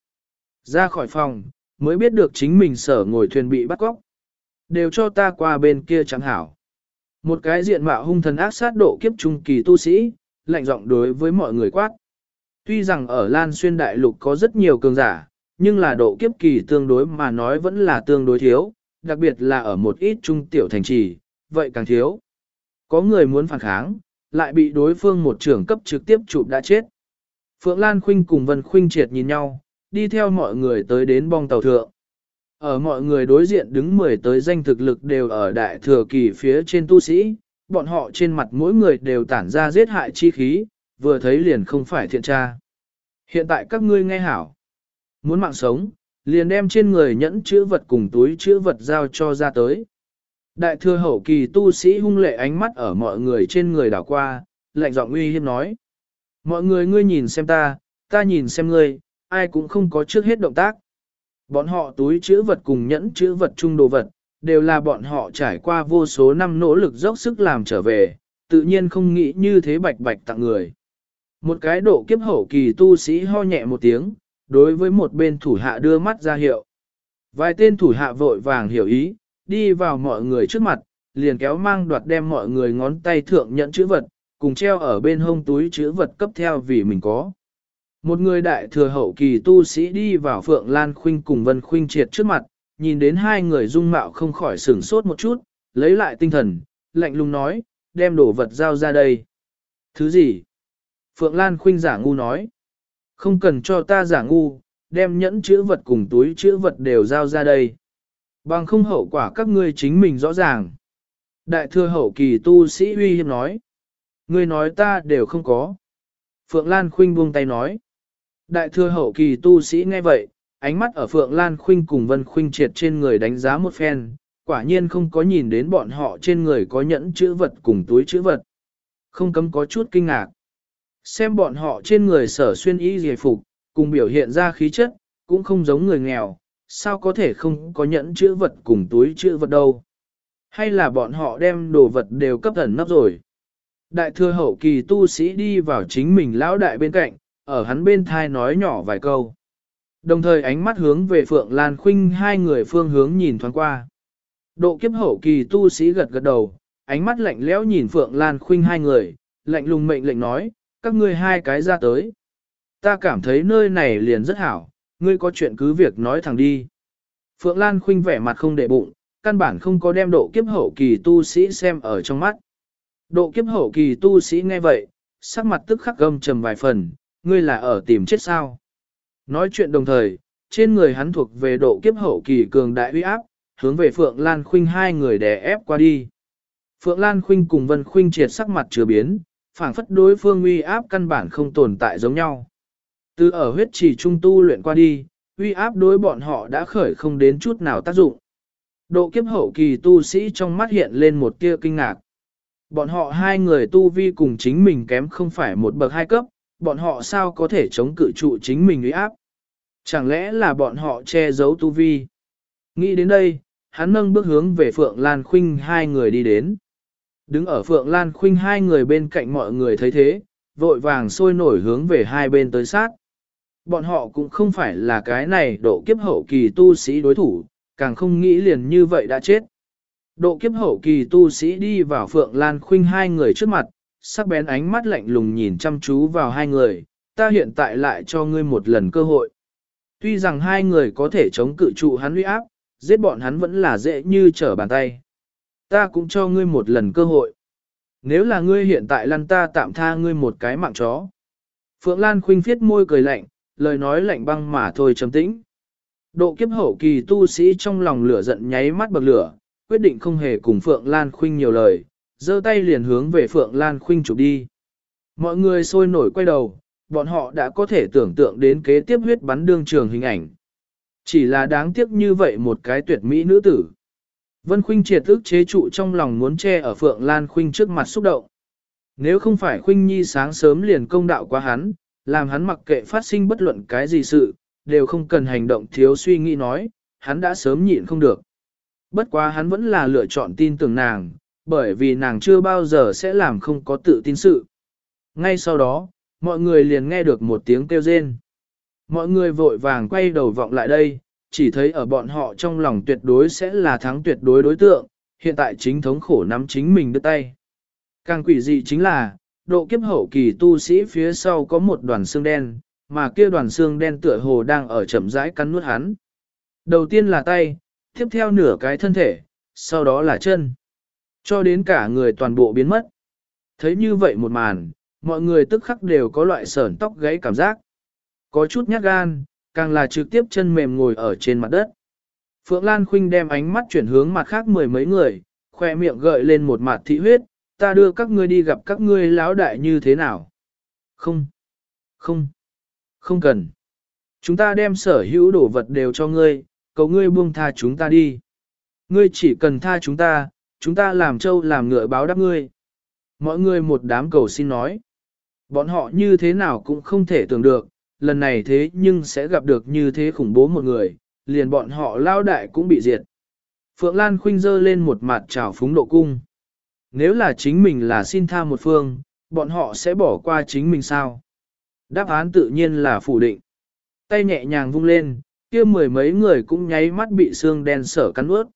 Ra khỏi phòng, mới biết được chính mình sở ngồi thuyền bị bắt cóc. Đều cho ta qua bên kia chẳng hảo. Một cái diện mạo hung thần ác sát độ kiếp trung kỳ tu sĩ, lạnh giọng đối với mọi người quát. Tuy rằng ở Lan Xuyên Đại Lục có rất nhiều cường giả, nhưng là độ kiếp kỳ tương đối mà nói vẫn là tương đối thiếu, đặc biệt là ở một ít trung tiểu thành trì, vậy càng thiếu. Có người muốn phản kháng, lại bị đối phương một trưởng cấp trực tiếp chụp đã chết. Phượng Lan Khuynh cùng Vân Khuynh triệt nhìn nhau, đi theo mọi người tới đến bong tàu thượng. Ở mọi người đối diện đứng mười tới danh thực lực đều ở đại thừa kỳ phía trên tu sĩ, bọn họ trên mặt mỗi người đều tản ra giết hại chi khí, vừa thấy liền không phải thiện tra. Hiện tại các ngươi nghe hảo. Muốn mạng sống, liền đem trên người nhẫn chữ vật cùng túi chữ vật giao cho ra tới. Đại thừa hậu kỳ tu sĩ hung lệ ánh mắt ở mọi người trên người đảo qua, lạnh giọng uy hiếp nói. Mọi người ngươi nhìn xem ta, ta nhìn xem ngươi, ai cũng không có trước hết động tác. Bọn họ túi chữ vật cùng nhẫn chữ vật chung đồ vật, đều là bọn họ trải qua vô số năm nỗ lực dốc sức làm trở về, tự nhiên không nghĩ như thế bạch bạch tặng người. Một cái độ kiếp hậu kỳ tu sĩ ho nhẹ một tiếng, đối với một bên thủ hạ đưa mắt ra hiệu. Vài tên thủ hạ vội vàng hiểu ý, đi vào mọi người trước mặt, liền kéo mang đoạt đem mọi người ngón tay thượng nhận chữ vật, cùng treo ở bên hông túi chữ vật cấp theo vì mình có. Một người đại thừa hậu kỳ tu sĩ đi vào Phượng Lan Khuynh cùng Vân Khuynh triệt trước mặt, nhìn đến hai người dung mạo không khỏi sửng sốt một chút, lấy lại tinh thần, lạnh lùng nói, đem đồ vật giao ra đây. Thứ gì? Phượng Lan Khuynh giả ngu nói, không cần cho ta giả ngu, đem nhẫn chữ vật cùng túi chữ vật đều giao ra đây. Bằng không hậu quả các ngươi chính mình rõ ràng. Đại thừa hậu kỳ tu sĩ uy hiếp nói, ngươi nói ta đều không có. Phượng Lan Khuynh buông tay nói, Đại thừa hậu kỳ tu sĩ nghe vậy, ánh mắt ở Phượng Lan Khuynh cùng Vân Khuynh triệt trên người đánh giá một phen, quả nhiên không có nhìn đến bọn họ trên người có nhẫn chữ vật cùng túi chữ vật. Không cấm có chút kinh ngạc. Xem bọn họ trên người sở xuyên y dề phục, cùng biểu hiện ra khí chất, cũng không giống người nghèo, sao có thể không có nhẫn chữ vật cùng túi chữ vật đâu. Hay là bọn họ đem đồ vật đều cấp thần nấp rồi. Đại thừa hậu kỳ tu sĩ đi vào chính mình lão đại bên cạnh, ở hắn bên thai nói nhỏ vài câu. Đồng thời ánh mắt hướng về Phượng Lan Khuynh hai người phương hướng nhìn thoáng qua. Độ kiếp hậu kỳ tu sĩ gật gật đầu, ánh mắt lạnh lẽo nhìn Phượng Lan Khuynh hai người, lạnh lùng mệnh lệnh nói, các ngươi hai cái ra tới. Ta cảm thấy nơi này liền rất hảo, ngươi có chuyện cứ việc nói thẳng đi. Phượng Lan Khuynh vẻ mặt không để bụng, căn bản không có đem độ kiếp hậu kỳ tu sĩ xem ở trong mắt. Độ kiếp hậu kỳ tu sĩ nghe vậy, sắc mặt tức khắc gâm trầm vài phần, ngươi là ở tìm chết sao. Nói chuyện đồng thời, trên người hắn thuộc về độ kiếp hậu kỳ cường đại uy áp, hướng về Phượng Lan Khuynh hai người đè ép qua đi. Phượng Lan Khuynh cùng Vân Khuynh triệt sắc mặt chưa biến, phảng phất đối phương uy áp căn bản không tồn tại giống nhau. Từ ở huyết trì trung tu luyện qua đi, uy áp đối bọn họ đã khởi không đến chút nào tác dụng. Độ kiếp hậu kỳ tu sĩ trong mắt hiện lên một tia kinh ngạc. Bọn họ hai người tu vi cùng chính mình kém không phải một bậc hai cấp, bọn họ sao có thể chống cự trụ chính mình uy áp? Chẳng lẽ là bọn họ che giấu tu vi? Nghĩ đến đây, hắn nâng bước hướng về Phượng Lan Khuynh hai người đi đến. Đứng ở Phượng Lan Khuynh hai người bên cạnh mọi người thấy thế, vội vàng sôi nổi hướng về hai bên tới sát. Bọn họ cũng không phải là cái này độ kiếp hậu kỳ tu sĩ đối thủ, càng không nghĩ liền như vậy đã chết. Độ kiếp hậu kỳ tu sĩ đi vào Phượng Lan Khuynh hai người trước mặt, sắc bén ánh mắt lạnh lùng nhìn chăm chú vào hai người, ta hiện tại lại cho ngươi một lần cơ hội. Tuy rằng hai người có thể chống cự trụ hắn uy áp, giết bọn hắn vẫn là dễ như trở bàn tay. Ta cũng cho ngươi một lần cơ hội. Nếu là ngươi hiện tại lăn ta tạm tha ngươi một cái mạng chó. Phượng Lan khuynh phiết môi cười lạnh, lời nói lạnh băng mà thôi trầm tĩnh. Độ kiếp hậu kỳ tu sĩ trong lòng lửa giận nháy mắt bậc lửa, quyết định không hề cùng Phượng Lan khuynh nhiều lời, giơ tay liền hướng về Phượng Lan khuynh chụp đi. Mọi người sôi nổi quay đầu, bọn họ đã có thể tưởng tượng đến kế tiếp huyết bắn đương trường hình ảnh. Chỉ là đáng tiếc như vậy một cái tuyệt mỹ nữ tử. Vân Khuynh triệt ức chế trụ trong lòng muốn che ở Phượng Lan Khuynh trước mặt xúc động. Nếu không phải Khuynh Nhi sáng sớm liền công đạo qua hắn, làm hắn mặc kệ phát sinh bất luận cái gì sự, đều không cần hành động thiếu suy nghĩ nói, hắn đã sớm nhịn không được. Bất quá hắn vẫn là lựa chọn tin tưởng nàng, bởi vì nàng chưa bao giờ sẽ làm không có tự tin sự. Ngay sau đó, mọi người liền nghe được một tiếng kêu rên. Mọi người vội vàng quay đầu vọng lại đây, chỉ thấy ở bọn họ trong lòng tuyệt đối sẽ là thắng tuyệt đối đối tượng, hiện tại chính thống khổ nắm chính mình đứt tay. Càng quỷ dị chính là, độ kiếp hậu kỳ tu sĩ phía sau có một đoàn xương đen, mà kia đoàn xương đen tựa hồ đang ở chậm rãi cắn nuốt hắn. Đầu tiên là tay, tiếp theo nửa cái thân thể, sau đó là chân. Cho đến cả người toàn bộ biến mất. Thấy như vậy một màn, mọi người tức khắc đều có loại sởn tóc gáy cảm giác. Có chút nhát gan, càng là trực tiếp chân mềm ngồi ở trên mặt đất. Phượng Lan Khuynh đem ánh mắt chuyển hướng mặt khác mười mấy người, khoe miệng gợi lên một mặt thị huyết, ta đưa các ngươi đi gặp các ngươi lão đại như thế nào? Không, không, không cần. Chúng ta đem sở hữu đồ vật đều cho ngươi, cầu ngươi buông tha chúng ta đi. Ngươi chỉ cần tha chúng ta, chúng ta làm trâu làm ngựa báo đáp ngươi. Mọi người một đám cầu xin nói. Bọn họ như thế nào cũng không thể tưởng được, lần này thế nhưng sẽ gặp được như thế khủng bố một người, liền bọn họ lao đại cũng bị diệt. Phượng Lan khuynh dơ lên một mặt trào phúng độ cung. Nếu là chính mình là xin tha một phương, bọn họ sẽ bỏ qua chính mình sao? Đáp án tự nhiên là phủ định. Tay nhẹ nhàng vung lên, kia mười mấy người cũng nháy mắt bị xương đen sở cắn ướt.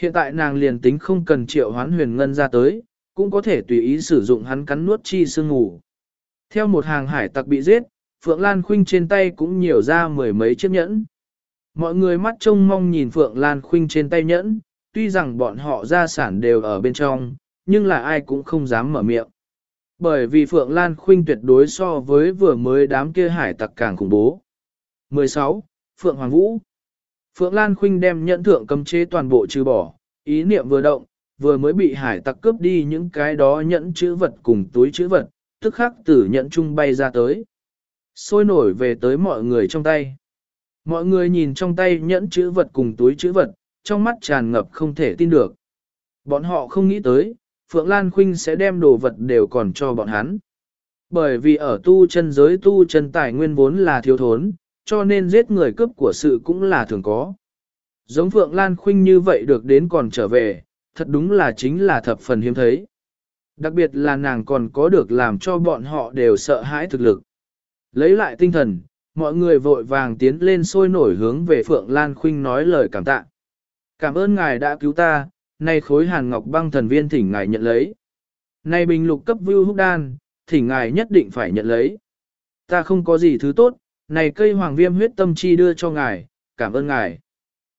Hiện tại nàng liền tính không cần triệu hoán huyền ngân ra tới, cũng có thể tùy ý sử dụng hắn cắn nuốt chi sương ngủ. Theo một hàng hải tặc bị giết, Phượng Lan Khuynh trên tay cũng nhiều ra mười mấy chiếc nhẫn. Mọi người mắt trông mong nhìn Phượng Lan Khuynh trên tay nhẫn, tuy rằng bọn họ gia sản đều ở bên trong, nhưng là ai cũng không dám mở miệng. Bởi vì Phượng Lan Khuynh tuyệt đối so với vừa mới đám kia hải tặc càng khủng bố. 16. Phượng Hoàng Vũ Phượng Lan Khuynh đem nhẫn thượng cấm chế toàn bộ trừ bỏ, ý niệm vừa động, vừa mới bị hải tặc cướp đi những cái đó nhẫn chữ vật cùng túi chữ vật, tức khắc tử nhẫn Chung bay ra tới. Sôi nổi về tới mọi người trong tay. Mọi người nhìn trong tay nhẫn chữ vật cùng túi chữ vật, trong mắt tràn ngập không thể tin được. Bọn họ không nghĩ tới, Phượng Lan Khuynh sẽ đem đồ vật đều còn cho bọn hắn. Bởi vì ở tu chân giới tu chân tài nguyên vốn là thiếu thốn, cho nên giết người cướp của sự cũng là thường có. Giống Phượng Lan Khuynh như vậy được đến còn trở về, thật đúng là chính là thập phần hiếm thấy. Đặc biệt là nàng còn có được làm cho bọn họ đều sợ hãi thực lực. Lấy lại tinh thần, mọi người vội vàng tiến lên sôi nổi hướng về Phượng Lan Khuynh nói lời cảm tạ. Cảm ơn ngài đã cứu ta, nay khối hàn ngọc băng thần viên thỉnh ngài nhận lấy. Nay bình lục cấp view húc đan, thỉnh ngài nhất định phải nhận lấy. Ta không có gì thứ tốt, này cây hoàng viêm huyết tâm chi đưa cho ngài, cảm ơn ngài.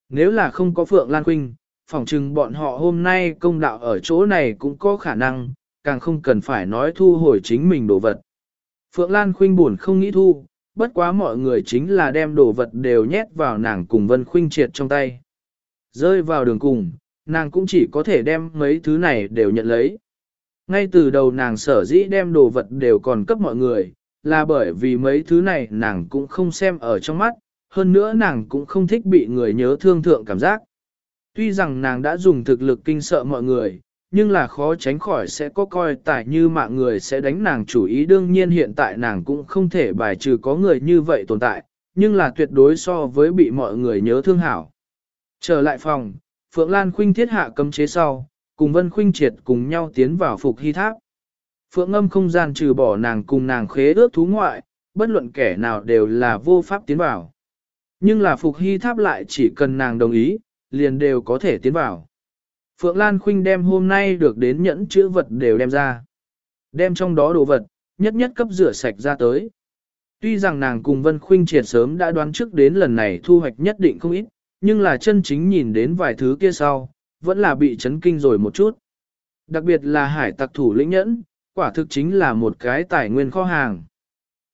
Nếu là không có Phượng Lan Quynh, phỏng chừng bọn họ hôm nay công đạo ở chỗ này cũng có khả năng, càng không cần phải nói thu hồi chính mình đồ vật. Phượng Lan Khuynh buồn không nghĩ thu, bất quá mọi người chính là đem đồ vật đều nhét vào nàng cùng Vân Khuynh triệt trong tay. Rơi vào đường cùng, nàng cũng chỉ có thể đem mấy thứ này đều nhận lấy. Ngay từ đầu nàng sở dĩ đem đồ vật đều còn cấp mọi người, là bởi vì mấy thứ này nàng cũng không xem ở trong mắt, hơn nữa nàng cũng không thích bị người nhớ thương thượng cảm giác. Tuy rằng nàng đã dùng thực lực kinh sợ mọi người, nhưng là khó tránh khỏi sẽ có coi tại như mạng người sẽ đánh nàng chủ ý đương nhiên hiện tại nàng cũng không thể bài trừ có người như vậy tồn tại, nhưng là tuyệt đối so với bị mọi người nhớ thương hảo. Trở lại phòng, Phượng Lan Khuynh thiết hạ cấm chế sau, cùng Vân Khuynh triệt cùng nhau tiến vào phục hy tháp. Phượng âm không gian trừ bỏ nàng cùng nàng khế ước thú ngoại, bất luận kẻ nào đều là vô pháp tiến vào. Nhưng là phục hy tháp lại chỉ cần nàng đồng ý, liền đều có thể tiến vào. Phượng Lan Khuynh đem hôm nay được đến nhẫn chữ vật đều đem ra. Đem trong đó đồ vật, nhất nhất cấp rửa sạch ra tới. Tuy rằng nàng cùng Vân Khuynh triệt sớm đã đoán trước đến lần này thu hoạch nhất định không ít, nhưng là chân chính nhìn đến vài thứ kia sau, vẫn là bị chấn kinh rồi một chút. Đặc biệt là hải tặc thủ lĩnh nhẫn, quả thực chính là một cái tài nguyên kho hàng.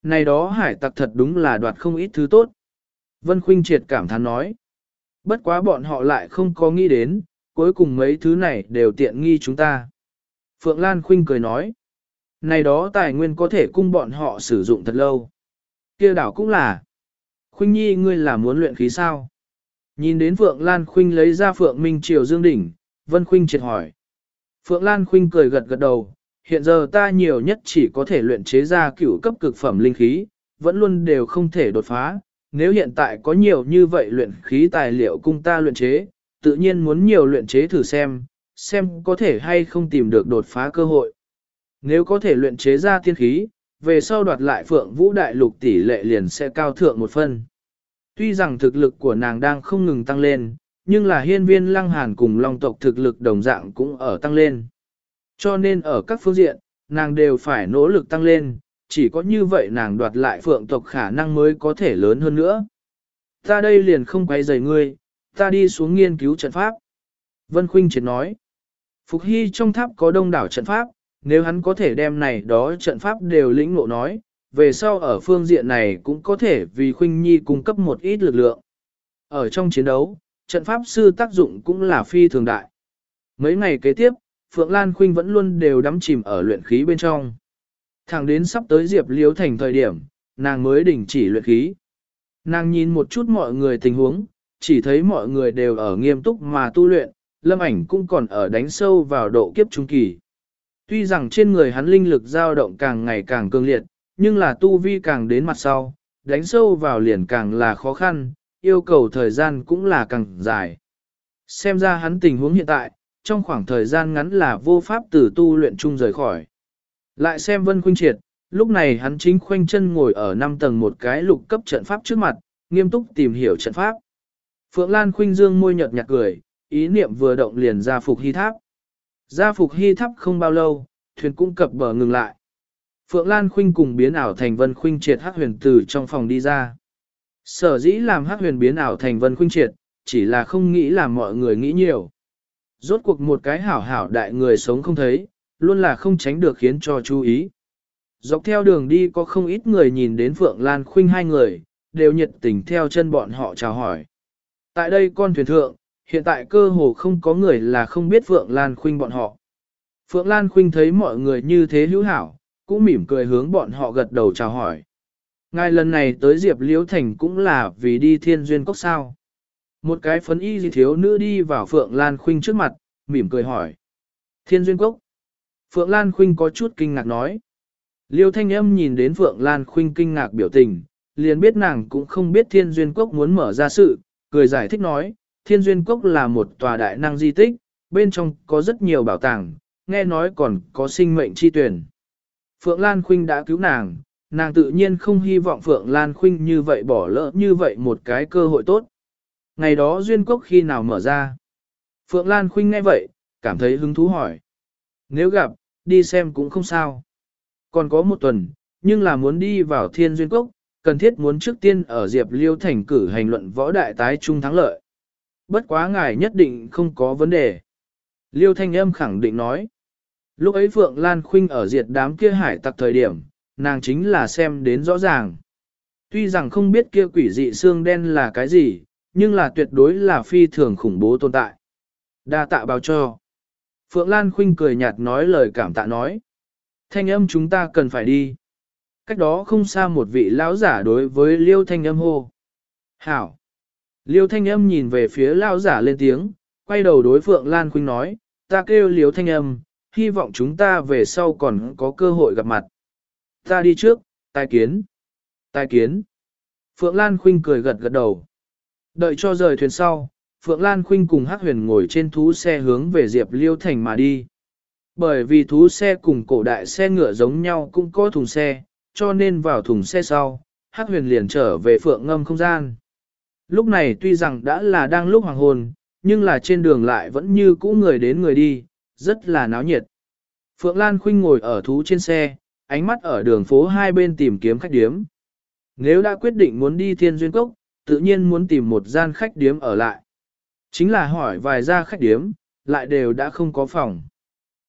Này đó hải tặc thật đúng là đoạt không ít thứ tốt. Vân Khuynh triệt cảm thán nói. Bất quá bọn họ lại không có nghĩ đến, cuối cùng mấy thứ này đều tiện nghi chúng ta. Phượng Lan Khuynh cười nói. Này đó tài nguyên có thể cung bọn họ sử dụng thật lâu. kia đảo cũng là. Khuynh Nhi ngươi là muốn luyện khí sao? Nhìn đến Phượng Lan Khuynh lấy ra Phượng Minh Triều Dương Đỉnh, Vân Khuynh triệt hỏi. Phượng Lan Khuynh cười gật gật đầu, hiện giờ ta nhiều nhất chỉ có thể luyện chế ra cửu cấp cực phẩm linh khí, vẫn luôn đều không thể đột phá. Nếu hiện tại có nhiều như vậy luyện khí tài liệu cung ta luyện chế, tự nhiên muốn nhiều luyện chế thử xem, xem có thể hay không tìm được đột phá cơ hội. Nếu có thể luyện chế ra tiên khí, về sau đoạt lại phượng vũ đại lục tỷ lệ liền sẽ cao thượng một phân. Tuy rằng thực lực của nàng đang không ngừng tăng lên, nhưng là hiên viên lăng hàn cùng long tộc thực lực đồng dạng cũng ở tăng lên. Cho nên ở các phương diện, nàng đều phải nỗ lực tăng lên, chỉ có như vậy nàng đoạt lại phượng tộc khả năng mới có thể lớn hơn nữa. Ta đây liền không quay rời ngươi, ta đi xuống nghiên cứu trận pháp. Vân Khuynh triệt nói, Phục Hy trong tháp có đông đảo trận pháp, nếu hắn có thể đem này đó trận pháp đều lĩnh ngộ nói, về sau ở phương diện này cũng có thể vì Khuynh Nhi cung cấp một ít lực lượng. Ở trong chiến đấu, trận pháp sư tác dụng cũng là phi thường đại. Mấy ngày kế tiếp, Phượng Lan Khuynh vẫn luôn đều đắm chìm ở luyện khí bên trong. Thẳng đến sắp tới Diệp Liếu Thành thời điểm, nàng mới đình chỉ luyện khí. Nàng nhìn một chút mọi người tình huống, chỉ thấy mọi người đều ở nghiêm túc mà tu luyện, lâm ảnh cũng còn ở đánh sâu vào độ kiếp trung kỳ. Tuy rằng trên người hắn linh lực dao động càng ngày càng cường liệt, nhưng là tu vi càng đến mặt sau, đánh sâu vào liền càng là khó khăn, yêu cầu thời gian cũng là càng dài. Xem ra hắn tình huống hiện tại, trong khoảng thời gian ngắn là vô pháp từ tu luyện chung rời khỏi. Lại xem Vân Khuynh Triệt, lúc này hắn chính khoanh chân ngồi ở 5 tầng một cái lục cấp trận pháp trước mặt, nghiêm túc tìm hiểu trận pháp. Phượng Lan Khuynh dương môi nhợt nhạt cười, ý niệm vừa động liền ra phục hy tháp. Ra phục hy tháp không bao lâu, thuyền cũng cập bờ ngừng lại. Phượng Lan Khuynh cùng biến ảo thành Vân Khuynh triệt hắc huyền từ trong phòng đi ra. Sở dĩ làm hắc huyền biến ảo thành Vân Khuynh triệt, chỉ là không nghĩ làm mọi người nghĩ nhiều. Rốt cuộc một cái hảo hảo đại người sống không thấy, luôn là không tránh được khiến cho chú ý. Dọc theo đường đi có không ít người nhìn đến Phượng Lan Khuynh hai người, đều nhiệt tình theo chân bọn họ chào hỏi. Tại đây con thuyền thượng, hiện tại cơ hồ không có người là không biết Phượng Lan Khuynh bọn họ. Phượng Lan Khuynh thấy mọi người như thế hữu hảo, cũng mỉm cười hướng bọn họ gật đầu chào hỏi. Ngài lần này tới Diệp Liễu Thành cũng là vì đi thiên duyên cốc sao. Một cái phấn y gì thiếu nữ đi vào Phượng Lan Khuynh trước mặt, mỉm cười hỏi. Thiên duyên cốc. Phượng Lan Khuynh có chút kinh ngạc nói. Liêu Thanh Âm nhìn đến Phượng Lan Khuynh kinh ngạc biểu tình, liền biết nàng cũng không biết thiên duyên cốc muốn mở ra sự, cười giải thích nói, thiên duyên cốc là một tòa đại năng di tích, bên trong có rất nhiều bảo tàng, nghe nói còn có sinh mệnh chi tuyển. Phượng Lan Khuynh đã cứu nàng, nàng tự nhiên không hy vọng Phượng Lan Khuynh như vậy bỏ lỡ như vậy một cái cơ hội tốt. Ngày đó duyên cốc khi nào mở ra? Phượng Lan Khuynh nghe vậy, cảm thấy hứng thú hỏi. Nếu gặp, đi xem cũng không sao. Còn có một tuần, nhưng là muốn đi vào thiên duyên cốc, cần thiết muốn trước tiên ở Diệp Liêu thành cử hành luận võ đại tái trung thắng lợi. Bất quá ngài nhất định không có vấn đề. Liêu Thanh Âm khẳng định nói. Lúc ấy Phượng Lan Khuynh ở diệt đám kia hải tặc thời điểm, nàng chính là xem đến rõ ràng. Tuy rằng không biết kia quỷ dị xương đen là cái gì, nhưng là tuyệt đối là phi thường khủng bố tồn tại. Đa tạ báo cho. Phượng Lan Khuynh cười nhạt nói lời cảm tạ nói. Thanh âm chúng ta cần phải đi. Cách đó không xa một vị lão giả đối với Liêu Thanh âm hô. Hảo. Liêu Thanh âm nhìn về phía lão giả lên tiếng, quay đầu đối Phượng Lan Khuynh nói, ta kêu Liêu Thanh âm, hy vọng chúng ta về sau còn có cơ hội gặp mặt. Ta đi trước, tai kiến. Tai kiến. Phượng Lan Khuynh cười gật gật đầu. Đợi cho rời thuyền sau, Phượng Lan Khuynh cùng Hắc Huyền ngồi trên thú xe hướng về Diệp Liêu Thành mà đi. Bởi vì thú xe cùng cổ đại xe ngựa giống nhau cũng có thùng xe, cho nên vào thùng xe sau, Hắc Huyền liền trở về Phượng Ngâm không gian. Lúc này tuy rằng đã là đang lúc hoàng hôn, nhưng là trên đường lại vẫn như cũ người đến người đi, rất là náo nhiệt. Phượng Lan Khuynh ngồi ở thú trên xe, ánh mắt ở đường phố hai bên tìm kiếm khách điếm. Nếu đã quyết định muốn đi thiên duyên cốc, tự nhiên muốn tìm một gian khách điếm ở lại. Chính là hỏi vài gia khách điếm, lại đều đã không có phòng.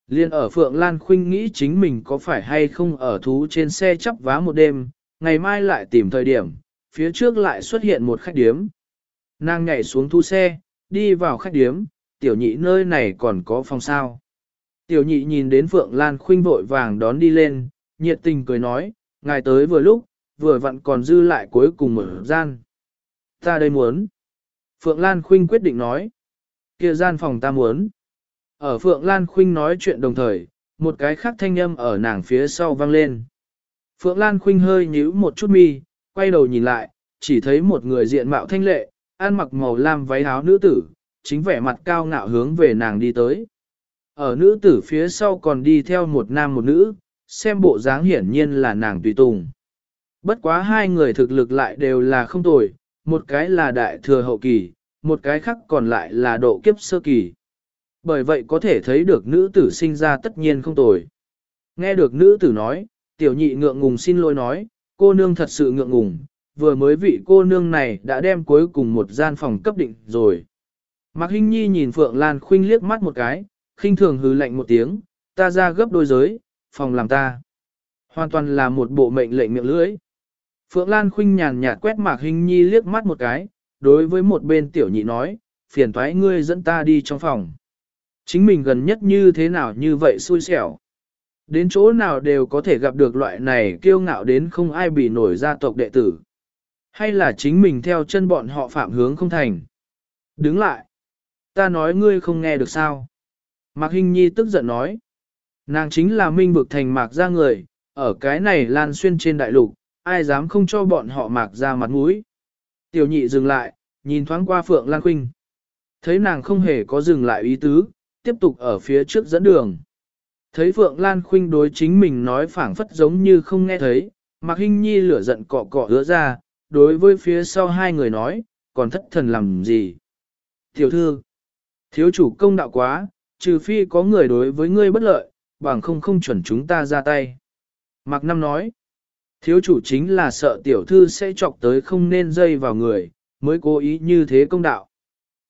Liên ở Phượng Lan Khuynh nghĩ chính mình có phải hay không ở thú trên xe chắp vá một đêm, ngày mai lại tìm thời điểm, phía trước lại xuất hiện một khách điếm. Nàng nhảy xuống thu xe, đi vào khách điếm, tiểu nhị nơi này còn có phòng sao. Tiểu nhị nhìn đến Phượng Lan Khuynh vội vàng đón đi lên, nhiệt tình cười nói, ngài tới vừa lúc, vừa vặn còn dư lại cuối cùng ở gian. Ta đây muốn. Phượng Lan Khuynh quyết định nói. kia gian phòng ta muốn. Ở Phượng Lan Khuynh nói chuyện đồng thời, một cái khác thanh âm ở nàng phía sau vang lên. Phượng Lan Khuynh hơi nhíu một chút mi, quay đầu nhìn lại, chỉ thấy một người diện mạo thanh lệ, ăn mặc màu lam váy áo nữ tử, chính vẻ mặt cao ngạo hướng về nàng đi tới. Ở nữ tử phía sau còn đi theo một nam một nữ, xem bộ dáng hiển nhiên là nàng tùy tùng. Bất quá hai người thực lực lại đều là không tồi, một cái là đại thừa hậu kỳ, một cái khác còn lại là độ kiếp sơ kỳ. Bởi vậy có thể thấy được nữ tử sinh ra tất nhiên không tồi. Nghe được nữ tử nói, tiểu nhị ngượng ngùng xin lỗi nói, cô nương thật sự ngượng ngùng, vừa mới vị cô nương này đã đem cuối cùng một gian phòng cấp định rồi. Mạc Hinh Nhi nhìn Phượng Lan Khuynh liếc mắt một cái, khinh thường hừ lạnh một tiếng, ta ra gấp đôi giới, phòng làm ta. Hoàn toàn là một bộ mệnh lệnh miệng lưỡi. Phượng Lan khinh nhàn nhạt quét Mạc Hinh Nhi liếc mắt một cái, đối với một bên tiểu nhị nói, phiền thoái ngươi dẫn ta đi trong phòng. Chính mình gần nhất như thế nào như vậy xui xẻo. Đến chỗ nào đều có thể gặp được loại này kiêu ngạo đến không ai bị nổi gia tộc đệ tử. Hay là chính mình theo chân bọn họ phạm hướng không thành. Đứng lại. Ta nói ngươi không nghe được sao. Mạc Hinh Nhi tức giận nói. Nàng chính là minh vực thành mạc ra người, ở cái này lan xuyên trên đại lục, ai dám không cho bọn họ mạc ra mặt mũi. Tiểu nhị dừng lại, nhìn thoáng qua Phượng Lan Khuynh. Thấy nàng không hề có dừng lại ý tứ, tiếp tục ở phía trước dẫn đường. Thấy Phượng Lan Khuynh đối chính mình nói phảng phất giống như không nghe thấy, Mạc Hinh Nhi lửa giận cọ cọ hứa ra, đối với phía sau hai người nói, còn thất thần làm gì. Tiểu thư, thiếu chủ công đạo quá, trừ phi có người đối với ngươi bất lợi, bằng không không chuẩn chúng ta ra tay. Mạc Năm nói, thiếu chủ chính là sợ tiểu thư sẽ chọc tới không nên dây vào người, mới cố ý như thế công đạo.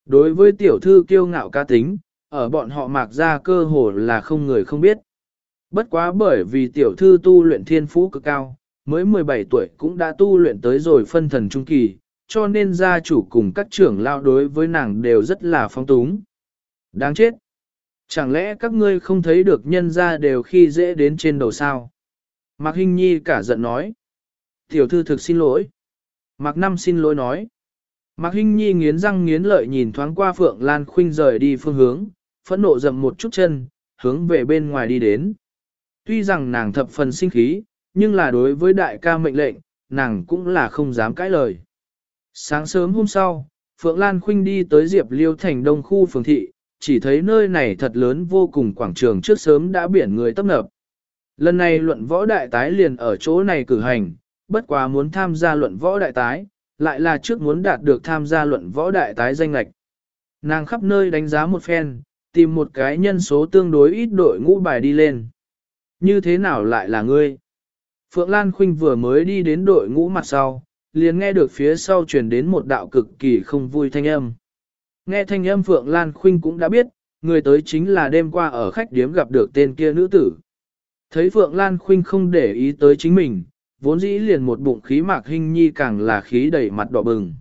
Đối với tiểu thư kiêu ngạo ca tính, ở bọn họ mạc ra cơ hồ là không người không biết. Bất quá bởi vì tiểu thư tu luyện thiên phú cực cao, mới 17 tuổi cũng đã tu luyện tới rồi phân thần trung kỳ, cho nên gia chủ cùng các trưởng lao đối với nàng đều rất là phong túng. Đáng chết! Chẳng lẽ các ngươi không thấy được nhân ra đều khi dễ đến trên đầu sao? Mạc Hinh Nhi cả giận nói. Tiểu thư thực xin lỗi. Mạc Năm xin lỗi nói. Mạc Hinh Nhi nghiến răng nghiến lợi nhìn thoáng qua Phượng Lan Khuynh rời đi phương hướng, phẫn nộ dầm một chút chân, hướng về bên ngoài đi đến. Tuy rằng nàng thập phần sinh khí, nhưng là đối với đại ca mệnh lệnh, nàng cũng là không dám cãi lời. Sáng sớm hôm sau, Phượng Lan Khuynh đi tới Diệp Liêu thành đông khu phường thị, chỉ thấy nơi này thật lớn vô cùng quảng trường trước sớm đã biển người tấp nập. Lần này luận võ đại tái liền ở chỗ này cử hành, bất quá muốn tham gia luận võ đại tái, lại là trước muốn đạt được tham gia luận võ đại tái danh lạch. Nàng khắp nơi đánh giá một phen, tìm một cái nhân số tương đối ít đội ngũ bài đi lên. Như thế nào lại là ngươi? Phượng Lan Khuynh vừa mới đi đến đội ngũ mặt sau, liền nghe được phía sau truyền đến một đạo cực kỳ không vui thanh âm. Nghe thanh âm Phượng Lan Khuynh cũng đã biết, người tới chính là đêm qua ở khách điếm gặp được tên kia nữ tử. Thấy Phượng Lan Khuynh không để ý tới chính mình, vốn dĩ liền một bụng khí mạc hình nhi càng là khí đầy mặt đỏ bừng.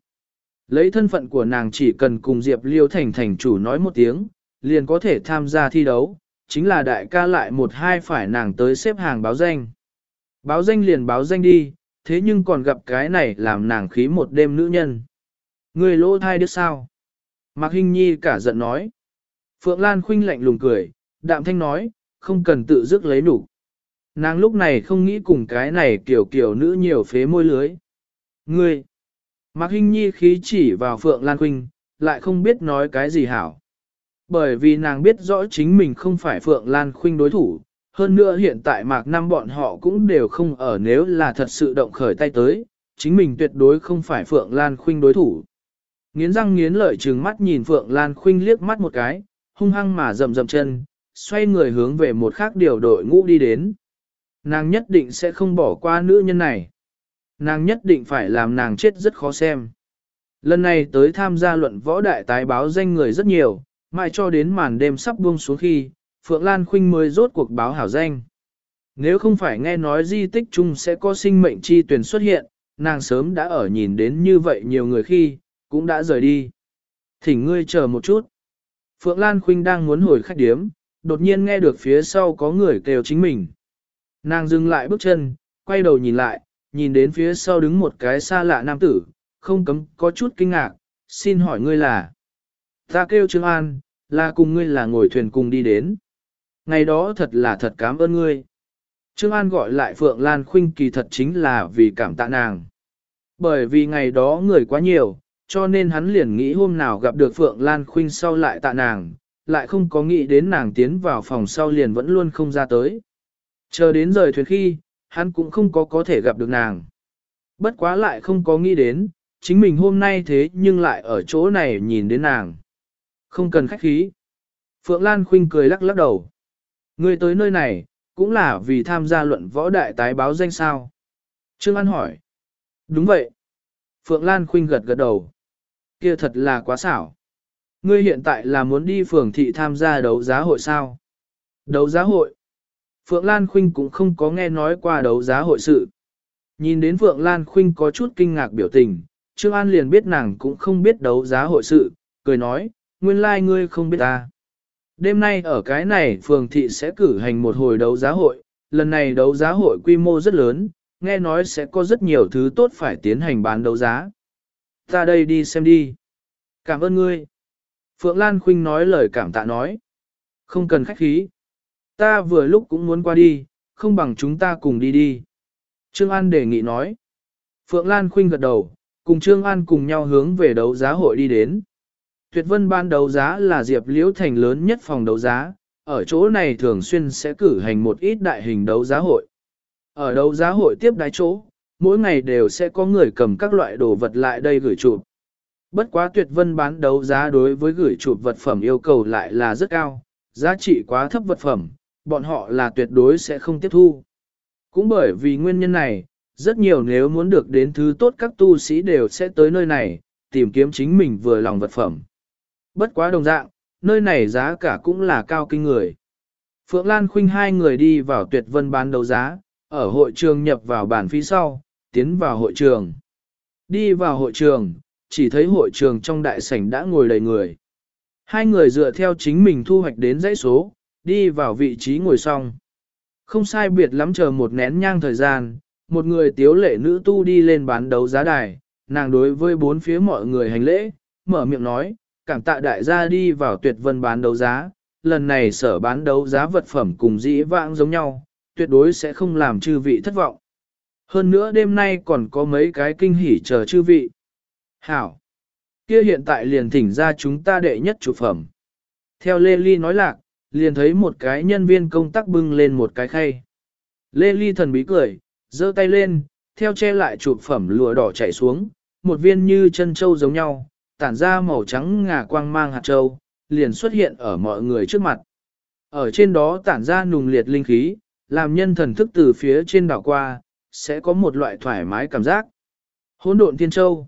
Lấy thân phận của nàng chỉ cần cùng Diệp Liêu thành thành chủ nói một tiếng, liền có thể tham gia thi đấu, chính là đại ca lại một hai phải nàng tới xếp hàng báo danh. Báo danh liền báo danh đi, thế nhưng còn gặp cái này làm nàng khí một đêm nữ nhân. Người lỗ thai đứa sao? Mạc Hinh Nhi cả giận nói. Phượng Lan khinh lạnh lùng cười, đạm thanh nói, không cần tự dứt lấy đủ. Nàng lúc này không nghĩ cùng cái này kiểu kiểu nữ nhiều phế môi lưới. Ngươi! Mạc Hinh Nhi khí chỉ vào Phượng Lan Quynh, lại không biết nói cái gì hảo. Bởi vì nàng biết rõ chính mình không phải Phượng Lan Khuynh đối thủ, hơn nữa hiện tại Mạc Năm bọn họ cũng đều không ở nếu là thật sự động khởi tay tới, chính mình tuyệt đối không phải Phượng Lan Khuynh đối thủ. Nghiến răng nghiến lợi trừng mắt nhìn Phượng Lan Khuynh liếc mắt một cái, hung hăng mà rầm rầm chân, xoay người hướng về một khác điều đội ngũ đi đến. Nàng nhất định sẽ không bỏ qua nữ nhân này. Nàng nhất định phải làm nàng chết rất khó xem. Lần này tới tham gia luận võ đại tái báo danh người rất nhiều, mãi cho đến màn đêm sắp buông xuống khi, Phượng Lan Khuynh mới rốt cuộc báo hảo danh. Nếu không phải nghe nói di tích chung sẽ có sinh mệnh chi tuyển xuất hiện, nàng sớm đã ở nhìn đến như vậy nhiều người khi, cũng đã rời đi. Thỉnh ngươi chờ một chút. Phượng Lan Khuynh đang muốn hồi khách điếm, đột nhiên nghe được phía sau có người kêu chính mình. Nàng dừng lại bước chân, quay đầu nhìn lại, nhìn đến phía sau đứng một cái xa lạ nam tử, không cấm có chút kinh ngạc, xin hỏi ngươi là. Ta kêu Trương An, là cùng ngươi là ngồi thuyền cùng đi đến. Ngày đó thật là thật cảm ơn ngươi. Trương An gọi lại Phượng Lan Khuynh kỳ thật chính là vì cảm tạ nàng. Bởi vì ngày đó người quá nhiều, cho nên hắn liền nghĩ hôm nào gặp được Phượng Lan Khuynh sau lại tạ nàng, lại không có nghĩ đến nàng tiến vào phòng sau liền vẫn luôn không ra tới. Chờ đến rời thuyền khi, hắn cũng không có có thể gặp được nàng. Bất quá lại không có nghĩ đến, chính mình hôm nay thế nhưng lại ở chỗ này nhìn đến nàng. Không cần khách khí. Phượng Lan Khuynh cười lắc lắc đầu. Người tới nơi này, cũng là vì tham gia luận võ đại tái báo danh sao. Trương An hỏi. Đúng vậy. Phượng Lan Khuynh gật gật đầu. Kia thật là quá xảo. Ngươi hiện tại là muốn đi phường thị tham gia đấu giá hội sao? Đấu giá hội? Phượng Lan Khuynh cũng không có nghe nói qua đấu giá hội sự. Nhìn đến Phượng Lan Khuynh có chút kinh ngạc biểu tình, Trương An liền biết nàng cũng không biết đấu giá hội sự, cười nói, nguyên lai like ngươi không biết ta. Đêm nay ở cái này phường thị sẽ cử hành một hồi đấu giá hội, lần này đấu giá hội quy mô rất lớn, nghe nói sẽ có rất nhiều thứ tốt phải tiến hành bán đấu giá. Ta đây đi xem đi. Cảm ơn ngươi. Phượng Lan Khuynh nói lời cảm tạ nói. Không cần khách khí. Ta vừa lúc cũng muốn qua đi, không bằng chúng ta cùng đi đi. Trương An đề nghị nói. Phượng Lan Khuynh gật đầu, cùng Trương An cùng nhau hướng về đấu giá hội đi đến. Tuyệt vân ban đấu giá là Diệp Liễu Thành lớn nhất phòng đấu giá, ở chỗ này thường xuyên sẽ cử hành một ít đại hình đấu giá hội. Ở đấu giá hội tiếp đái chỗ, mỗi ngày đều sẽ có người cầm các loại đồ vật lại đây gửi chụp. Bất quá tuyệt vân bán đấu giá đối với gửi chụp vật phẩm yêu cầu lại là rất cao, giá trị quá thấp vật phẩm, bọn họ là tuyệt đối sẽ không tiếp thu. Cũng bởi vì nguyên nhân này, rất nhiều nếu muốn được đến thứ tốt các tu sĩ đều sẽ tới nơi này, tìm kiếm chính mình vừa lòng vật phẩm. Bất quá đồng dạng, nơi này giá cả cũng là cao kinh người. Phượng Lan Khuynh hai người đi vào tuyệt vân bán đấu giá, ở hội trường nhập vào bản phí sau, tiến vào hội trường. Đi vào hội trường, chỉ thấy hội trường trong đại sảnh đã ngồi đầy người. Hai người dựa theo chính mình thu hoạch đến dãy số, đi vào vị trí ngồi xong. Không sai biệt lắm chờ một nén nhang thời gian, một người tiếu lệ nữ tu đi lên bán đấu giá đài, nàng đối với bốn phía mọi người hành lễ, mở miệng nói, cảm tạ đại gia đi vào tuyệt vân bán đấu giá, lần này sở bán đấu giá vật phẩm cùng dĩ vãng giống nhau, tuyệt đối sẽ không làm chư vị thất vọng. Hơn nữa đêm nay còn có mấy cái kinh hỉ chờ chư vị. Hảo! Kia hiện tại liền thỉnh ra chúng ta đệ nhất chủ phẩm. Theo Lê Ly nói lạc, liền thấy một cái nhân viên công tác bưng lên một cái khay. Lê Ly thần bí cười, giơ tay lên, theo che lại chụp phẩm lụa đỏ chảy xuống, một viên như chân châu giống nhau, tản ra màu trắng ngà quang mang hạt châu, liền xuất hiện ở mọi người trước mặt. Ở trên đó tản ra nùng liệt linh khí, làm nhân thần thức từ phía trên đảo qua, sẽ có một loại thoải mái cảm giác. Hỗn độn thiên châu.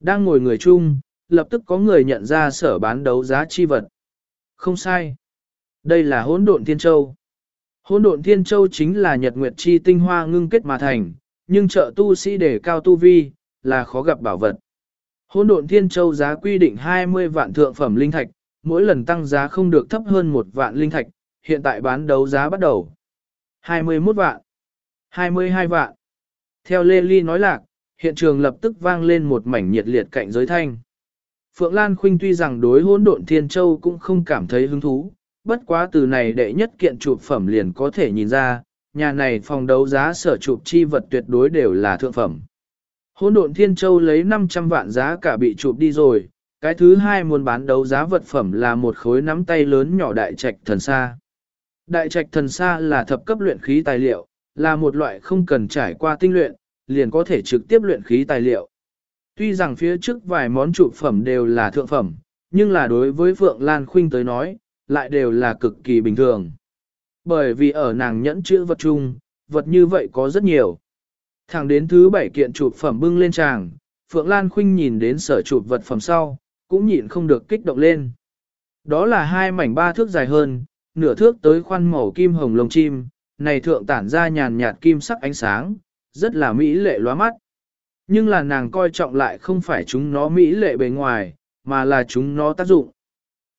Đang ngồi người chung, lập tức có người nhận ra sở bán đấu giá chi vật. Không sai. Đây là hỗn độn thiên châu. Hỗn độn thiên châu chính là nhật nguyệt chi tinh hoa ngưng kết mà thành, nhưng trợ tu sĩ để cao tu vi, là khó gặp bảo vật. Hỗn độn thiên châu giá quy định 20 vạn thượng phẩm linh thạch, mỗi lần tăng giá không được thấp hơn một vạn linh thạch, hiện tại bán đấu giá bắt đầu. 21 vạn, 22 vạn. Theo Lê Ly nói lạc, hiện trường lập tức vang lên một mảnh nhiệt liệt cạnh giới thanh. Phượng Lan Khuynh tuy rằng đối hỗn độn thiên châu cũng không cảm thấy hứng thú, bất quá từ này đệ nhất kiện chụp phẩm liền có thể nhìn ra, nhà này phòng đấu giá sở chụp chi vật tuyệt đối đều là thượng phẩm. Hỗn độn thiên châu lấy 500 vạn giá cả bị chụp đi rồi, cái thứ hai muốn bán đấu giá vật phẩm là một khối nắm tay lớn nhỏ đại trạch thần sa. Đại trạch thần sa là thập cấp luyện khí tài liệu, là một loại không cần trải qua tinh luyện, liền có thể trực tiếp luyện khí tài liệu. Tuy rằng phía trước vài món trụ phẩm đều là thượng phẩm, nhưng là đối với Phượng Lan Khuynh tới nói, lại đều là cực kỳ bình thường. Bởi vì ở nàng nhẫn chữ vật chung, vật như vậy có rất nhiều. Thẳng đến thứ bảy kiện chụp phẩm bưng lên tràng, Phượng Lan Khuynh nhìn đến sở chụp vật phẩm sau, cũng nhịn không được kích động lên. Đó là hai mảnh ba thước dài hơn, nửa thước tới khoan màu kim hồng lông chim, này thượng tản ra nhàn nhạt kim sắc ánh sáng, rất là mỹ lệ lóa mắt. Nhưng là nàng coi trọng lại không phải chúng nó mỹ lệ bề ngoài, mà là chúng nó tác dụng.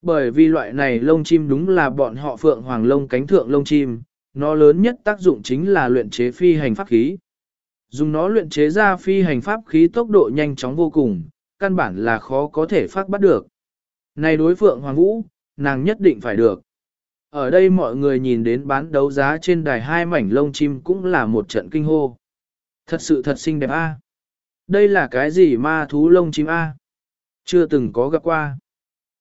Bởi vì loại này lông chim đúng là bọn họ phượng hoàng lông cánh thượng lông chim, nó lớn nhất tác dụng chính là luyện chế phi hành pháp khí. Dùng nó luyện chế ra phi hành pháp khí tốc độ nhanh chóng vô cùng, căn bản là khó có thể phát bắt được. Này đối phượng hoàng vũ, nàng nhất định phải được. Ở đây mọi người nhìn đến bán đấu giá trên đài hai mảnh lông chim cũng là một trận kinh hô. Thật sự thật xinh đẹp a. Đây là cái gì ma thú lông chim a? Chưa từng có gặp qua.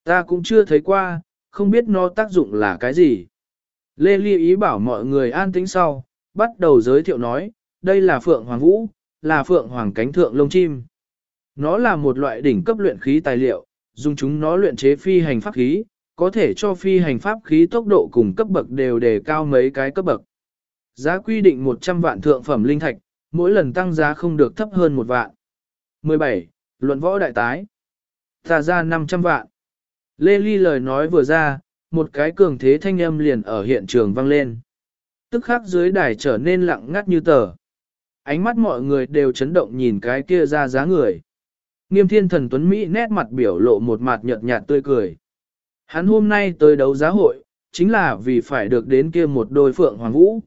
Ta cũng chưa thấy qua, không biết nó tác dụng là cái gì. Lê Ly ý bảo mọi người an tĩnh sau, bắt đầu giới thiệu nói, đây là Phượng Hoàng Vũ, là Phượng Hoàng cánh thượng lông chim. Nó là một loại đỉnh cấp luyện khí tài liệu, dùng chúng nó luyện chế phi hành pháp khí, có thể cho phi hành pháp khí tốc độ cùng cấp bậc đều đề cao mấy cái cấp bậc. Giá quy định 100 vạn thượng phẩm linh thạch, mỗi lần tăng giá không được thấp hơn một vạn. 17. Luận võ đại tái. Ta ra 500 vạn. Lê Ly lời nói vừa ra, một cái cường thế thanh âm liền ở hiện trường vang lên. Tức khắc dưới đài trở nên lặng ngắt như tờ. Ánh mắt mọi người đều chấn động nhìn cái kia ra giá người. Nghiêm thiên thần tuấn Mỹ nét mặt biểu lộ một mặt nhợt nhạt tươi cười. Hắn hôm nay tới đấu giá hội, chính là vì phải được đến kia một đôi phượng hoàng vũ.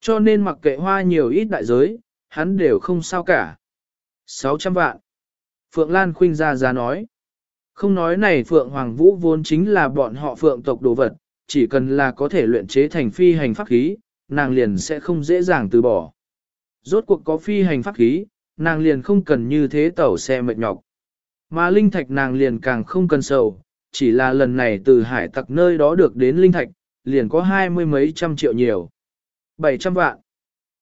Cho nên mặc kệ hoa nhiều ít đại giới, hắn đều không sao cả. 600 vạn. Phượng Lan Khuynh ra giá nói. Không nói này Phượng Hoàng Vũ vốn chính là bọn họ Phượng tộc đồ vật, chỉ cần là có thể luyện chế thành phi hành pháp khí, nàng liền sẽ không dễ dàng từ bỏ. Rốt cuộc có phi hành pháp khí, nàng liền không cần như thế tẩu xe mệt nhọc. Mà linh thạch nàng liền càng không cần sầu, chỉ là lần này từ hải tặc nơi đó được đến linh thạch, liền có hai mươi mấy trăm triệu nhiều. 700 vạn,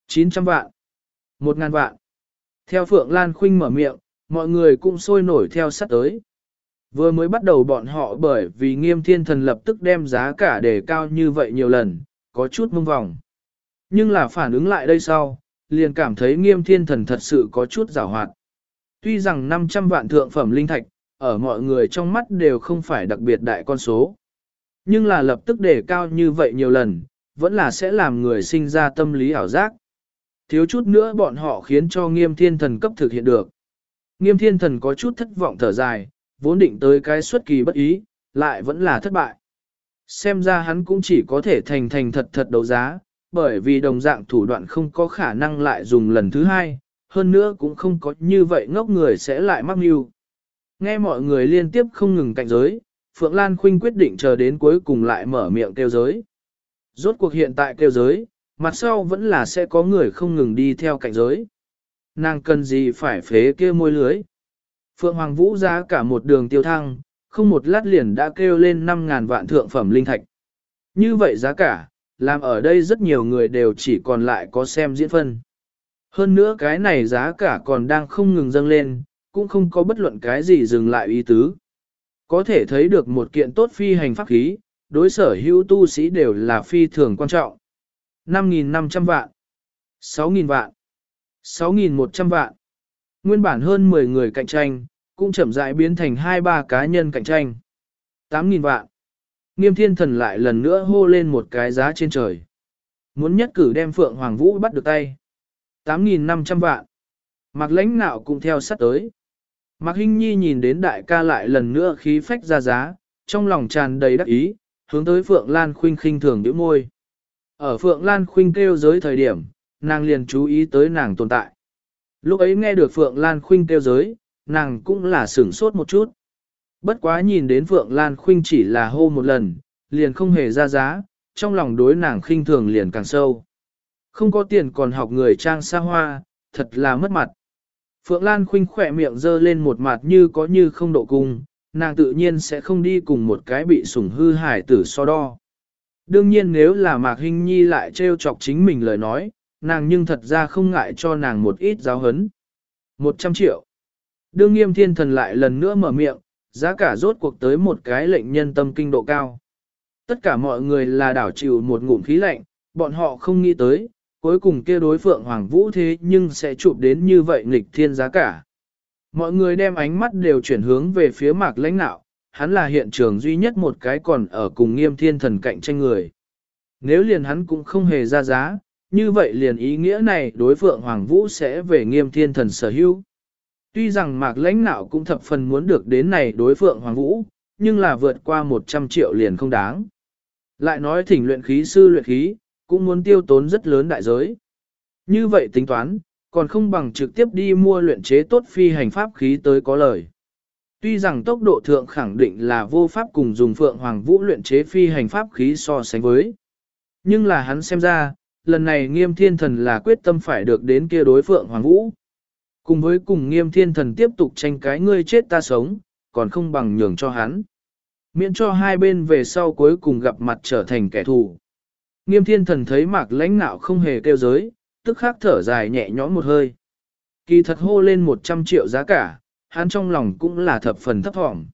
900 vạn, 1 ngàn vạn. Theo Phượng Lan Khuynh mở miệng, mọi người cũng sôi nổi theo sát tới. Vừa mới bắt đầu bọn họ bởi vì nghiêm thiên thần lập tức đem giá cả để cao như vậy nhiều lần, có chút mông vòng. Nhưng là phản ứng lại đây sau, liền cảm thấy nghiêm thiên thần thật sự có chút rào hoạt. Tuy rằng 500 vạn thượng phẩm linh thạch, ở mọi người trong mắt đều không phải đặc biệt đại con số. Nhưng là lập tức để cao như vậy nhiều lần, vẫn là sẽ làm người sinh ra tâm lý ảo giác. Thiếu chút nữa bọn họ khiến cho nghiêm thiên thần cấp thực hiện được. Nghiêm thiên thần có chút thất vọng thở dài, vốn định tới cái xuất kỳ bất ý, lại vẫn là thất bại. Xem ra hắn cũng chỉ có thể thành thành thật thật đấu giá, bởi vì đồng dạng thủ đoạn không có khả năng lại dùng lần thứ hai, hơn nữa cũng không có như vậy ngốc người sẽ lại mắc mưu. Nghe mọi người liên tiếp không ngừng cạnh giới, Phượng Lan Khuynh quyết định chờ đến cuối cùng lại mở miệng kêu giới. Rốt cuộc hiện tại kêu giới, mặt sau vẫn là sẽ có người không ngừng đi theo cạnh giới. Nàng cần gì phải phế kia môi lưới. Phượng Hoàng Vũ ra cả một đường tiêu thăng, không một lát liền đã kêu lên 5.000 vạn thượng phẩm linh thạch. Như vậy giá cả, làm ở đây rất nhiều người đều chỉ còn lại có xem diễn phân. Hơn nữa cái này giá cả còn đang không ngừng dâng lên, cũng không có bất luận cái gì dừng lại ý tứ. Có thể thấy được một kiện tốt phi hành pháp khí, đối sở hữu tu sĩ đều là phi thường quan trọng. 5.500 vạn, 6.000 vạn, 6.100 vạn. Nguyên bản hơn 10 người cạnh tranh, cũng chậm rãi biến thành 2-3 cá nhân cạnh tranh. 8.000 vạn. Nghiêm thiên thần lại lần nữa hô lên một cái giá trên trời. Muốn nhất cử đem Phượng Hoàng Vũ bắt được tay. 8.500 vạn. Mạc lãnh nạo cũng theo sát tới. Mạc Hinh Nhi nhìn đến đại ca lại lần nữa khí phách ra giá, trong lòng tràn đầy đắc ý, hướng tới Phượng Lan Khuynh khinh thường nhíu môi. Ở Phượng Lan Khuynh kêu giới thời điểm, nàng liền chú ý tới nàng tồn tại. Lúc ấy nghe được Phượng Lan Khuynh kêu giới, nàng cũng là sửng sốt một chút. Bất quá nhìn đến Phượng Lan Khuynh chỉ là hô một lần, liền không hề ra giá, trong lòng đối nàng khinh thường liền càng sâu. Không có tiền còn học người trang xa hoa, thật là mất mặt. Phượng Lan Khuynh khỏe miệng dơ lên một mặt như có như không độ cung, nàng tự nhiên sẽ không đi cùng một cái bị sủng hư hải tử so đo. Đương nhiên nếu là Mạc Hinh Nhi lại trêu chọc chính mình lời nói, nàng nhưng thật ra không ngại cho nàng một ít giáo hấn. 100 triệu. Đương nghiêm thiên thần lại lần nữa mở miệng, giá cả rốt cuộc tới một cái lệnh nhân tâm kinh độ cao. Tất cả mọi người là đảo chịu một ngụm khí lạnh, bọn họ không nghĩ tới, cuối cùng kia đối phượng hoàng vũ thế nhưng sẽ chụp đến như vậy nghịch thiên giá cả. Mọi người đem ánh mắt đều chuyển hướng về phía mạc lãnh nạo, hắn là hiện trường duy nhất một cái còn ở cùng nghiêm thiên thần cạnh tranh người. Nếu liền hắn cũng không hề ra giá, như vậy liền ý nghĩa này đối phượng hoàng vũ sẽ về nghiêm thiên thần sở hữu. Tuy rằng mạc lãnh nạo cũng thập phần muốn được đến này đối phượng hoàng vũ, nhưng là vượt qua 100 triệu liền không đáng. Lại nói thỉnh luyện khí sư luyện khí, cũng muốn tiêu tốn rất lớn đại giới. Như vậy tính toán, còn không bằng trực tiếp đi mua luyện chế tốt phi hành pháp khí tới có lời. Tuy rằng tốc độ thượng khẳng định là vô pháp cùng dùng phượng hoàng vũ luyện chế phi hành pháp khí so sánh với. Nhưng là hắn xem ra, lần này nghiêm thiên thần là quyết tâm phải được đến kia đối phượng hoàng vũ. Cùng với cùng nghiêm thiên thần tiếp tục tranh cái ngươi chết ta sống, còn không bằng nhường cho hắn. Miễn cho hai bên về sau cuối cùng gặp mặt trở thành kẻ thù. Nghiêm thiên thần thấy mạc lãnh nạo không hề kêu giới, tức khắc thở dài nhẹ nhõm một hơi. Kỳ thật hô lên 100 triệu giá cả, hắn trong lòng cũng là thập phần thấp thỏm.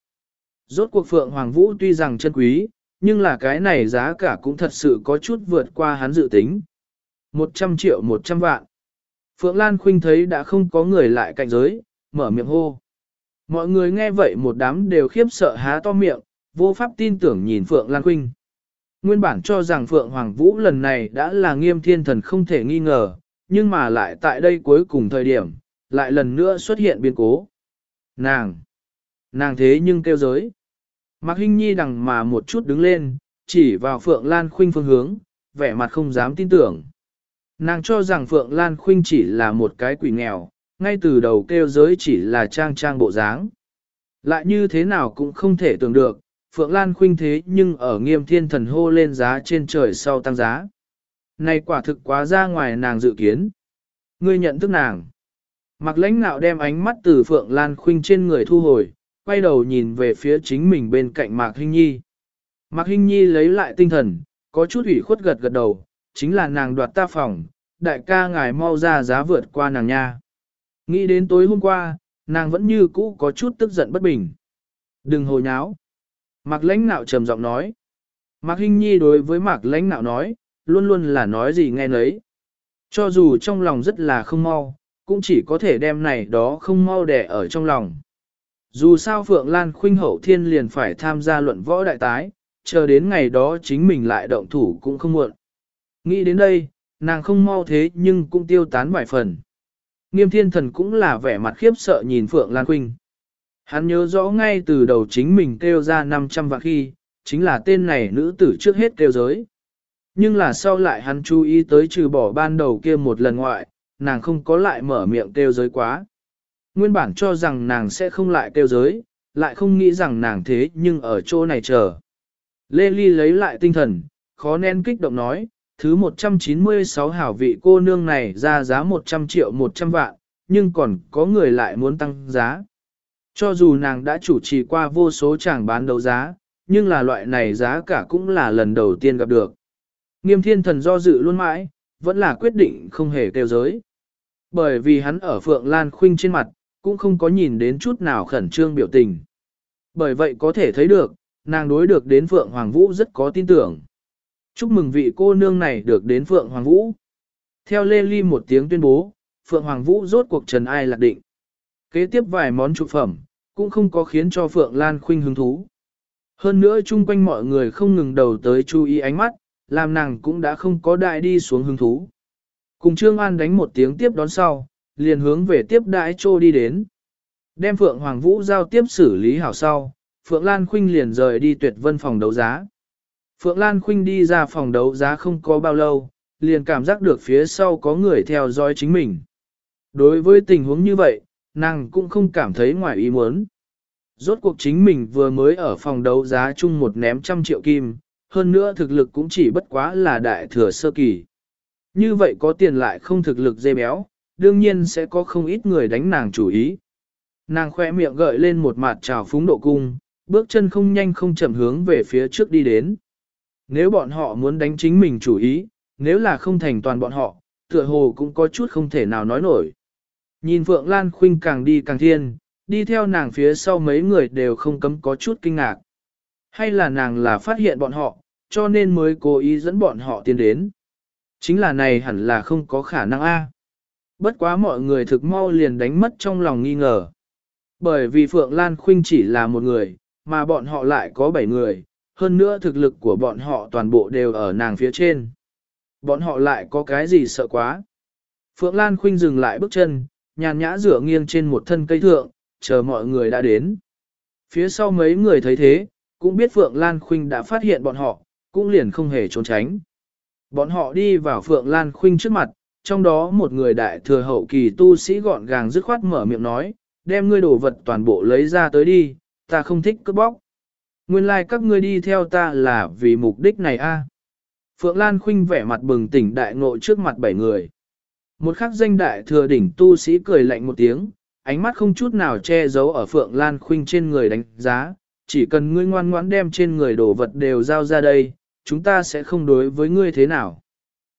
Rốt cuộc Phượng Hoàng Vũ tuy rằng chân quý, nhưng là cái này giá cả cũng thật sự có chút vượt qua hắn dự tính. 100 triệu 100 vạn. Phượng Lan Khuynh thấy đã không có người lại cạnh giới, mở miệng hô. Mọi người nghe vậy một đám đều khiếp sợ há to miệng, vô pháp tin tưởng nhìn Phượng Lan Khuynh. Nguyên bản cho rằng Phượng Hoàng Vũ lần này đã là nghiêm thiên thần không thể nghi ngờ, nhưng mà lại tại đây cuối cùng thời điểm, lại lần nữa xuất hiện biến cố. Nàng! Nàng thế nhưng kêu giới. Mạc Hinh Nhi đằng mà một chút đứng lên, chỉ vào Phượng Lan Khuynh phương hướng, vẻ mặt không dám tin tưởng. Nàng cho rằng Phượng Lan Khuynh chỉ là một cái quỷ nghèo, ngay từ đầu kêu giới chỉ là trang trang bộ dáng. Lại như thế nào cũng không thể tưởng được, Phượng Lan Khuynh thế nhưng ở nghiêm thiên thần hô lên giá trên trời sau tăng giá. Này quả thực quá ra ngoài nàng dự kiến. Ngươi nhận thức nàng. Mặc lãnh nạo đem ánh mắt từ Phượng Lan Khuynh trên người thu hồi, quay đầu nhìn về phía chính mình bên cạnh Mạc Hinh Nhi. Mạc Hinh Nhi lấy lại tinh thần, có chút ủy khuất gật gật đầu, chính là nàng đoạt ta phòng, đại ca ngài mau ra giá vượt qua nàng nha. Nghĩ đến tối hôm qua, nàng vẫn như cũ có chút tức giận bất bình. Đừng hồ nháo. Mạc lãnh nạo trầm giọng nói. Mạc Hinh Nhi đối với Mạc lãnh nạo nói, luôn luôn là nói gì nghe nấy. Cho dù trong lòng rất là không mau, cũng chỉ có thể đem này đó không mau đẻ ở trong lòng. Dù sao Phượng Lan Khuynh hậu thiên liền phải tham gia luận võ đại tái, chờ đến ngày đó chính mình lại động thủ cũng không muộn. Nghĩ đến đây, nàng không mau thế nhưng cũng tiêu tán vài phần. Nghiêm thiên thần cũng là vẻ mặt khiếp sợ nhìn Phượng Lan Quynh. Hắn nhớ rõ ngay từ đầu chính mình kêu ra 500 vạn khi, chính là tên này nữ tử trước hết kêu giới. Nhưng là sau lại hắn chú ý tới trừ bỏ ban đầu kia một lần ngoại, nàng không có lại mở miệng kêu giới quá. Nguyên bản cho rằng nàng sẽ không lại kêu giới, lại không nghĩ rằng nàng thế nhưng ở chỗ này chờ. Lê Ly lấy lại tinh thần, khó nén kích động nói, thứ 196 hảo vị cô nương này ra giá 100 triệu 100 vạn, nhưng còn có người lại muốn tăng giá. Cho dù nàng đã chủ trì qua vô số tràng bán đấu giá, nhưng là loại này giá cả cũng là lần đầu tiên gặp được. Nghiêm thiên thần do dự luôn mãi, vẫn là quyết định không hề kêu giới. Bởi vì hắn ở Phượng Lan Khuynh trên mặt, cũng không có nhìn đến chút nào khẩn trương biểu tình. Bởi vậy có thể thấy được, nàng đối được đến Phượng Hoàng Vũ rất có tin tưởng. Chúc mừng vị cô nương này được đến Phượng Hoàng Vũ. Theo Lê Ly một tiếng tuyên bố, Phượng Hoàng Vũ rốt cuộc trần ai lạc định. Kế tiếp vài món trụ phẩm, cũng không có khiến cho Phượng Lan Khuynh hứng thú. Hơn nữa chung quanh mọi người không ngừng đầu tới chú ý ánh mắt, làm nàng cũng đã không có đại đi xuống hứng thú. Cùng Trương An đánh một tiếng tiếp đón sau, liền hướng về tiếp đại trô đi đến. Đem Phượng Hoàng Vũ giao tiếp xử lý hảo sau, Phượng Lan Khuynh liền rời đi tuyệt vân phòng đấu giá. Phượng Lan Khuynh đi ra phòng đấu giá không có bao lâu, liền cảm giác được phía sau có người theo dõi chính mình. Đối với tình huống như vậy, nàng cũng không cảm thấy ngoài ý muốn. Rốt cuộc chính mình vừa mới ở phòng đấu giá chung một ném trăm triệu kim, hơn nữa thực lực cũng chỉ bất quá là đại thừa sơ kỳ. Như vậy có tiền lại không thực lực dê béo, đương nhiên sẽ có không ít người đánh nàng chủ ý. Nàng khoe miệng gợi lên một mặt trào phúng độ cung, bước chân không nhanh không chậm hướng về phía trước đi đến. Nếu bọn họ muốn đánh chính mình chủ ý, nếu là không thành toàn bọn họ, tựa hồ cũng có chút không thể nào nói nổi. Nhìn Phượng Lan Khuynh càng đi càng thiên, đi theo nàng phía sau mấy người đều không cấm có chút kinh ngạc. Hay là nàng là phát hiện bọn họ, cho nên mới cố ý dẫn bọn họ tiến đến. Chính là này hẳn là không có khả năng a. Bất quá mọi người thực mau liền đánh mất trong lòng nghi ngờ. Bởi vì Phượng Lan Khuynh chỉ là một người, mà bọn họ lại có bảy người, hơn nữa thực lực của bọn họ toàn bộ đều ở nàng phía trên. Bọn họ lại có cái gì sợ quá. Phượng Lan Khuynh dừng lại bước chân, nhàn nhã rửa nghiêng trên một thân cây thượng, chờ mọi người đã đến. Phía sau mấy người thấy thế, cũng biết Phượng Lan Khuynh đã phát hiện bọn họ, cũng liền không hề trốn tránh. Bọn họ đi vào Phượng Lan Khuynh trước mặt, trong đó một người đại thừa hậu kỳ tu sĩ gọn gàng dứt khoát mở miệng nói, đem ngươi đồ vật toàn bộ lấy ra tới đi, ta không thích cướp bóc. Nguyên lai like các ngươi đi theo ta là vì mục đích này a. Phượng Lan Khuynh vẻ mặt bừng tỉnh đại ngộ trước mặt bảy người. Một khắc danh đại thừa đỉnh tu sĩ cười lạnh một tiếng, ánh mắt không chút nào che giấu ở Phượng Lan Khuynh trên người đánh giá, chỉ cần ngươi ngoan ngoãn đem trên người đồ vật đều giao ra đây, chúng ta sẽ không đối với ngươi thế nào.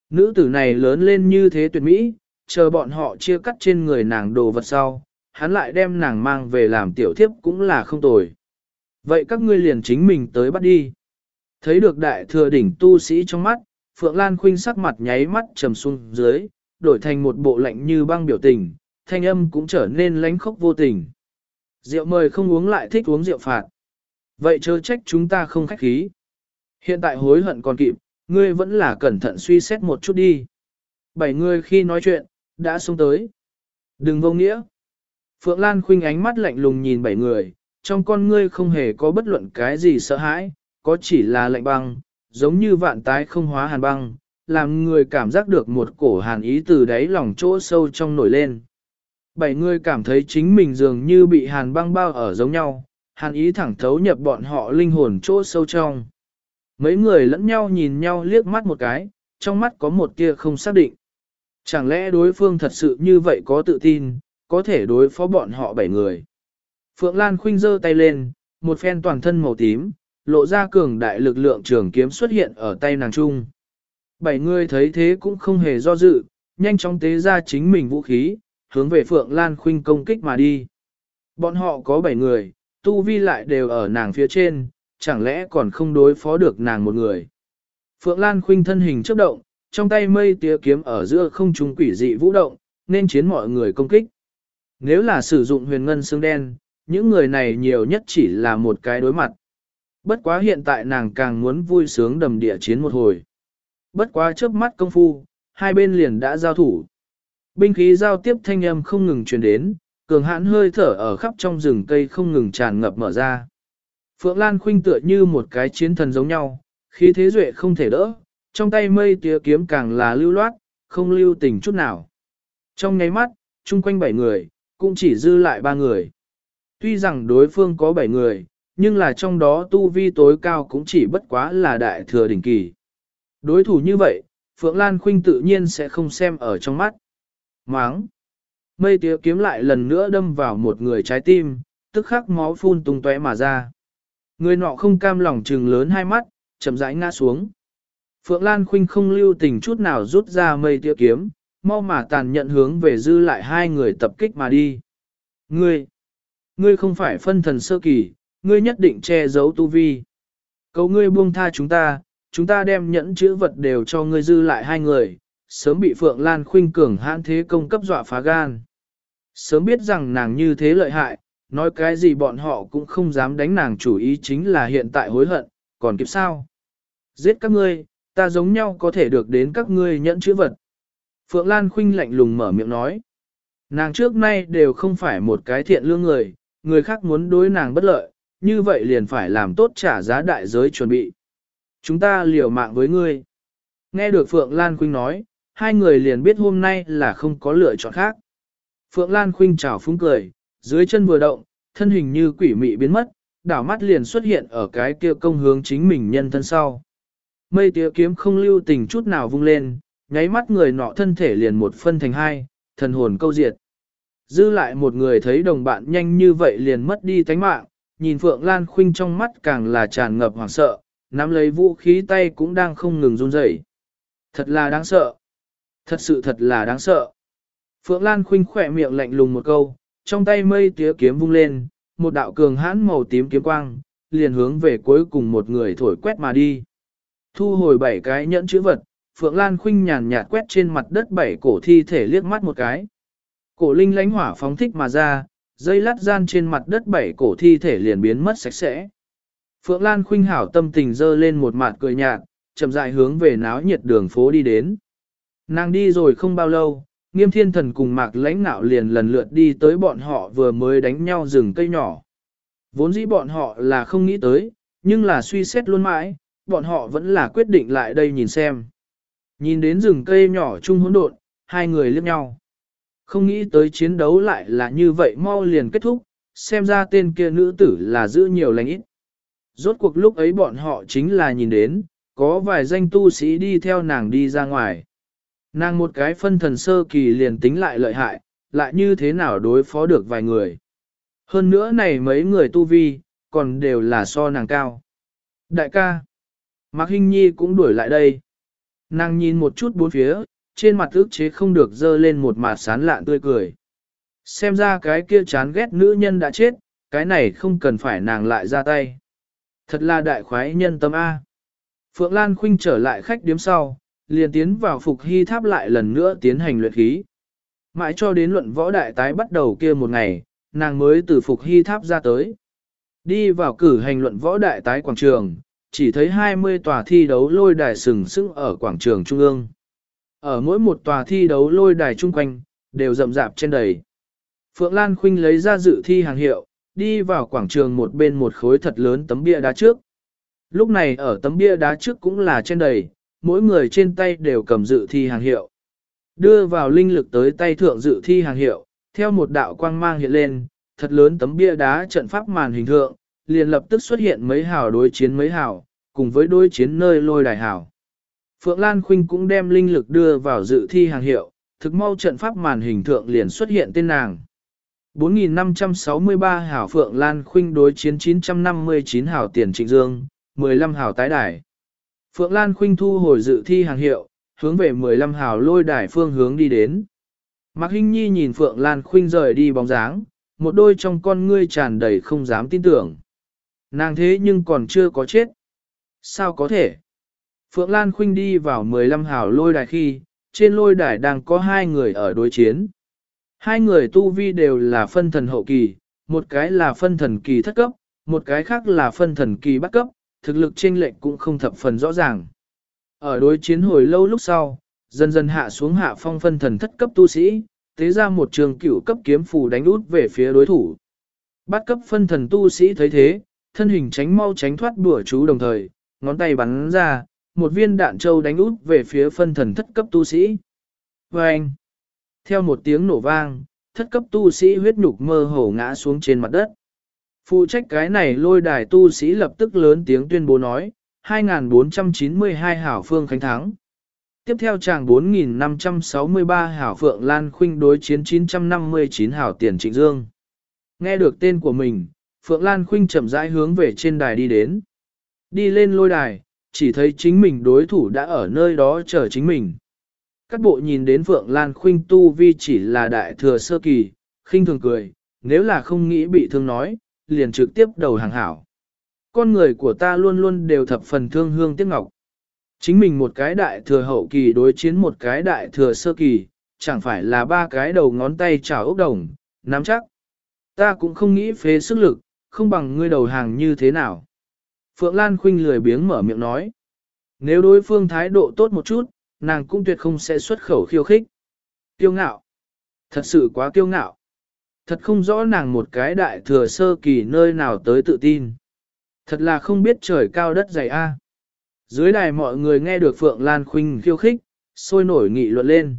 Nữ tử này lớn lên như thế tuyệt mỹ, chờ bọn họ chia cắt trên người nàng đồ vật sau, hắn lại đem nàng mang về làm tiểu thiếp cũng là không tồi. Vậy các ngươi liền chính mình tới bắt đi. Thấy được đại thừa đỉnh tu sĩ trong mắt, Phượng Lan Khuynh sắc mặt nháy mắt trầm xuống dưới, đổi thành một bộ lạnh như băng biểu tình, thanh âm cũng trở nên lánh khốc vô tình. Rượu mời không uống lại thích uống rượu phạt. Vậy chớ trách chúng ta không khách khí. Hiện tại hối hận còn kịp, ngươi vẫn là cẩn thận suy xét một chút đi. Bảy người khi nói chuyện, đã xuống tới. Đừng vô nghĩa. Phượng Lan khuynh ánh mắt lạnh lùng nhìn bảy người, trong con ngươi không hề có bất luận cái gì sợ hãi, có chỉ là lạnh băng, giống như vạn tái không hóa hàn băng, làm người cảm giác được một cổ hàn ý từ đáy lòng chỗ sâu trong nổi lên. Bảy người cảm thấy chính mình dường như bị hàn băng bao ở giống nhau, hàn ý thẳng thấu nhập bọn họ linh hồn chỗ sâu trong. Mấy người lẫn nhau nhìn nhau liếc mắt một cái, trong mắt có một tia không xác định. Chẳng lẽ đối phương thật sự như vậy có tự tin, có thể đối phó bọn họ bảy người. Phượng Lan khuynh giơ tay lên, một phen toàn thân màu tím, lộ ra cường đại lực lượng trường kiếm xuất hiện ở tay nàng trung. Bảy người thấy thế cũng không hề do dự, nhanh chóng tế ra chính mình vũ khí, hướng về Phượng Lan khuynh công kích mà đi. Bọn họ có bảy người, tu vi lại đều ở nàng phía trên, chẳng lẽ còn không đối phó được nàng một người. Phượng Lan khuynh thân hình chấp động, trong tay mây tía kiếm ở giữa không trung quỷ dị vũ động, nên chiến mọi người công kích. Nếu là sử dụng huyền ngân xương đen, những người này nhiều nhất chỉ là một cái đối mặt. Bất quá hiện tại nàng càng muốn vui sướng đầm địa chiến một hồi. Bất quá trước mắt công phu, hai bên liền đã giao thủ. Binh khí giao tiếp thanh âm không ngừng truyền đến, cường hãn hơi thở ở khắp trong rừng cây không ngừng tràn ngập mở ra. Phượng Lan khuynh tựa như một cái chiến thần giống nhau, khí thế duệ không thể đỡ, trong tay mây tía kiếm càng là lưu loát, không lưu tình chút nào. Trong nháy mắt, chung quanh bảy người, cũng chỉ dư lại ba người. Tuy rằng đối phương có bảy người, nhưng là trong đó tu vi tối cao cũng chỉ bất quá là đại thừa đỉnh kỳ. Đối thủ như vậy, Phượng Lan Khuynh tự nhiên sẽ không xem ở trong mắt. Máng! Mây tía kiếm lại lần nữa đâm vào một người trái tim, tức khắc máu phun tung tóe mà ra. Người nọ không cam lòng trừng lớn hai mắt, chậm rãi ngã xuống. Phượng Lan Khuynh không lưu tình chút nào rút ra mây tia kiếm, mau mà tàn nhận hướng về dư lại hai người tập kích mà đi. Ngươi, ngươi không phải phân thần sơ kỳ, ngươi nhất định che giấu tu vi. Cầu ngươi buông tha chúng ta, chúng ta đem nhẫn chữ vật đều cho ngươi dư lại hai người, sớm bị Phượng Lan Khuynh cường hãn thế công cấp dọa phá gan. Sớm biết rằng nàng như thế lợi hại, nói cái gì bọn họ cũng không dám đánh nàng chủ ý chính là hiện tại hối hận, còn kịp sao? Giết các ngươi, ta giống nhau có thể được đến các ngươi nhẫn chữ vật. Phượng Lan Khuynh lạnh lùng mở miệng nói. Nàng trước nay đều không phải một cái thiện lương người, người khác muốn đối nàng bất lợi, như vậy liền phải làm tốt trả giá đại giới chuẩn bị. Chúng ta liều mạng với ngươi. Nghe được Phượng Lan Khuynh nói, hai người liền biết hôm nay là không có lựa chọn khác. Phượng Lan Khuynh chào phúng cười, dưới chân vừa động, thân hình như quỷ mị biến mất, đảo mắt liền xuất hiện ở cái kia công hướng chính mình nhân thân sau. Mây tía kiếm không lưu tình chút nào vung lên, nháy mắt người nọ thân thể liền một phân thành hai, thần hồn câu diệt. Dư lại một người thấy đồng bạn nhanh như vậy liền mất đi tánh mạng, nhìn Phượng Lan Khuynh trong mắt càng là tràn ngập hoảng sợ, nắm lấy vũ khí tay cũng đang không ngừng run rẩy. Thật là đáng sợ. Thật sự thật là đáng sợ. Phượng Lan Khuynh khỏe miệng lạnh lùng một câu, trong tay mây tía kiếm vung lên, một đạo cường hãn màu tím kiếm quang, liền hướng về cuối cùng một người thổi quét mà đi. Thu hồi bảy cái nhẫn chữ vật, Phượng Lan Khuynh nhàn nhạt quét trên mặt đất bảy cổ thi thể liếc mắt một cái. Cổ linh lánh hỏa phóng thích mà ra, dây lát gian trên mặt đất bảy cổ thi thể liền biến mất sạch sẽ. Phượng Lan Khuynh hảo tâm tình dơ lên một mặt cười nhạt, chậm rãi hướng về náo nhiệt đường phố đi đến. Nàng đi rồi không bao lâu, nghiêm thiên thần cùng mạc lãnh nạo liền lần lượt đi tới bọn họ vừa mới đánh nhau rừng cây nhỏ. Vốn dĩ bọn họ là không nghĩ tới, nhưng là suy xét luôn mãi, bọn họ vẫn là quyết định lại đây nhìn xem. Nhìn đến rừng cây nhỏ chung hỗn độn, hai người liếc nhau. Không nghĩ tới chiến đấu lại là như vậy mau liền kết thúc, xem ra tên kia nữ tử là giữ nhiều lành ít. Rốt cuộc lúc ấy bọn họ chính là nhìn đến, có vài danh tu sĩ đi theo nàng đi ra ngoài. Nàng một cái phân thần sơ kỳ liền tính lại lợi hại, lại như thế nào đối phó được vài người. Hơn nữa này mấy người tu vi, còn đều là so nàng cao. Đại ca, Mạc Hinh Nhi cũng đuổi lại đây. Nàng nhìn một chút bốn phía, trên mặt ước chế không được dơ lên một mặt sán lạn tươi cười. Xem ra cái kia chán ghét nữ nhân đã chết, cái này không cần phải nàng lại ra tay. Thật là đại khoái nhân tâm A. Phượng Lan Khuynh trở lại khách điếm sau, liền tiến vào phục hy tháp lại lần nữa tiến hành luyện khí. Mãi cho đến luận võ đại tái bắt đầu kia một ngày, nàng mới từ phục hy tháp ra tới. Đi vào cử hành luận võ đại tái quảng trường, chỉ thấy 20 tòa thi đấu lôi đài sừng sững ở quảng trường trung ương. Ở mỗi một tòa thi đấu lôi đài chung quanh, đều rậm rạp trên đầy. Phượng Lan Khuynh lấy ra dự thi hàng hiệu, đi vào quảng trường một bên một khối thật lớn tấm bia đá trước. Lúc này ở tấm bia đá trước cũng là trên đầy, mỗi người trên tay đều cầm dự thi hàng hiệu. Đưa vào linh lực tới tay thượng dự thi hàng hiệu, theo một đạo quang mang hiện lên, thật lớn tấm bia đá trận pháp màn hình thượng, liền lập tức xuất hiện mấy hào đối chiến mấy hào, cùng với đối chiến nơi lôi đài hào. Phượng Lan Khuynh cũng đem linh lực đưa vào dự thi hàng hiệu, thực mau trận pháp màn hình thượng liền xuất hiện tên nàng. 4.563 hảo Phượng Lan Khuynh đối chiến 959 hảo tiền trịnh dương, 15 hảo tái đài. Phượng Lan Khuynh thu hồi dự thi hàng hiệu, hướng về 15 hảo lôi đài phương hướng đi đến. Mạc Hinh Nhi nhìn Phượng Lan Khuynh rời đi bóng dáng, một đôi trong con ngươi tràn đầy không dám tin tưởng. Nàng thế nhưng còn chưa có chết. Sao có thể? Phượng Lan Khuynh đi vào 15 hào lôi đài khi, trên lôi đài đang có hai người ở đối chiến. Hai người tu vi đều là phân thần hậu kỳ, một cái là phân thần kỳ thất cấp, một cái khác là phân thần kỳ bắt cấp, thực lực chênh lệch cũng không thập phần rõ ràng. Ở đối chiến hồi lâu lúc sau, dần dần hạ xuống hạ phong phân thần thất cấp tu sĩ, tế ra một trường cửu cấp kiếm phù đánh út về phía đối thủ. Bắt cấp phân thần tu sĩ thấy thế, thân hình tránh mau tránh thoát đùa chú đồng thời, ngón tay bắn ra, một viên đạn châu đánh út về phía phân thần thất cấp tu sĩ. Và anh, theo một tiếng nổ vang, thất cấp tu sĩ huyết nhục mơ hồ ngã xuống trên mặt đất. Phụ trách cái này lôi đài tu sĩ lập tức lớn tiếng tuyên bố nói, 2492 hảo phương khánh thắng. Tiếp theo chàng 4563 hảo phượng lan khuynh đối chiến 959 hảo tiền trịnh dương. Nghe được tên của mình, Phượng Lan Khuynh chậm rãi hướng về trên đài đi đến. Đi lên lôi đài, chỉ thấy chính mình đối thủ đã ở nơi đó chờ chính mình. Các bộ nhìn đến Phượng Lan Khuynh tu vi chỉ là đại thừa sơ kỳ, khinh thường cười, nếu là không nghĩ bị thương nói, liền trực tiếp đầu hàng hảo. Con người của ta luôn luôn đều thập phần thương hương tiếc ngọc. Chính mình một cái đại thừa hậu kỳ đối chiến một cái đại thừa sơ kỳ, chẳng phải là ba cái đầu ngón tay chảo ốc đồng, nắm chắc. Ta cũng không nghĩ phế sức lực, không bằng ngươi đầu hàng như thế nào. Phượng Lan Khuynh lười biếng mở miệng nói. Nếu đối phương thái độ tốt một chút, nàng cũng tuyệt không sẽ xuất khẩu khiêu khích. Kiêu ngạo. Thật sự quá kiêu ngạo. Thật không rõ nàng một cái đại thừa sơ kỳ nơi nào tới tự tin. Thật là không biết trời cao đất dày a. Dưới đài mọi người nghe được Phượng Lan Khuynh khiêu khích, sôi nổi nghị luận lên.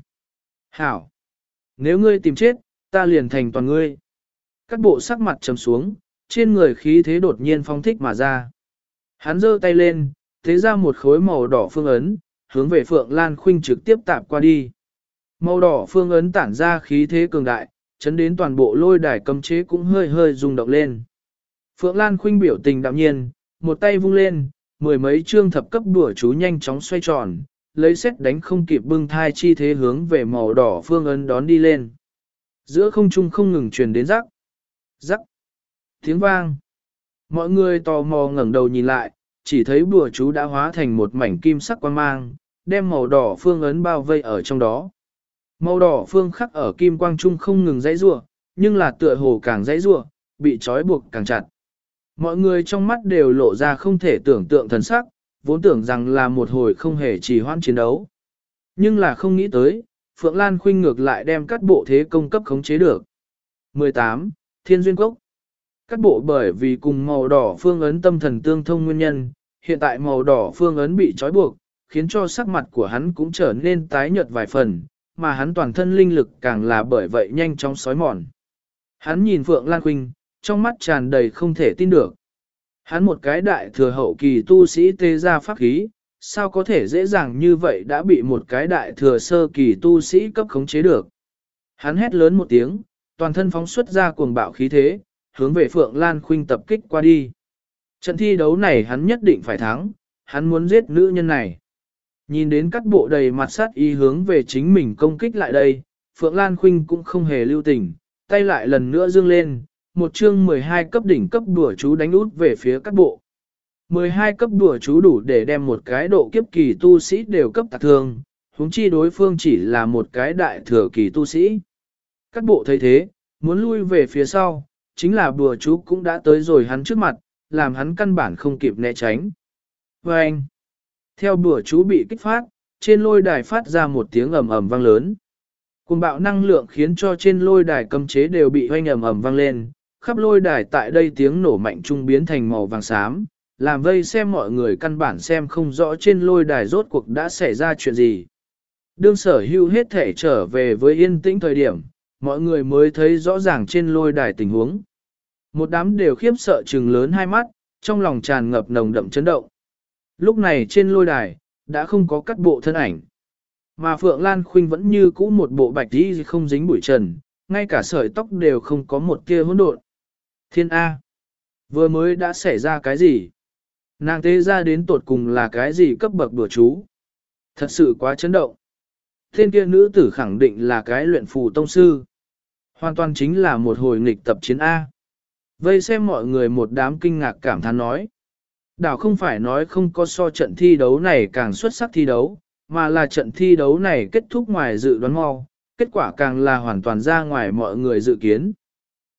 Hảo! Nếu ngươi tìm chết, ta liền thành toàn ngươi. Các bộ sắc mặt trầm xuống, trên người khí thế đột nhiên phong thích mà ra. Hắn giơ tay lên, thế ra một khối màu đỏ phương ấn, hướng về Phượng Lan Khuynh trực tiếp tạp qua đi. Màu đỏ phương ấn tản ra khí thế cường đại, chấn đến toàn bộ lôi đài cấm chế cũng hơi hơi rung động lên. Phượng Lan Khuynh biểu tình đạm nhiên, một tay vung lên, mười mấy chương thập cấp đùa chú nhanh chóng xoay tròn, lấy xét đánh không kịp bưng thai chi thế hướng về màu đỏ phương ấn đón đi lên. Giữa không trung không ngừng truyền đến rắc, rắc, tiếng vang. Mọi người tò mò ngẩng đầu nhìn lại, chỉ thấy bùa chú đã hóa thành một mảnh kim sắc quang mang, đem màu đỏ phương ấn bao vây ở trong đó. Màu đỏ phương khắc ở kim quang trung không ngừng dãy rủa, nhưng là tựa hồ càng dãy rủa, bị trói buộc càng chặt. Mọi người trong mắt đều lộ ra không thể tưởng tượng thần sắc, vốn tưởng rằng là một hồi không hề trì hoãn chiến đấu. Nhưng là không nghĩ tới, Phượng Lan Khuynh ngược lại đem các bộ thế công cấp khống chế được. 18. Thiên Duyên Cốc các bộ bởi vì cùng màu đỏ phương ấn tâm thần tương thông nguyên nhân, hiện tại màu đỏ phương ấn bị trói buộc, khiến cho sắc mặt của hắn cũng trở nên tái nhợt vài phần, mà hắn toàn thân linh lực càng là bởi vậy nhanh chóng sói mòn. Hắn nhìn Phượng Lan Khuynh, trong mắt tràn đầy không thể tin được. Hắn một cái đại thừa hậu kỳ tu sĩ tê ra pháp khí, sao có thể dễ dàng như vậy đã bị một cái đại thừa sơ kỳ tu sĩ cấp khống chế được. Hắn hét lớn một tiếng, toàn thân phóng xuất ra cuồng bạo khí thế, hướng về Phượng Lan Khuynh tập kích qua đi. Trận thi đấu này hắn nhất định phải thắng, hắn muốn giết nữ nhân này. Nhìn đến các bộ đầy mặt sát y hướng về chính mình công kích lại đây, Phượng Lan Khuynh cũng không hề lưu tình, tay lại lần nữa dương lên, một chương 12 cấp đỉnh cấp đùa chú đánh út về phía các bộ. 12 cấp đùa chú đủ để đem một cái độ kiếp kỳ tu sĩ đều cấp tạc thương, huống chi đối phương chỉ là một cái đại thừa kỳ tu sĩ. Các bộ thấy thế, muốn lui về phía sau, chính là bùa chú cũng đã tới rồi hắn trước mặt, làm hắn căn bản không kịp né tránh. Và anh, theo bùa chú bị kích phát, trên lôi đài phát ra một tiếng ầm ầm vang lớn. Cùng bạo năng lượng khiến cho trên lôi đài cầm chế đều bị hoanh ầm ầm vang lên, khắp lôi đài tại đây tiếng nổ mạnh trung biến thành màu vàng xám, làm vây xem mọi người căn bản xem không rõ trên lôi đài rốt cuộc đã xảy ra chuyện gì. Đương sở hưu hết thể trở về với yên tĩnh thời điểm, mọi người mới thấy rõ ràng trên lôi đài tình huống. Một đám đều khiếp sợ trừng lớn hai mắt, trong lòng tràn ngập nồng đậm chấn động. Lúc này trên lôi đài, đã không có cắt bộ thân ảnh. Mà Phượng Lan Khuynh vẫn như cũ một bộ bạch đi không dính bụi trần, ngay cả sợi tóc đều không có một kia hỗn độn. Thiên A. Vừa mới đã xảy ra cái gì? Nàng tế ra đến tột cùng là cái gì cấp bậc đùa chú? Thật sự quá chấn động. Thiên kia nữ tử khẳng định là cái luyện phù tông sư. Hoàn toàn chính là một hồi nghịch tập chiến A. Vây xem mọi người một đám kinh ngạc cảm thán nói. Đảo không phải nói không có so trận thi đấu này càng xuất sắc thi đấu, mà là trận thi đấu này kết thúc ngoài dự đoán mau, kết quả càng là hoàn toàn ra ngoài mọi người dự kiến.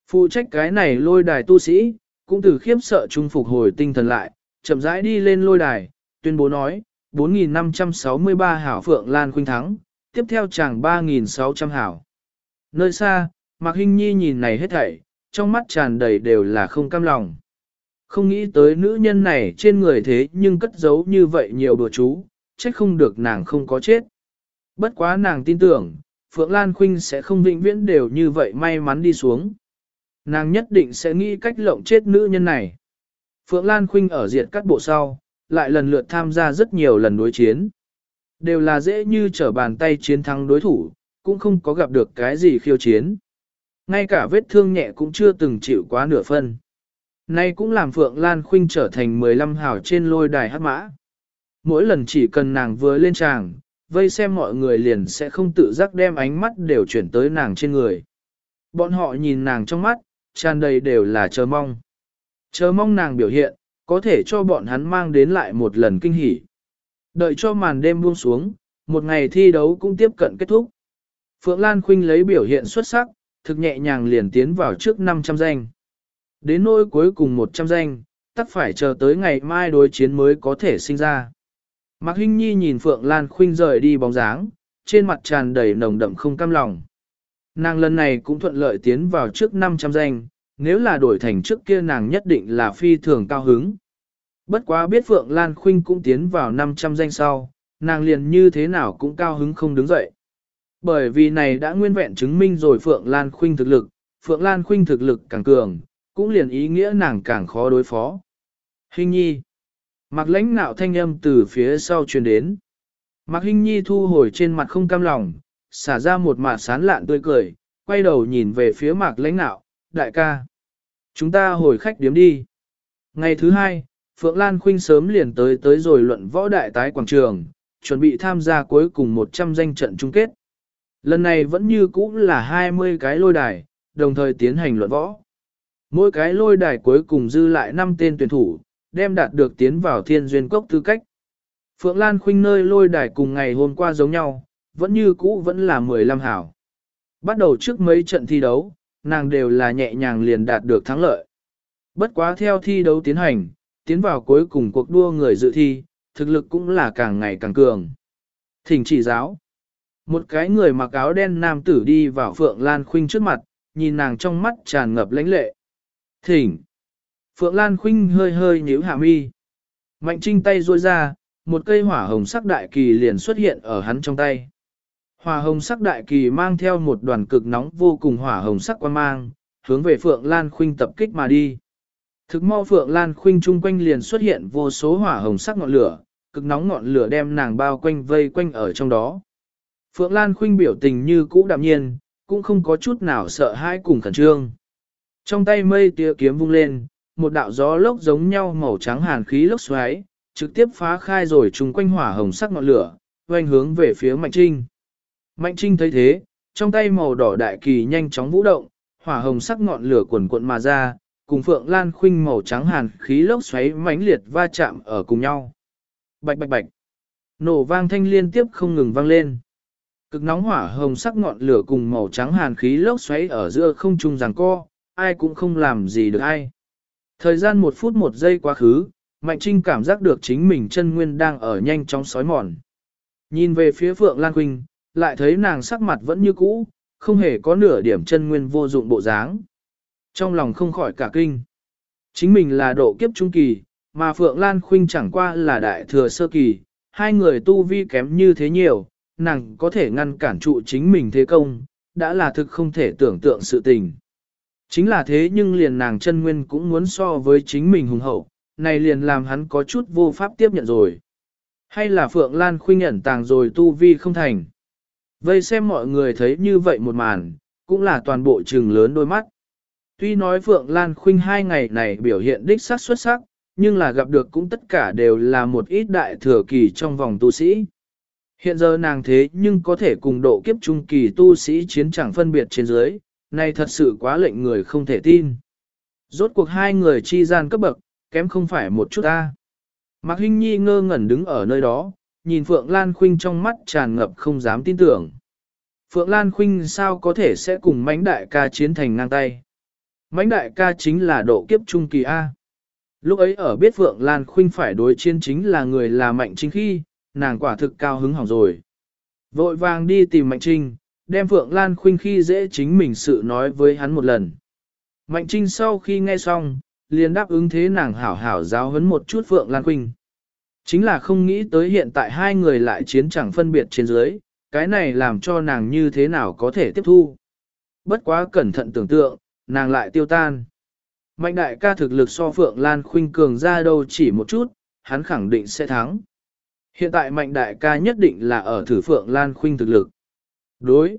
Phụ trách cái này lôi đài tu sĩ, cũng từ khiếp sợ trung phục hồi tinh thần lại, chậm rãi đi lên lôi đài, tuyên bố nói, 4.563 hảo phượng lan khuynh thắng, tiếp theo chàng 3.600 hảo. Nơi xa, Mạc Hinh Nhi nhìn này hết thảy, trong mắt tràn đầy đều là không cam lòng. Không nghĩ tới nữ nhân này trên người thế nhưng cất giấu như vậy nhiều đồ chú, trách không được nàng không có chết. Bất quá nàng tin tưởng, Phượng Lan Khuynh sẽ không vĩnh viễn đều như vậy may mắn đi xuống. Nàng nhất định sẽ nghĩ cách lộng chết nữ nhân này. Phượng Lan Khuynh ở diệt cắt bộ sau, lại lần lượt tham gia rất nhiều lần đối chiến. Đều là dễ như trở bàn tay chiến thắng đối thủ, cũng không có gặp được cái gì khiêu chiến. Ngay cả vết thương nhẹ cũng chưa từng chịu quá nửa phân. Nay cũng làm Phượng Lan Khuynh trở thành 15 hào trên lôi đài hát mã. Mỗi lần chỉ cần nàng vừa lên tràng, vây xem mọi người liền sẽ không tự giác đem ánh mắt đều chuyển tới nàng trên người. Bọn họ nhìn nàng trong mắt, tràn đầy đều là chờ mong. Chờ mong nàng biểu hiện, có thể cho bọn hắn mang đến lại một lần kinh hỉ. Đợi cho màn đêm buông xuống, một ngày thi đấu cũng tiếp cận kết thúc. Phượng Lan Khuynh lấy biểu hiện xuất sắc, thực nhẹ nhàng liền tiến vào trước 500 danh. Đến nỗi cuối cùng 100 danh, tắc phải chờ tới ngày mai đối chiến mới có thể sinh ra. Mạc Hinh Nhi nhìn Phượng Lan Khuynh rời đi bóng dáng, trên mặt tràn đầy nồng đậm không cam lòng. Nàng lần này cũng thuận lợi tiến vào trước 500 danh, nếu là đổi thành trước kia nàng nhất định là phi thường cao hứng. Bất quá biết Phượng Lan Khuynh cũng tiến vào 500 danh sau, nàng liền như thế nào cũng cao hứng không đứng dậy. Bởi vì này đã nguyên vẹn chứng minh rồi Phượng Lan Khuynh thực lực, Phượng Lan Khuynh thực lực càng cường, cũng liền ý nghĩa nàng càng khó đối phó. Hình nhi. Mạc lãnh nạo thanh âm từ phía sau truyền đến. Mạc Hinh Nhi thu hồi trên mặt không cam lòng, xả ra một mạt sán lạn tươi cười, quay đầu nhìn về phía Mạc lãnh nạo, đại ca. Chúng ta hồi khách điếm đi. Ngày thứ hai, Phượng Lan Khuynh sớm liền tới tới rồi luận võ đại tái quảng trường, chuẩn bị tham gia cuối cùng 100 danh trận chung kết. Lần này vẫn như cũ là 20 cái lôi đài, đồng thời tiến hành luận võ. Mỗi cái lôi đài cuối cùng dư lại 5 tên tuyển thủ, đem đạt được tiến vào thiên duyên cốc tư cách. Phượng Lan Khuynh nơi lôi đài cùng ngày hôm qua giống nhau, vẫn như cũ vẫn là 15 hảo. Bắt đầu trước mấy trận thi đấu, nàng đều là nhẹ nhàng liền đạt được thắng lợi. Bất quá theo thi đấu tiến hành, tiến vào cuối cùng cuộc đua người dự thi, thực lực cũng là càng ngày càng cường. Thỉnh chỉ giáo. Một cái người mặc áo đen nam tử đi vào Phượng Lan Khuynh trước mặt, nhìn nàng trong mắt tràn ngập lãnh lệ. Thỉnh. Phượng Lan Khuynh hơi hơi nhíu hạ mi. Mạnh trinh tay ruôi ra, một cây hỏa hồng sắc đại kỳ liền xuất hiện ở hắn trong tay. Hỏa hồng sắc đại kỳ mang theo một đoàn cực nóng vô cùng hỏa hồng sắc quan mang, hướng về Phượng Lan Khuynh tập kích mà đi. Thực mau Phượng Lan Khuynh chung quanh liền xuất hiện vô số hỏa hồng sắc ngọn lửa, cực nóng ngọn lửa đem nàng bao quanh vây quanh ở trong đó. Phượng Lan Khuynh biểu tình như cũ đạm nhiên, cũng không có chút nào sợ hãi cùng khẩn trương. Trong tay mây tia kiếm vung lên, một đạo gió lốc giống nhau màu trắng hàn khí lốc xoáy, trực tiếp phá khai rồi trùng quanh hỏa hồng sắc ngọn lửa, quanh hướng về phía Mạnh Trinh. Mạnh Trinh thấy thế, trong tay màu đỏ đại kỳ nhanh chóng vũ động, hỏa hồng sắc ngọn lửa cuộn cuộn mà ra, cùng Phượng Lan Khuynh màu trắng hàn khí lốc xoáy mãnh liệt va chạm ở cùng nhau. Bạch bạch bạch. Nổ vang thanh liên tiếp không ngừng vang lên. Cực nóng hỏa hồng sắc ngọn lửa cùng màu trắng hàn khí lốc xoáy ở giữa không trung giằng co, ai cũng không làm gì được ai. Thời gian một phút một giây quá khứ, Mạnh Trinh cảm giác được chính mình chân nguyên đang ở nhanh chóng sói mòn. Nhìn về phía Phượng Lan Khuynh, lại thấy nàng sắc mặt vẫn như cũ, không hề có nửa điểm chân nguyên vô dụng bộ dáng. Trong lòng không khỏi cả kinh. Chính mình là độ kiếp trung kỳ, mà Phượng Lan Khuynh chẳng qua là đại thừa sơ kỳ, hai người tu vi kém như thế nhiều, nàng có thể ngăn cản trụ chính mình thế công, đã là thực không thể tưởng tượng sự tình. Chính là thế nhưng liền nàng chân nguyên cũng muốn so với chính mình hùng hậu, này liền làm hắn có chút vô pháp tiếp nhận rồi. Hay là Phượng Lan khuynh nhận tàng rồi tu vi không thành. Vây xem mọi người thấy như vậy một màn, cũng là toàn bộ trừng lớn đôi mắt. Tuy nói Phượng Lan khuynh hai ngày này biểu hiện đích sắc xuất sắc, nhưng là gặp được cũng tất cả đều là một ít đại thừa kỳ trong vòng tu sĩ. Hiện giờ nàng thế nhưng có thể cùng độ kiếp trung kỳ tu sĩ chiến chẳng phân biệt trên dưới, này thật sự quá lệnh người không thể tin. Rốt cuộc hai người chi gian cấp bậc, kém không phải một chút ta. Mạc Hinh Nhi ngơ ngẩn đứng ở nơi đó, nhìn Phượng Lan Khuynh trong mắt tràn ngập không dám tin tưởng. Phượng Lan Khuynh sao có thể sẽ cùng mãnh đại ca chiến thành ngang tay. Mãnh đại ca chính là độ kiếp trung kỳ A. Lúc ấy ở biết Phượng Lan Khuynh phải đối chiến chính là người là Mạnh Trinh khi, nàng quả thực cao hứng hỏng rồi. Vội vàng đi tìm Mạnh Trinh, đem Phượng Lan Khuynh khi dễ chính mình sự nói với hắn một lần. Mạnh Trinh sau khi nghe xong, liền đáp ứng thế nàng hảo hảo giáo huấn một chút Phượng Lan Khuynh. Chính là không nghĩ tới hiện tại hai người lại chiến chẳng phân biệt trên dưới, cái này làm cho nàng như thế nào có thể tiếp thu. Bất quá cẩn thận tưởng tượng, nàng lại tiêu tan. Mạnh đại ca thực lực so Phượng Lan Khuynh cường ra đâu chỉ một chút, hắn khẳng định sẽ thắng. Hiện tại mạnh đại ca nhất định là ở thử Phượng Lan Khuynh thực lực. Đối.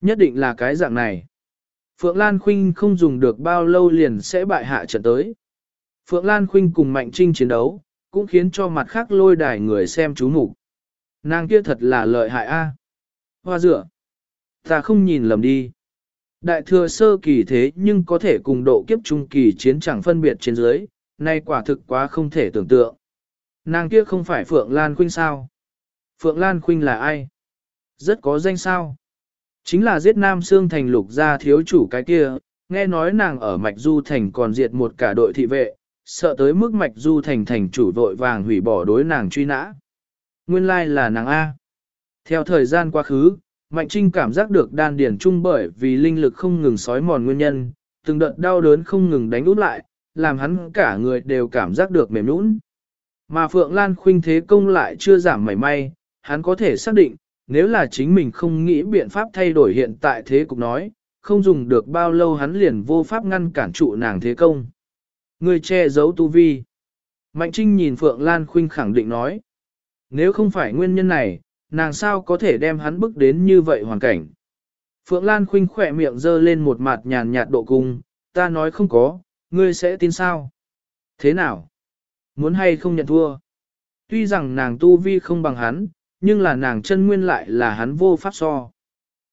Nhất định là cái dạng này. Phượng Lan Khuynh không dùng được bao lâu liền sẽ bại hạ trận tới. Phượng Lan Khuynh cùng Mạnh Trinh chiến đấu, cũng khiến cho mặt khác lôi đài người xem chú mục. Nàng kia thật là lợi hại a. Hoa dựa. Ta không nhìn lầm đi. Đại thừa sơ kỳ thế nhưng có thể cùng độ kiếp trung kỳ chiến chẳng phân biệt trên dưới, nay quả thực quá không thể tưởng tượng. Nàng kia không phải Phượng Lan Khuynh sao? Phượng Lan Khuynh là ai? Rất có danh sao? Chính là giết Nam Sương Thành lục gia thiếu chủ cái kia, nghe nói nàng ở Mạch Du Thành còn diệt một cả đội thị vệ, sợ tới mức Mạch Du Thành thành chủ vội vàng hủy bỏ đối nàng truy nã. Nguyên lai là nàng A. Theo thời gian quá khứ, Mạnh Trinh cảm giác được đan điển trung bởi vì linh lực không ngừng sói mòn nguyên nhân, từng đợt đau đớn không ngừng đánh út lại, làm hắn cả người đều cảm giác được mềm nũng. Mà Phượng Lan khuynh thế công lại chưa giảm mảy may, hắn có thể xác định, nếu là chính mình không nghĩ biện pháp thay đổi hiện tại thế cục nói, không dùng được bao lâu hắn liền vô pháp ngăn cản trụ nàng thế công. Người che giấu tu vi. Mạnh Trinh nhìn Phượng Lan khuynh khẳng định nói. Nếu không phải nguyên nhân này, nàng sao có thể đem hắn bức đến như vậy hoàn cảnh. Phượng Lan khuynh khỏe miệng dơ lên một mặt nhàn nhạt độ cung, ta nói không có, ngươi sẽ tin sao? Thế nào? Muốn hay không nhận thua? Tuy rằng nàng tu vi không bằng hắn, nhưng là nàng chân nguyên lại là hắn vô pháp so.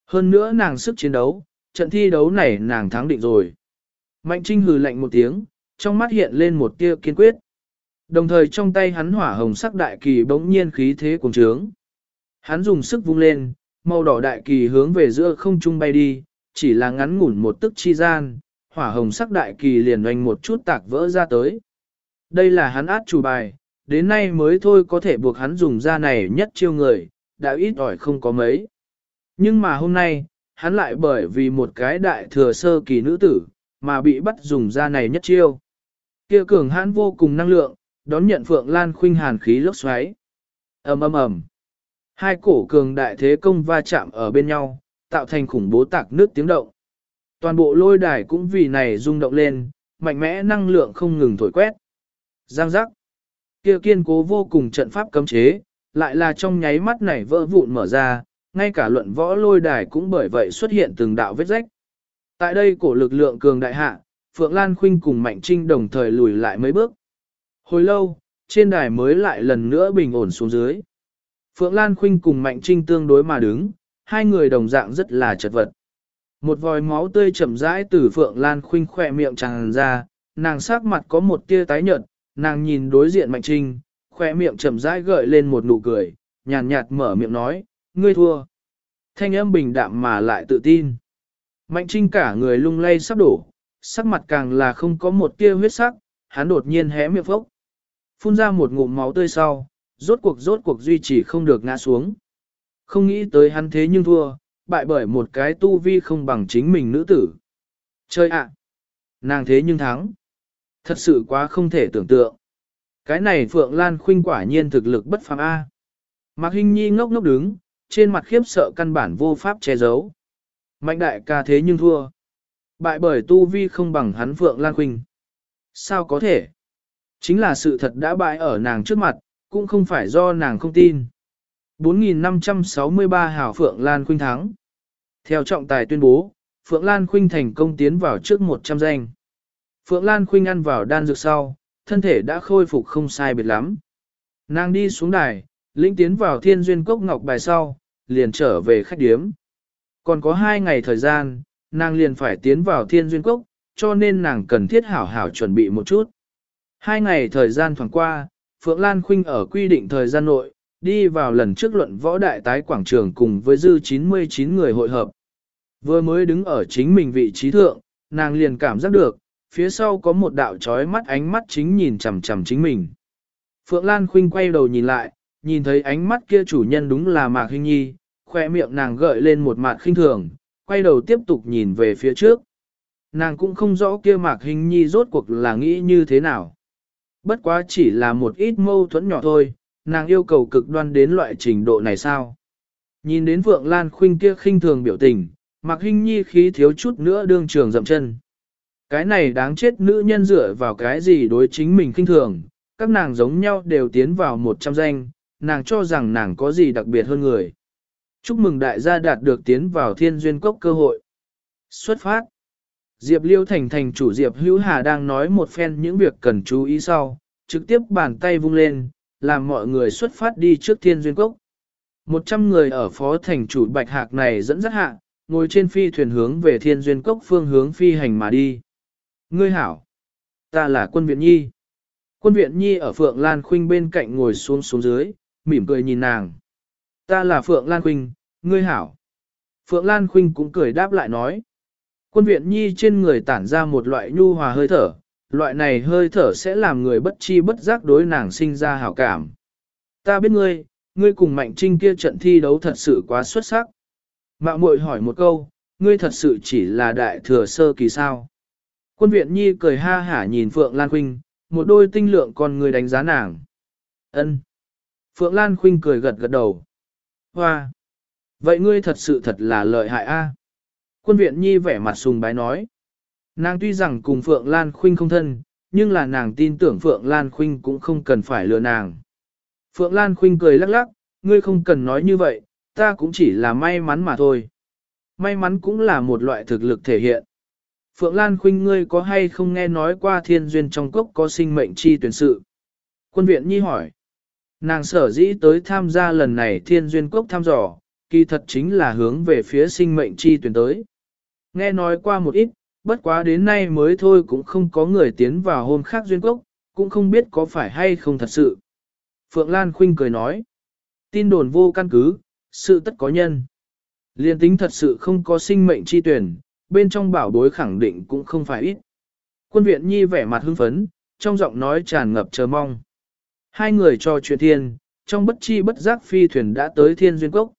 Hơn nữa nàng sức chiến đấu, trận thi đấu này nàng thắng định rồi. Mạnh Trinh hừ lạnh một tiếng, trong mắt hiện lên một tia kiên quyết. Đồng thời trong tay hắn hỏa hồng sắc đại kỳ bỗng nhiên khí thế cuồng trướng. Hắn dùng sức vung lên, màu đỏ đại kỳ hướng về giữa không trung bay đi, chỉ là ngắn ngủn một tức chi gian, hỏa hồng sắc đại kỳ liền oanh một chút tạc vỡ ra tới. Đây là hắn át chủ bài, đến nay mới thôi có thể buộc hắn dùng ra này nhất chiêu người, đã ít ỏi không có mấy. Nhưng mà hôm nay, hắn lại bởi vì một cái đại thừa sơ kỳ nữ tử, mà bị bắt dùng ra này nhất chiêu. Kia cường hãn vô cùng năng lượng, đón nhận Phượng Lan khuynh hàn khí lốc xoáy. ầm ầm ầm. Hai cổ cường đại thế công va chạm ở bên nhau, tạo thành khủng bố tạc nước tiếng động. Toàn bộ lôi đài cũng vì này rung động lên, mạnh mẽ năng lượng không ngừng thổi quét. Giang giác. Kia kiên cố vô cùng trận pháp cấm chế, lại là trong nháy mắt này vỡ vụn mở ra, ngay cả luận võ lôi đài cũng bởi vậy xuất hiện từng đạo vết rách. Tại đây cổ lực lượng cường đại hạ, Phượng Lan Khuynh cùng Mạnh Trinh đồng thời lùi lại mấy bước. Hồi lâu, trên đài mới lại lần nữa bình ổn xuống dưới. Phượng Lan Khuynh cùng Mạnh Trinh tương đối mà đứng, hai người đồng dạng rất là chật vật. Một vòi máu tươi chậm rãi từ Phượng Lan Khuynh khỏe miệng tràn ra, nàng sắc mặt có một tia tái nhợt, nàng nhìn đối diện Mạnh Trinh, khỏe miệng chậm rãi gợi lên một nụ cười, nhàn nhạt mở miệng nói, ngươi thua. Thanh âm bình đạm mà lại tự tin. Mạnh Trinh cả người lung lay sắp đổ, sắc mặt càng là không có một tia huyết sắc, hắn đột nhiên hé miệng phốc. Phun ra một ngụm máu tươi sau, rốt cuộc rốt cuộc duy trì không được ngã xuống. Không nghĩ tới hắn thế nhưng thua, bại bởi một cái tu vi không bằng chính mình nữ tử. Chơi ạ! nàng thế nhưng thắng. Thật sự quá không thể tưởng tượng. Cái này Phượng Lan Khuynh quả nhiên thực lực bất phàm A. Mạc Hinh Nhi ngốc ngốc đứng, trên mặt khiếp sợ căn bản vô pháp che giấu. Mạnh đại ca thế nhưng thua. Bại bởi tu vi không bằng hắn Phượng Lan Khuynh. Sao có thể? Chính là sự thật đã bại ở nàng trước mặt, cũng không phải do nàng không tin. 4.563 hảo Phượng Lan Khuynh thắng. Theo trọng tài tuyên bố, Phượng Lan Khuynh thành công tiến vào trước 100 danh. Phượng Lan Khuynh ăn vào đan dược sau, thân thể đã khôi phục không sai biệt lắm. Nàng đi xuống đài, lĩnh tiến vào thiên duyên cốc ngọc bài sau, liền trở về khách điếm. Còn có hai ngày thời gian, nàng liền phải tiến vào thiên duyên cốc, cho nên nàng cần thiết hảo hảo chuẩn bị một chút. Hai ngày thời gian thoảng qua, Phượng Lan Khuynh ở quy định thời gian nội, đi vào lần trước luận võ đại tái quảng trường cùng với dư 99 người hội hợp. Vừa mới đứng ở chính mình vị trí thượng, nàng liền cảm giác được, phía sau có một đạo trói mắt ánh mắt chính nhìn chằm chằm chính mình. Phượng Lan Khuynh quay đầu nhìn lại, nhìn thấy ánh mắt kia chủ nhân đúng là Mạc Hinh Nhi, khoe miệng nàng gợi lên một mặt khinh thường, quay đầu tiếp tục nhìn về phía trước. Nàng cũng không rõ kia Mạc Hinh Nhi rốt cuộc là nghĩ như thế nào. Bất quá chỉ là một ít mâu thuẫn nhỏ thôi, nàng yêu cầu cực đoan đến loại trình độ này sao? Nhìn đến Phượng Lan Khuynh kia khinh thường biểu tình, Mạc Hinh Nhi khí thiếu chút nữa đương trường dậm chân. Cái này đáng chết nữ nhân dựa vào cái gì đối chính mình khinh thường, các nàng giống nhau đều tiến vào một trăm danh, nàng cho rằng nàng có gì đặc biệt hơn người. Chúc mừng đại gia đạt được tiến vào thiên duyên cốc cơ hội. Xuất phát. Diệp Liêu Thành thành chủ Diệp Hữu Hà đang nói một phen những việc cần chú ý sau, trực tiếp bàn tay vung lên, làm mọi người xuất phát đi trước thiên duyên cốc. Một trăm người ở phó thành chủ Bạch Hạc này dẫn dắt hạ, ngồi trên phi thuyền hướng về thiên duyên cốc phương hướng phi hành mà đi. Ngươi hảo, ta là quân viện nhi. Quân viện nhi ở Phượng Lan Khuynh bên cạnh ngồi xuống xuống dưới, mỉm cười nhìn nàng. Ta là Phượng Lan Khuynh, ngươi hảo. Phượng Lan Khuynh cũng cười đáp lại nói. Quân viện nhi trên người tản ra một loại nhu hòa hơi thở, loại này hơi thở sẽ làm người bất chi bất giác đối nàng sinh ra hảo cảm. Ta biết ngươi, ngươi cùng Mạnh Trinh kia trận thi đấu thật sự quá xuất sắc. Mạo muội hỏi một câu, ngươi thật sự chỉ là đại thừa sơ kỳ sao? Quân viện nhi cười ha hả nhìn Phượng Lan Khuynh, một đôi tinh lượng con người đánh giá nàng. Ân. Phượng Lan Khuynh cười gật gật đầu. Hoa! Vậy ngươi thật sự thật là lợi hại a. Quân viện nhi vẻ mặt sùng bái nói. Nàng tuy rằng cùng Phượng Lan Khuynh không thân, nhưng là nàng tin tưởng Phượng Lan Khuynh cũng không cần phải lừa nàng. Phượng Lan Khuynh cười lắc lắc, ngươi không cần nói như vậy, ta cũng chỉ là may mắn mà thôi. May mắn cũng là một loại thực lực thể hiện. Phượng Lan Khuynh ngươi có hay không nghe nói qua thiên duyên trong cốc có sinh mệnh chi tuyển sự? Quân viện nhi hỏi. Nàng sở dĩ tới tham gia lần này thiên duyên cốc thăm dò, kỳ thật chính là hướng về phía sinh mệnh chi tuyển tới. Nghe nói qua một ít, bất quá đến nay mới thôi cũng không có người tiến vào hôm khác duyên cốc, cũng không biết có phải hay không thật sự. Phượng Lan Khuynh cười nói, tin đồn vô căn cứ, sự tất có nhân. Liên tính thật sự không có sinh mệnh chi tuyển, bên trong bảo bối khẳng định cũng không phải ít. Quân viện nhi vẻ mặt hưng phấn, trong giọng nói tràn ngập chờ mong. Hai người cho chuyện thiên, trong bất chi bất giác phi thuyền đã tới thiên duyên cốc.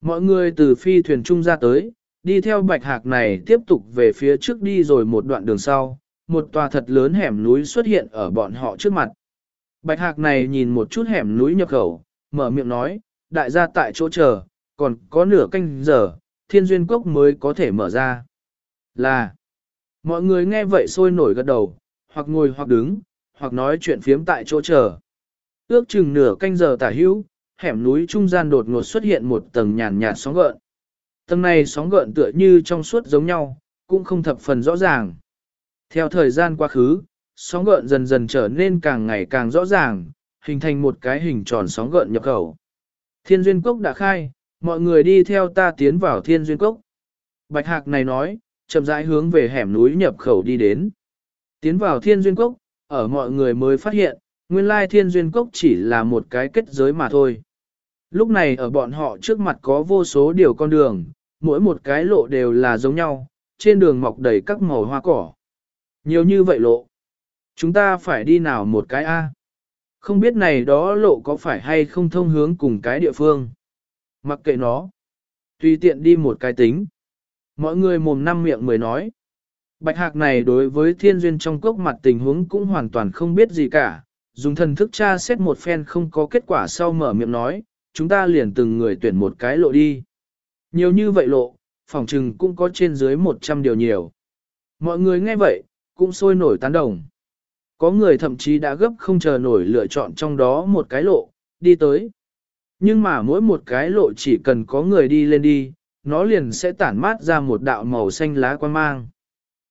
Mọi người từ phi thuyền trung ra tới, đi theo bạch hạc này tiếp tục về phía trước đi rồi một đoạn đường sau, một tòa thật lớn hẻm núi xuất hiện ở bọn họ trước mặt. Bạch hạc này nhìn một chút hẻm núi nhập khẩu, mở miệng nói, đại gia tại chỗ chờ, còn có nửa canh giờ, thiên duyên cốc mới có thể mở ra. Là, mọi người nghe vậy sôi nổi gật đầu, hoặc ngồi hoặc đứng, hoặc nói chuyện phiếm tại chỗ chờ. Ước chừng nửa canh giờ tả hữu, hẻm núi trung gian đột ngột xuất hiện một tầng nhàn nhạt sóng gợn. Tầng này sóng gợn tựa như trong suốt giống nhau, cũng không thập phần rõ ràng. Theo thời gian quá khứ, sóng gợn dần dần trở nên càng ngày càng rõ ràng, hình thành một cái hình tròn sóng gợn nhập khẩu. Thiên duyên cốc đã khai, mọi người đi theo ta tiến vào thiên duyên cốc. Bạch hạc này nói, chậm rãi hướng về hẻm núi nhập khẩu đi đến. Tiến vào thiên duyên cốc, ở mọi người mới phát hiện, nguyên lai thiên duyên cốc chỉ là một cái kết giới mà thôi. Lúc này ở bọn họ trước mặt có vô số điều con đường, mỗi một cái lộ đều là giống nhau, trên đường mọc đầy các màu hoa cỏ. Nhiều như vậy lộ. Chúng ta phải đi nào một cái A? Không biết này đó lộ có phải hay không thông hướng cùng cái địa phương. Mặc kệ nó. Tùy tiện đi một cái tính. Mọi người mồm năm miệng mới nói. Bạch hạc này đối với thiên duyên trong cốc mặt tình huống cũng hoàn toàn không biết gì cả. Dùng thần thức tra xét một phen không có kết quả sau mở miệng nói, chúng ta liền từng người tuyển một cái lộ đi. Nhiều như vậy lộ, phòng trừng cũng có trên dưới 100 điều nhiều. Mọi người nghe vậy, cũng sôi nổi tán đồng. Có người thậm chí đã gấp không chờ nổi lựa chọn trong đó một cái lộ, đi tới. Nhưng mà mỗi một cái lộ chỉ cần có người đi lên đi, nó liền sẽ tản mát ra một đạo màu xanh lá quan mang.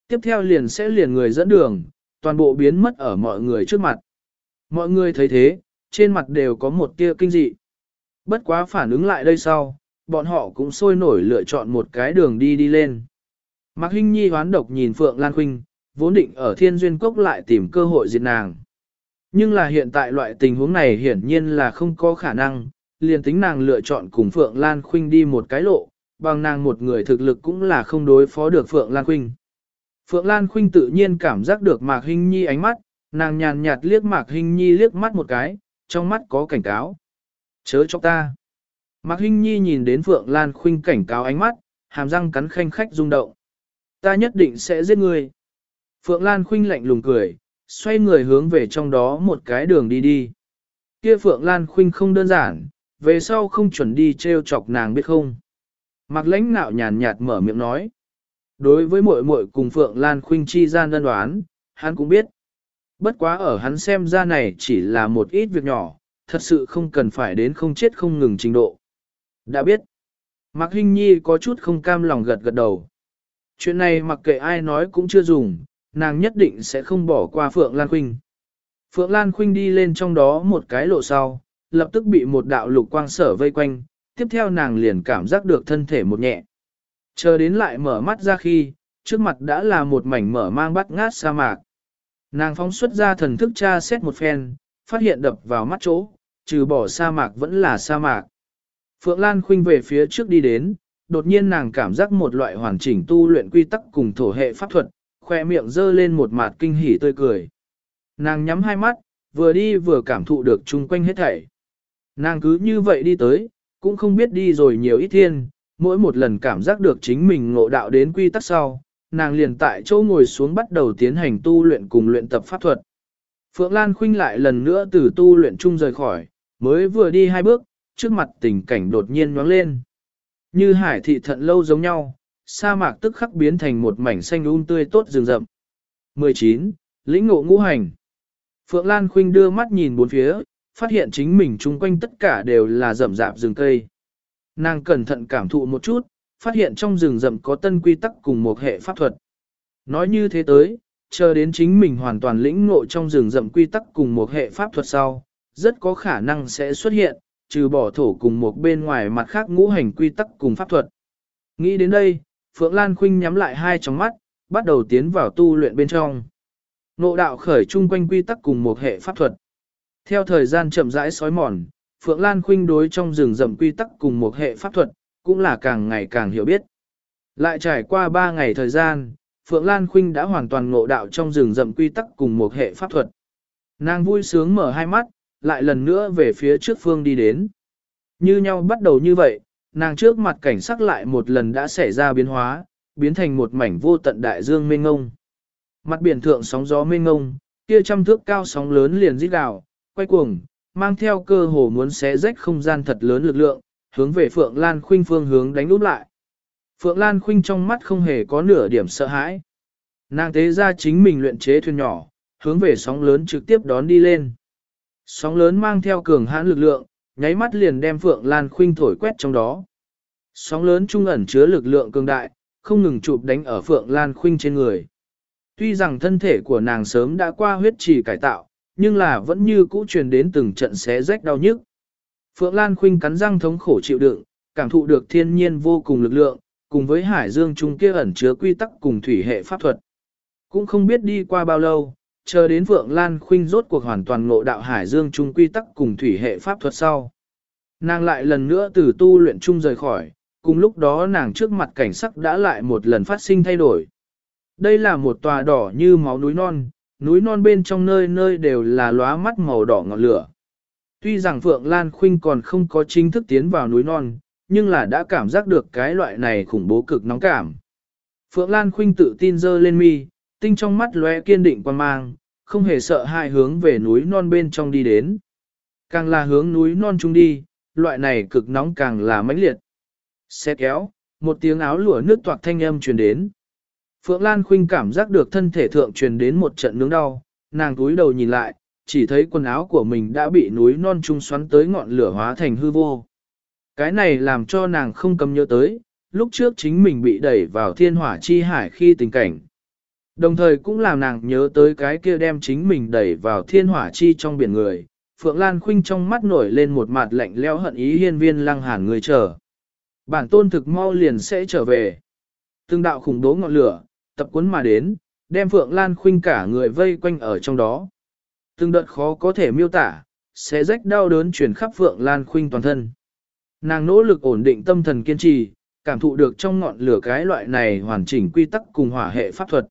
Tiếp theo liền sẽ liền người dẫn đường, toàn bộ biến mất ở mọi người trước mặt. Mọi người thấy thế, trên mặt đều có một tia kinh dị. Bất quá phản ứng lại đây sau, bọn họ cũng sôi nổi lựa chọn một cái đường đi đi lên. Mạc Hinh Nhi hoán độc nhìn Phượng Lan Khuynh, vốn định ở Thiên Duyên Cốc lại tìm cơ hội diệt nàng. Nhưng là hiện tại loại tình huống này hiển nhiên là không có khả năng, liền tính nàng lựa chọn cùng Phượng Lan Khuynh đi một cái lộ, bằng nàng một người thực lực cũng là không đối phó được Phượng Lan Khuynh. Phượng Lan Khuynh tự nhiên cảm giác được Mạc Hinh Nhi ánh mắt, nàng nhàn nhạt liếc Mạc Hinh Nhi liếc mắt một cái, trong mắt có cảnh cáo. Chớ cho ta. Mạc Hinh Nhi nhìn đến Phượng Lan Khuynh cảnh cáo ánh mắt, hàm răng cắn khanh khách rung động. Ta nhất định sẽ giết ngươi. Phượng Lan Khuynh lạnh lùng cười, xoay người hướng về trong đó một cái đường đi đi. Kia Phượng Lan Khuynh không đơn giản, về sau không chuẩn đi treo chọc nàng biết không. Mạc lãnh nạo nhàn nhạt mở miệng nói. Đối với muội muội cùng Phượng Lan Khuynh chi gian đơn đoán, hắn cũng biết. Bất quá ở hắn xem ra này chỉ là một ít việc nhỏ, thật sự không cần phải đến không chết không ngừng trình độ. Đã biết. Mạc Hinh Nhi có chút không cam lòng gật gật đầu. Chuyện này mặc kệ ai nói cũng chưa dùng, nàng nhất định sẽ không bỏ qua Phượng Lan Khuynh. Phượng Lan Khuynh đi lên trong đó một cái lộ sau, lập tức bị một đạo lục quang sở vây quanh, tiếp theo nàng liền cảm giác được thân thể một nhẹ. Chờ đến lại mở mắt ra khi, trước mặt đã là một mảnh mở mang bắt ngát sa mạc. Nàng phóng xuất ra thần thức tra xét một phen, phát hiện đập vào mắt chỗ, trừ bỏ sa mạc vẫn là sa mạc. Phượng Lan khuynh về phía trước đi đến, đột nhiên nàng cảm giác một loại hoàn chỉnh tu luyện quy tắc cùng thổ hệ pháp thuật, khoe miệng dơ lên một mặt kinh hỉ tươi cười. Nàng nhắm hai mắt, vừa đi vừa cảm thụ được chung quanh hết thảy. Nàng cứ như vậy đi tới, cũng không biết đi rồi nhiều ít thiên, mỗi một lần cảm giác được chính mình ngộ đạo đến quy tắc sau, nàng liền tại chỗ ngồi xuống bắt đầu tiến hành tu luyện cùng luyện tập pháp thuật. Phượng Lan khuynh lại lần nữa từ tu luyện chung rời khỏi, mới vừa đi hai bước, trước mặt tình cảnh đột nhiên nhoáng lên. Như hải thị thận lâu giống nhau, sa mạc tức khắc biến thành một mảnh xanh um tươi tốt rừng rậm. 19. Lĩnh ngộ ngũ hành Phượng Lan Khuynh đưa mắt nhìn bốn phía, phát hiện chính mình chung quanh tất cả đều là rậm rạp rừng cây. Nàng cẩn thận cảm thụ một chút, phát hiện trong rừng rậm có tân quy tắc cùng một hệ pháp thuật. Nói như thế tới, chờ đến chính mình hoàn toàn lĩnh ngộ trong rừng rậm quy tắc cùng một hệ pháp thuật sau, rất có khả năng sẽ xuất hiện, trừ bỏ thổ cùng một bên ngoài mặt khác ngũ hành quy tắc cùng pháp thuật. Nghĩ đến đây, Phượng Lan Khuynh nhắm lại hai tròng mắt, bắt đầu tiến vào tu luyện bên trong. Nộ đạo khởi chung quanh quy tắc cùng một hệ pháp thuật. Theo thời gian chậm rãi sói mòn, Phượng Lan Khuynh đối trong rừng rậm quy tắc cùng một hệ pháp thuật, cũng là càng ngày càng hiểu biết. Lại trải qua ba ngày thời gian, Phượng Lan Khuynh đã hoàn toàn ngộ đạo trong rừng rậm quy tắc cùng một hệ pháp thuật. Nàng vui sướng mở hai mắt, lại lần nữa về phía trước phương đi đến. Như nhau bắt đầu như vậy, nàng trước mặt cảnh sắc lại một lần đã xảy ra biến hóa, biến thành một mảnh vô tận đại dương mênh ngông. Mặt biển thượng sóng gió mênh ngông, kia trăm thước cao sóng lớn liền rít gào, quay cuồng, mang theo cơ hồ muốn xé rách không gian thật lớn lực lượng, hướng về Phượng Lan Khuynh phương hướng đánh úp lại. Phượng Lan Khuynh trong mắt không hề có nửa điểm sợ hãi. Nàng tế ra chính mình luyện chế thuyền nhỏ, hướng về sóng lớn trực tiếp đón đi lên. Sóng lớn mang theo cường hãn lực lượng, nháy mắt liền đem Phượng Lan Khuynh thổi quét trong đó. Sóng lớn trung ẩn chứa lực lượng cường đại, không ngừng chụp đánh ở Phượng Lan Khuynh trên người. Tuy rằng thân thể của nàng sớm đã qua huyết trì cải tạo, nhưng là vẫn như cũ truyền đến từng trận xé rách đau nhức. Phượng Lan Khuynh cắn răng thống khổ chịu đựng, cảm thụ được thiên nhiên vô cùng lực lượng, cùng với hải dương trung kia ẩn chứa quy tắc cùng thủy hệ pháp thuật. Cũng không biết đi qua bao lâu, chờ đến Phượng Lan Khuynh rốt cuộc hoàn toàn ngộ đạo hải dương trung quy tắc cùng thủy hệ pháp thuật sau. Nàng lại lần nữa từ tu luyện trung rời khỏi, cùng lúc đó nàng trước mặt cảnh sắc đã lại một lần phát sinh thay đổi. Đây là một tòa đỏ như máu núi non, núi non bên trong nơi nơi đều là lóa mắt màu đỏ ngọn lửa. Tuy rằng Phượng Lan Khuynh còn không có chính thức tiến vào núi non, nhưng là đã cảm giác được cái loại này khủng bố cực nóng cảm. Phượng Lan Khuynh tự tin dơ lên mi, tinh trong mắt lóe kiên định quan mang, không hề sợ hai hướng về núi non bên trong đi đến. Càng là hướng núi non trung đi, loại này cực nóng càng là mãnh liệt. Xe kéo, một tiếng áo lụa nước toạc thanh âm truyền đến. Phượng Lan Khuynh cảm giác được thân thể thượng truyền đến một trận nướng đau, nàng túi đầu nhìn lại, chỉ thấy quần áo của mình đã bị núi non trung xoắn tới ngọn lửa hóa thành hư vô. Cái này làm cho nàng không cầm nhớ tới, lúc trước chính mình bị đẩy vào thiên hỏa chi hải khi tình cảnh. Đồng thời cũng làm nàng nhớ tới cái kia đem chính mình đẩy vào thiên hỏa chi trong biển người. Phượng Lan Khuynh trong mắt nổi lên một mặt lạnh lẽo hận ý hiên viên lăng hàn người chờ. Bản tôn thực mau liền sẽ trở về. Từng đạo khủng đố ngọn lửa, tập cuốn mà đến, đem Phượng Lan Khuynh cả người vây quanh ở trong đó. Từng đợt khó có thể miêu tả, sẽ rách đau đớn truyền khắp Phượng Lan Khuynh toàn thân. Nàng nỗ lực ổn định tâm thần kiên trì, cảm thụ được trong ngọn lửa cái loại này hoàn chỉnh quy tắc cùng hỏa hệ pháp thuật.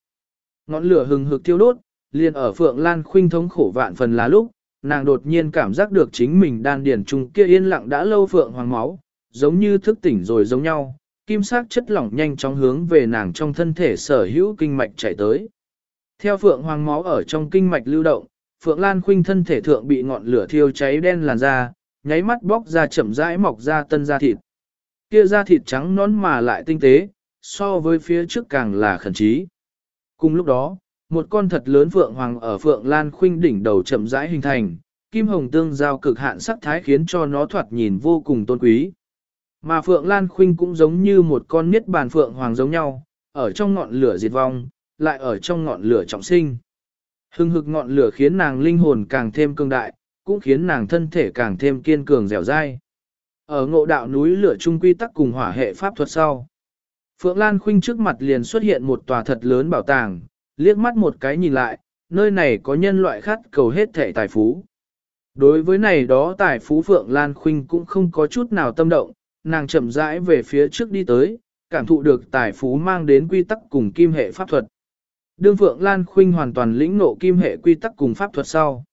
Ngọn lửa hừng hực thiêu đốt, liền ở Phượng Lan Khuynh thống khổ vạn phần là lúc, nàng đột nhiên cảm giác được chính mình đan điển trùng kia yên lặng đã lâu Phượng hoàng máu, giống như thức tỉnh rồi giống nhau, kim sắc chất lỏng nhanh chóng hướng về nàng trong thân thể sở hữu kinh mạch chảy tới. Theo Phượng hoàng máu ở trong kinh mạch lưu động, Phượng Lan Khuynh thân thể thượng bị ngọn lửa thiêu cháy đen làn da, nháy mắt bóc ra chậm rãi mọc ra tân da thịt. Kia da thịt trắng nón mà lại tinh tế, so với phía trước càng là khẩn trí. Cùng lúc đó, một con thật lớn Phượng Hoàng ở Phượng Lan Khuynh đỉnh đầu chậm rãi hình thành, kim hồng tương giao cực hạn sắc thái khiến cho nó thoạt nhìn vô cùng tôn quý. Mà Phượng Lan Khuynh cũng giống như một con niết bàn Phượng Hoàng giống nhau, ở trong ngọn lửa diệt vong, lại ở trong ngọn lửa trọng sinh. Hưng hực ngọn lửa khiến nàng linh hồn càng thêm cường đại, cũng khiến nàng thân thể càng thêm kiên cường dẻo dai. Ở ngộ đạo núi lửa trung quy tắc cùng hỏa hệ pháp thuật sau. Phượng Lan Khuynh trước mặt liền xuất hiện một tòa thật lớn bảo tàng, liếc mắt một cái nhìn lại, nơi này có nhân loại khát cầu hết thể tài phú. Đối với này đó tài phú Phượng Lan Khuynh cũng không có chút nào tâm động, nàng chậm rãi về phía trước đi tới, cảm thụ được tài phú mang đến quy tắc cùng kim hệ pháp thuật. Đương Phượng Lan Khuynh hoàn toàn lĩnh ngộ kim hệ quy tắc cùng pháp thuật sau.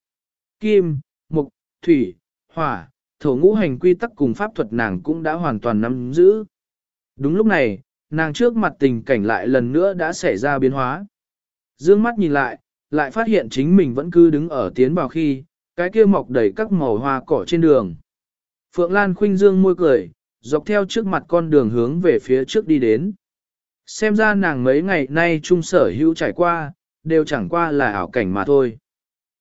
Kim, thủy, hỏa, thổ ngũ hành quy tắc cùng pháp thuật nàng cũng đã hoàn toàn nắm giữ. Đúng lúc này, nàng trước mặt tình cảnh lại lần nữa đã xảy ra biến hóa. Dương mắt nhìn lại, lại phát hiện chính mình vẫn cứ đứng ở tiến vào khi, cái kia mọc đầy các màu hoa cỏ trên đường. Phượng Lan khinh dương môi cười, dọc theo trước mặt con đường hướng về phía trước đi đến. Xem ra nàng mấy ngày nay trung sở hữu trải qua, đều chẳng qua là ảo cảnh mà thôi.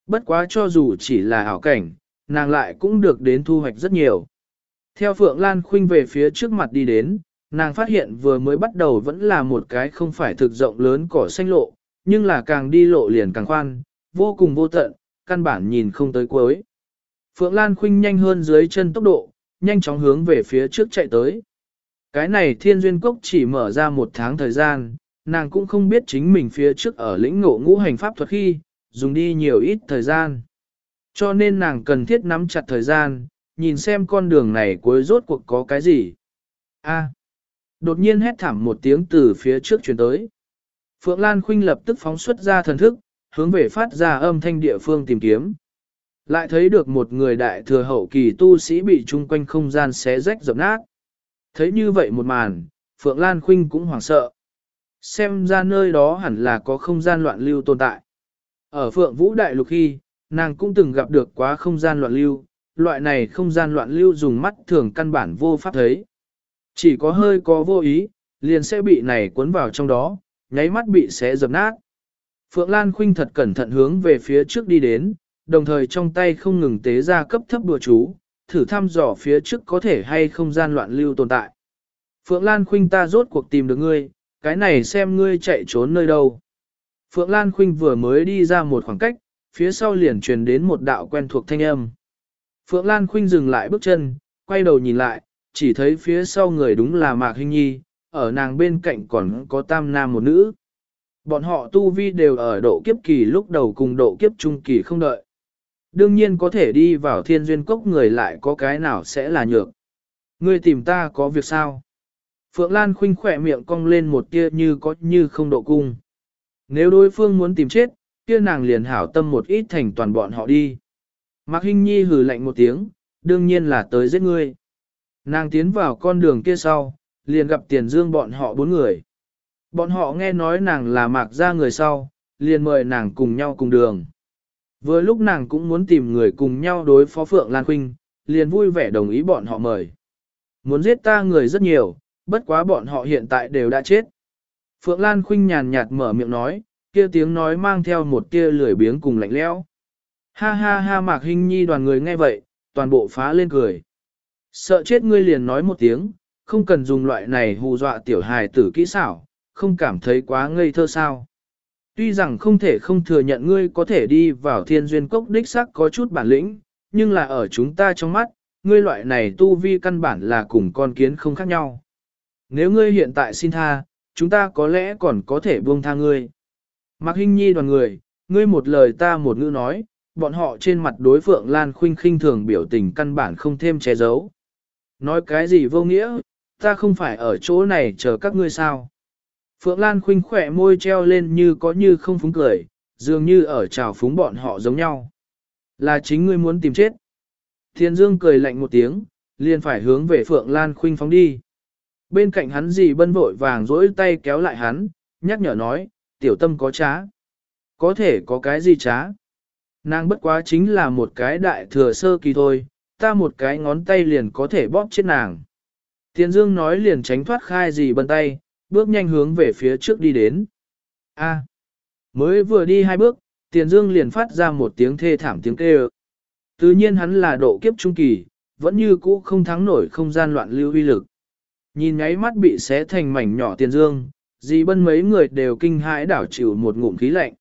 Bất quá cho dù chỉ là ảo cảnh, nàng lại cũng được đến thu hoạch rất nhiều. Theo Phượng Lan Khuynh về phía trước mặt đi đến, nàng phát hiện vừa mới bắt đầu vẫn là một cái không phải thực rộng lớn cỏ xanh lộ, nhưng là càng đi lộ liền càng khoan, vô cùng vô tận, căn bản nhìn không tới cuối. Phượng Lan Khuynh nhanh hơn dưới chân tốc độ, nhanh chóng hướng về phía trước chạy tới. Cái này thiên duyên cốc chỉ mở ra một tháng thời gian, nàng cũng không biết chính mình phía trước ở lĩnh ngộ ngũ hành pháp thuật khi, dùng đi nhiều ít thời gian. Cho nên nàng cần thiết nắm chặt thời gian, nhìn xem con đường này cuối rốt cuộc có cái gì. A. đột nhiên hét thảm một tiếng từ phía trước chuyển tới. Phượng Lan Khuynh lập tức phóng xuất ra thần thức, hướng về phát ra âm thanh địa phương tìm kiếm. Lại thấy được một người đại thừa hậu kỳ tu sĩ bị chung quanh không gian xé rách dập nát. Thấy như vậy một màn, Phượng Lan Khuynh cũng hoảng sợ. Xem ra nơi đó hẳn là có không gian loạn lưu tồn tại. Ở Phượng Vũ Đại Lục khi, nàng cũng từng gặp được quá không gian loạn lưu, loại này không gian loạn lưu dùng mắt thường căn bản vô pháp thấy. Chỉ có hơi có vô ý, liền sẽ bị này cuốn vào trong đó, nháy mắt bị xé dập nát. Phượng Lan Khuynh thật cẩn thận hướng về phía trước đi đến, đồng thời trong tay không ngừng tế ra cấp thấp đùa chú, thử thăm dò phía trước có thể hay không gian loạn lưu tồn tại. Phượng Lan Khuynh ta rốt cuộc tìm được ngươi, cái này xem ngươi chạy trốn nơi đâu. Phượng Lan Khuynh vừa mới đi ra một khoảng cách, phía sau liền truyền đến một đạo quen thuộc thanh âm. Phượng Lan Khuynh dừng lại bước chân, quay đầu nhìn lại, chỉ thấy phía sau người đúng là Mạc Hinh Nhi, ở nàng bên cạnh còn có tam nam một nữ. Bọn họ tu vi đều ở độ kiếp kỳ lúc đầu cùng độ kiếp trung kỳ không đợi. Đương nhiên có thể đi vào thiên duyên cốc người lại có cái nào sẽ là nhược. Ngươi tìm ta có việc sao? Phượng Lan khinh khỏe miệng cong lên một tia như có như không độ cung. Nếu đối phương muốn tìm chết, kia nàng liền hảo tâm một ít thành toàn bọn họ đi. Mạc Hinh Nhi hừ lạnh một tiếng, đương nhiên là tới giết ngươi. Nàng tiến vào con đường kia sau, liền gặp tiền dương bọn họ bốn người. Bọn họ nghe nói nàng là mạc ra người sau, liền mời nàng cùng nhau cùng đường. Vừa lúc nàng cũng muốn tìm người cùng nhau đối phó Phượng Lan Khuynh, liền vui vẻ đồng ý bọn họ mời. Muốn giết ta người rất nhiều, bất quá bọn họ hiện tại đều đã chết. Phượng Lan Khuynh nhàn nhạt mở miệng nói, kia tiếng nói mang theo một tia lười biếng cùng lạnh lẽo. Ha ha ha Mạc Hinh Nhi đoàn người nghe vậy, toàn bộ phá lên cười. Sợ chết ngươi liền nói một tiếng, không cần dùng loại này hù dọa tiểu hài tử kỹ xảo, không cảm thấy quá ngây thơ sao. Tuy rằng không thể không thừa nhận ngươi có thể đi vào thiên duyên cốc đích sắc có chút bản lĩnh, nhưng là ở chúng ta trong mắt, ngươi loại này tu vi căn bản là cùng con kiến không khác nhau. Nếu ngươi hiện tại xin tha, chúng ta có lẽ còn có thể buông tha ngươi. Mạc Hinh Nhi đoàn người, ngươi một lời ta một ngữ nói, bọn họ trên mặt đối phượng Lan Khuynh khinh thường biểu tình căn bản không thêm che giấu. Nói cái gì vô nghĩa, ta không phải ở chỗ này chờ các ngươi sao. Phượng Lan Khuynh khỏe môi treo lên như có như không phúng cười, dường như ở trào phúng bọn họ giống nhau. Là chính ngươi muốn tìm chết. Thiên Dương cười lạnh một tiếng, liền phải hướng về Phượng Lan Khuynh phóng đi. Bên cạnh hắn dì bân vội vàng dỗi tay kéo lại hắn, nhắc nhở nói, tiểu tâm có trá. Có thể có cái gì trá? Nàng bất quá chính là một cái đại thừa sơ kỳ thôi, ta một cái ngón tay liền có thể bóp chết nàng. Tiền Dương nói liền tránh thoát khai gì bần tay, bước nhanh hướng về phía trước đi đến. A. mới vừa đi hai bước, Tiền Dương liền phát ra một tiếng thê thảm tiếng kêu. Tự nhiên hắn là độ kiếp trung kỳ, vẫn như cũ không thắng nổi không gian loạn lưu uy lực. Nhìn nháy mắt bị xé thành mảnh nhỏ Tiền Dương, Dì bân mấy người đều kinh hãi đảo chịu một ngụm khí lạnh.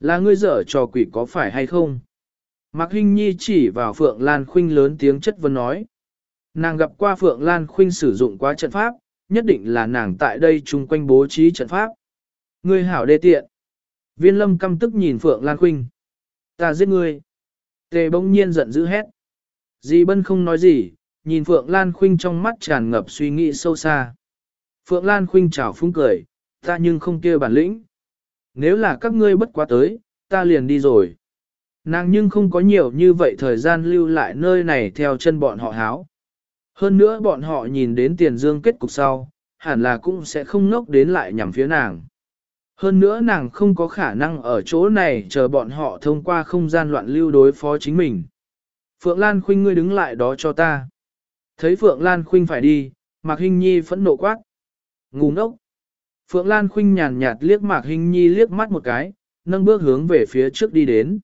Là ngươi dở trò quỷ có phải hay không? Mạc Hinh Nhi chỉ vào Phượng Lan Khuynh lớn tiếng chất vấn nói. Nàng gặp qua Phượng Lan Khuynh sử dụng quá trận pháp, nhất định là nàng tại đây chung quanh bố trí trận pháp. Ngươi hảo đê tiện. Viên lâm căm tức nhìn Phượng Lan Khuynh. Ta giết ngươi. Tề bỗng nhiên giận dữ hét. Dì Bân không nói gì, nhìn Phượng Lan Khuynh trong mắt tràn ngập suy nghĩ sâu xa. Phượng Lan Khuynh chào phúng cười, ta nhưng không kia bản lĩnh. Nếu là các ngươi bất quá tới, ta liền đi rồi. Nàng nhưng không có nhiều như vậy thời gian lưu lại nơi này theo chân bọn họ háo. Hơn nữa bọn họ nhìn đến tiền dương kết cục sau, hẳn là cũng sẽ không ngốc đến lại nhằm phía nàng. Hơn nữa nàng không có khả năng ở chỗ này chờ bọn họ thông qua không gian loạn lưu đối phó chính mình. Phượng Lan Khuynh ngươi đứng lại đó cho ta. Thấy Phượng Lan Khuynh phải đi, Mạc Hinh Nhi phẫn nộ quát. Ngu ngốc. Phượng Lan Khuynh nhàn nhạt liếc Mạc Hinh Nhi liếc mắt một cái, nâng bước hướng về phía trước đi đến.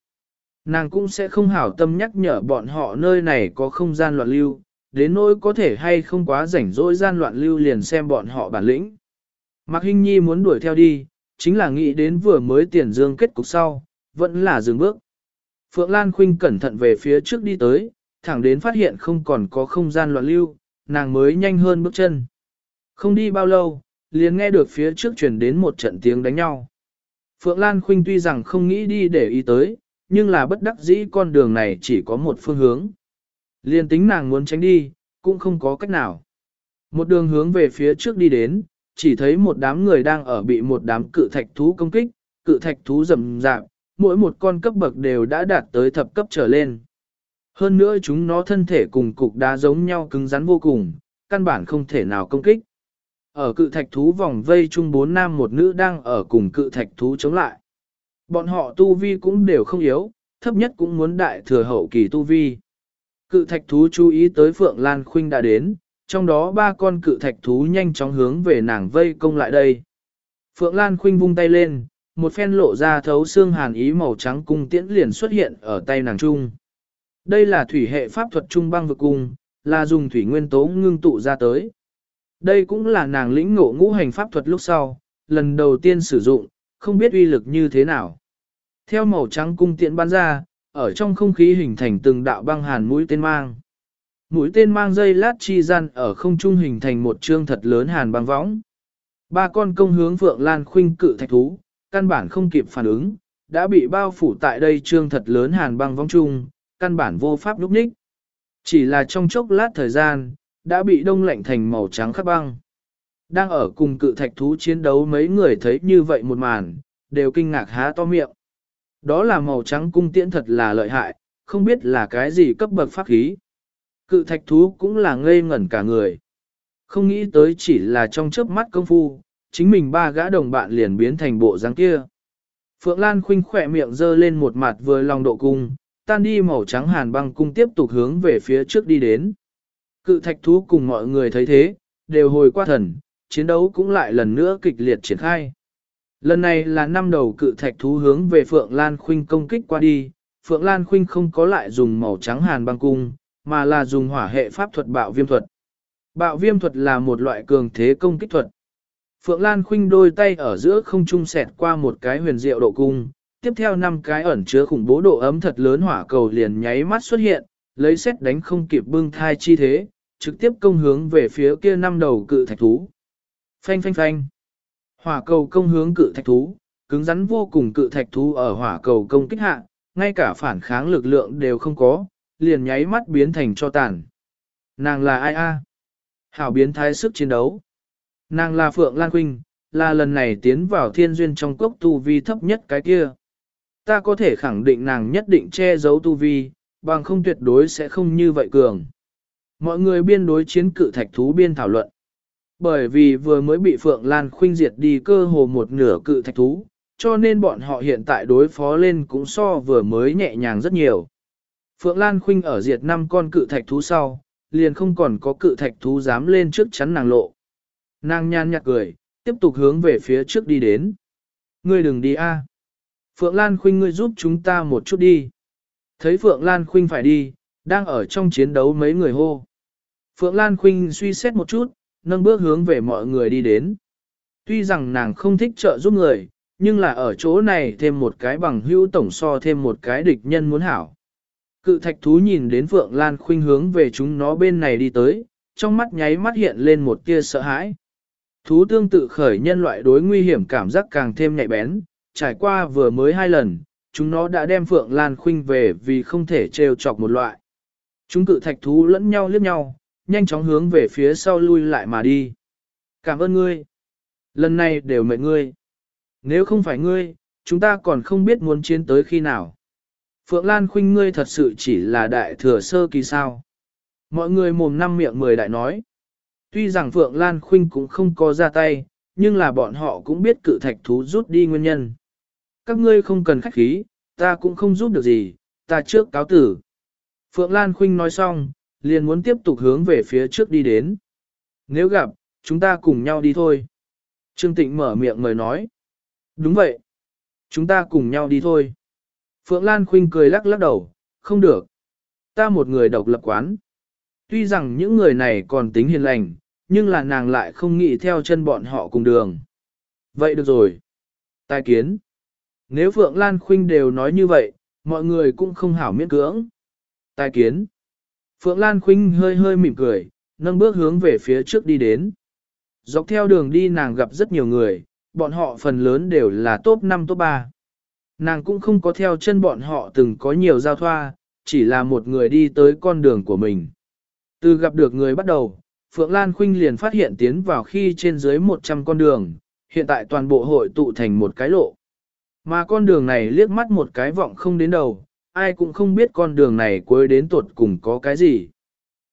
Nàng cũng sẽ không hảo tâm nhắc nhở bọn họ nơi này có không gian loạn lưu, đến nỗi có thể hay không quá rảnh rỗi gian loạn lưu liền xem bọn họ bản lĩnh. Mạc Hinh Nhi muốn đuổi theo đi, chính là nghĩ đến vừa mới tiền dương kết cục sau, vẫn là dừng bước. Phượng Lan Khuynh cẩn thận về phía trước đi tới, thẳng đến phát hiện không còn có không gian loạn lưu, nàng mới nhanh hơn bước chân. Không đi bao lâu, liền nghe được phía trước truyền đến một trận tiếng đánh nhau. Phượng Lan Khuynh tuy rằng không nghĩ đi để ý tới, nhưng là bất đắc dĩ con đường này chỉ có một phương hướng. liền tính nàng muốn tránh đi, cũng không có cách nào. Một đường hướng về phía trước đi đến, chỉ thấy một đám người đang ở bị một đám cự thạch thú công kích, cự thạch thú rầm rạp, mỗi một con cấp bậc đều đã đạt tới thập cấp trở lên. Hơn nữa chúng nó thân thể cùng cục đá giống nhau cứng rắn vô cùng, căn bản không thể nào công kích. Ở cự thạch thú vòng vây chung bốn nam một nữ đang ở cùng cự thạch thú chống lại. Bọn họ tu vi cũng đều không yếu, thấp nhất cũng muốn đại thừa hậu kỳ tu vi. Cự thạch thú chú ý tới Phượng Lan Khuynh đã đến, trong đó ba con cự thạch thú nhanh chóng hướng về nàng vây công lại đây. Phượng Lan Khuynh vung tay lên, một phen lộ ra thấu xương hàn ý màu trắng cung tiễn liền xuất hiện ở tay nàng trung. Đây là thủy hệ pháp thuật trung băng vực cung, là dùng thủy nguyên tố ngưng tụ ra tới. Đây cũng là nàng lĩnh ngộ ngũ hành pháp thuật lúc sau, lần đầu tiên sử dụng, không biết uy lực như thế nào. Theo màu trắng cung tiện bắn ra, ở trong không khí hình thành từng đạo băng hàn mũi tên mang. Mũi tên mang dây lát chi gian ở không trung hình thành một trương thật lớn hàn băng võng. Ba con công hướng Phượng Lan khuynh cự thạch thú, căn bản không kịp phản ứng, đã bị bao phủ tại đây trương thật lớn hàn băng võng trung, căn bản vô pháp lúc ních. Chỉ là trong chốc lát thời gian, đã bị đông lạnh thành màu trắng khắc băng. Đang ở cùng cự thạch thú chiến đấu mấy người thấy như vậy một màn, đều kinh ngạc há to miệng. Đó là màu trắng cung tiễn thật là lợi hại, không biết là cái gì cấp bậc pháp khí. Cự thạch thú cũng là ngây ngẩn cả người. Không nghĩ tới chỉ là trong chớp mắt công phu, chính mình ba gã đồng bạn liền biến thành bộ dáng kia. Phượng Lan khinh khỏe miệng dơ lên một mặt vừa lòng độ cung, tan đi màu trắng hàn băng cung tiếp tục hướng về phía trước đi đến. Cự thạch thú cùng mọi người thấy thế, đều hồi qua thần, chiến đấu cũng lại lần nữa kịch liệt triển khai. Lần này là năm đầu cự thạch thú hướng về Phượng Lan Khuynh công kích qua đi, Phượng Lan Khuynh không có lại dùng màu trắng hàn băng cung, mà là dùng hỏa hệ pháp thuật bạo viêm thuật. Bạo viêm thuật là một loại cường thế công kích thuật. Phượng Lan Khuynh đôi tay ở giữa không trung xẹt qua một cái huyền diệu độ cung, tiếp theo năm cái ẩn chứa khủng bố độ ấm thật lớn hỏa cầu liền nháy mắt xuất hiện, lấy xét đánh không kịp bưng thai chi thế, trực tiếp công hướng về phía kia năm đầu cự thạch thú. Phanh phanh phanh. Hỏa cầu công hướng cự thạch thú, cứng rắn vô cùng cự thạch thú ở hỏa cầu công kích hạ, ngay cả phản kháng lực lượng đều không có, liền nháy mắt biến thành cho tàn. Nàng là ai a? Hảo biến thái sức chiến đấu. Nàng là Phượng Lan Quynh, là lần này tiến vào thiên duyên trong cốc tu vi thấp nhất cái kia. Ta có thể khẳng định nàng nhất định che giấu tu vi, bằng không tuyệt đối sẽ không như vậy cường. Mọi người biên đối chiến cự thạch thú biên thảo luận. Bởi vì vừa mới bị Phượng Lan khuynh diệt đi cơ hồ một nửa cự thạch thú, cho nên bọn họ hiện tại đối phó lên cũng so vừa mới nhẹ nhàng rất nhiều. Phượng Lan khuynh ở diệt năm con cự thạch thú sau, liền không còn có cự thạch thú dám lên trước chắn nàng lộ. Nàng nhan nhạt cười, tiếp tục hướng về phía trước đi đến. Ngươi đừng đi a. Phượng Lan khuynh ngươi giúp chúng ta một chút đi. Thấy Phượng Lan khuynh phải đi, đang ở trong chiến đấu mấy người hô. Phượng Lan khuynh suy xét một chút, nâng bước hướng về mọi người đi đến. Tuy rằng nàng không thích trợ giúp người, nhưng là ở chỗ này thêm một cái bằng hữu tổng so thêm một cái địch nhân muốn hảo. Cự thạch thú nhìn đến Phượng Lan khuynh hướng về chúng nó bên này đi tới, trong mắt nháy mắt hiện lên một tia sợ hãi. Thú tương tự khởi nhân loại đối nguy hiểm cảm giác càng thêm nhạy bén, trải qua vừa mới hai lần, chúng nó đã đem Phượng Lan khuynh về vì không thể trêu chọc một loại. Chúng cự thạch thú lẫn nhau liếc nhau, nhanh chóng hướng về phía sau lui lại mà đi. Cảm ơn ngươi. Lần này đều mệt ngươi. Nếu không phải ngươi, chúng ta còn không biết muốn chiến tới khi nào. Phượng Lan khuynh ngươi thật sự chỉ là đại thừa sơ kỳ sao. Mọi người mồm năm miệng mười đại nói. Tuy rằng Phượng Lan khuynh cũng không có ra tay, nhưng là bọn họ cũng biết cự thạch thú rút đi nguyên nhân. Các ngươi không cần khách khí, ta cũng không giúp được gì, ta trước cáo tử. Phượng Lan khuynh nói xong, liền muốn tiếp tục hướng về phía trước đi đến. Nếu gặp, chúng ta cùng nhau đi thôi. Trương Tịnh mở miệng mời nói. Đúng vậy. Chúng ta cùng nhau đi thôi. Phượng Lan Khuynh cười lắc lắc đầu, không được. Ta một người độc lập quán. Tuy rằng những người này còn tính hiền lành, nhưng là nàng lại không nghĩ theo chân bọn họ cùng đường. Vậy được rồi. Tài kiến. Nếu Phượng Lan Khuynh đều nói như vậy, mọi người cũng không hảo miễn cưỡng. Tài kiến. Phượng Lan Khuynh hơi hơi mỉm cười, nâng bước hướng về phía trước đi đến. Dọc theo đường đi nàng gặp rất nhiều người, bọn họ phần lớn đều là top 5 top 3. Nàng cũng không có theo chân bọn họ từng có nhiều giao thoa, chỉ là một người đi tới con đường của mình. Từ gặp được người bắt đầu, Phượng Lan Khuynh liền phát hiện tiến vào khi trên dưới 100 con đường, hiện tại toàn bộ hội tụ thành một cái lộ. Mà con đường này liếc mắt một cái vọng không đến đầu, ai cũng không biết con đường này cuối đến tuột cùng có cái gì.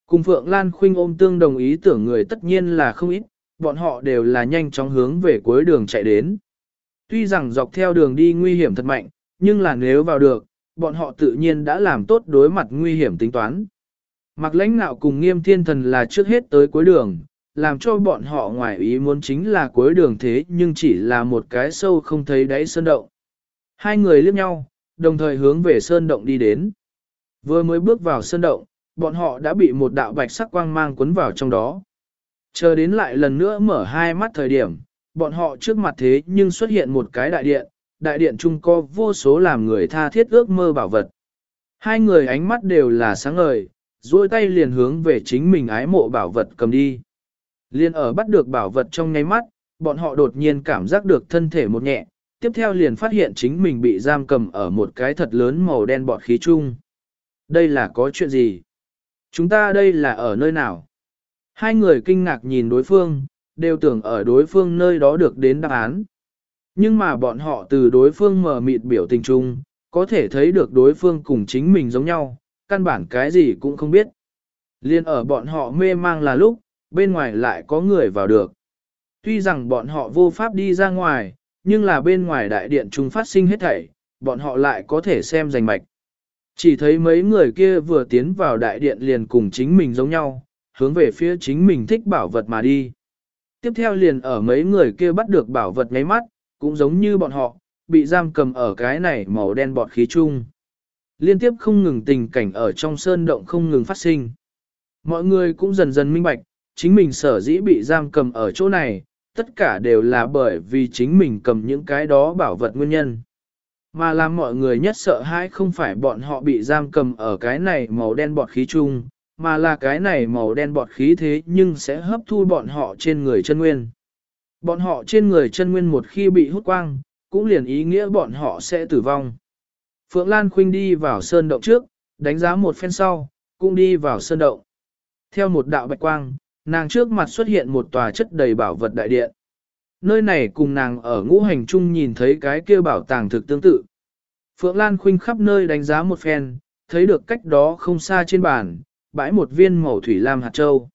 Cùng Phượng Lan Khuynh ôm tương đồng ý tưởng người tất nhiên là không ít, bọn họ đều là nhanh chóng hướng về cuối đường chạy đến. Tuy rằng dọc theo đường đi nguy hiểm thật mạnh, nhưng là nếu vào được, bọn họ tự nhiên đã làm tốt đối mặt nguy hiểm tính toán. Mặc lãnh nạo cùng nghiêm thiên thần là trước hết tới cuối đường, làm cho bọn họ ngoài ý muốn chính là cuối đường thế nhưng chỉ là một cái sâu không thấy đáy sơn động. Hai người liếc nhau, đồng thời hướng về sơn động đi đến. Vừa mới bước vào sơn động, bọn họ đã bị một đạo bạch sắc quang mang cuốn vào trong đó. Chờ đến lại lần nữa mở hai mắt thời điểm, bọn họ trước mặt thế nhưng xuất hiện một cái đại điện, đại điện trung có vô số làm người tha thiết ước mơ bảo vật. Hai người ánh mắt đều là sáng ngời, duỗi tay liền hướng về chính mình ái mộ bảo vật cầm đi. Liên ở bắt được bảo vật trong nháy mắt, bọn họ đột nhiên cảm giác được thân thể một nhẹ, tiếp theo liền phát hiện chính mình bị giam cầm ở một cái thật lớn màu đen bọt khí chung. Đây là có chuyện gì? Chúng ta đây là ở nơi nào? Hai người kinh ngạc nhìn đối phương, đều tưởng ở đối phương nơi đó được đến đáp án. Nhưng mà bọn họ từ đối phương mở mịt biểu tình chung, có thể thấy được đối phương cùng chính mình giống nhau, căn bản cái gì cũng không biết. Liên ở bọn họ mê mang là lúc, bên ngoài lại có người vào được. Tuy rằng bọn họ vô pháp đi ra ngoài, nhưng là bên ngoài đại điện chúng phát sinh hết thảy, bọn họ lại có thể xem rành mạch. Chỉ thấy mấy người kia vừa tiến vào đại điện liền cùng chính mình giống nhau, hướng về phía chính mình thích bảo vật mà đi. Tiếp theo liền ở mấy người kia bắt được bảo vật ngáy mắt, cũng giống như bọn họ, bị giam cầm ở cái này màu đen bọt khí chung. Liên tiếp không ngừng tình cảnh ở trong sơn động không ngừng phát sinh. Mọi người cũng dần dần minh bạch, chính mình sở dĩ bị giam cầm ở chỗ này, tất cả đều là bởi vì chính mình cầm những cái đó bảo vật nguyên nhân. Mà làm mọi người nhất sợ hãi không phải bọn họ bị giam cầm ở cái này màu đen bọt khí chung, mà là cái này màu đen bọt khí thế nhưng sẽ hấp thu bọn họ trên người chân nguyên. Bọn họ trên người chân nguyên một khi bị hút quang, cũng liền ý nghĩa bọn họ sẽ tử vong. Phượng Lan Khuynh đi vào sơn động trước, đánh giá một phen sau, cũng đi vào sơn động. Theo một đạo bạch quang, nàng trước mặt xuất hiện một tòa chất đầy bảo vật đại điện. Nơi này cùng nàng ở ngũ hành chung nhìn thấy cái kia bảo tàng thực tương tự. Phượng Lan Khuynh khắp nơi đánh giá một phen, thấy được cách đó không xa trên bàn, bãi một viên màu thủy lam hạt châu.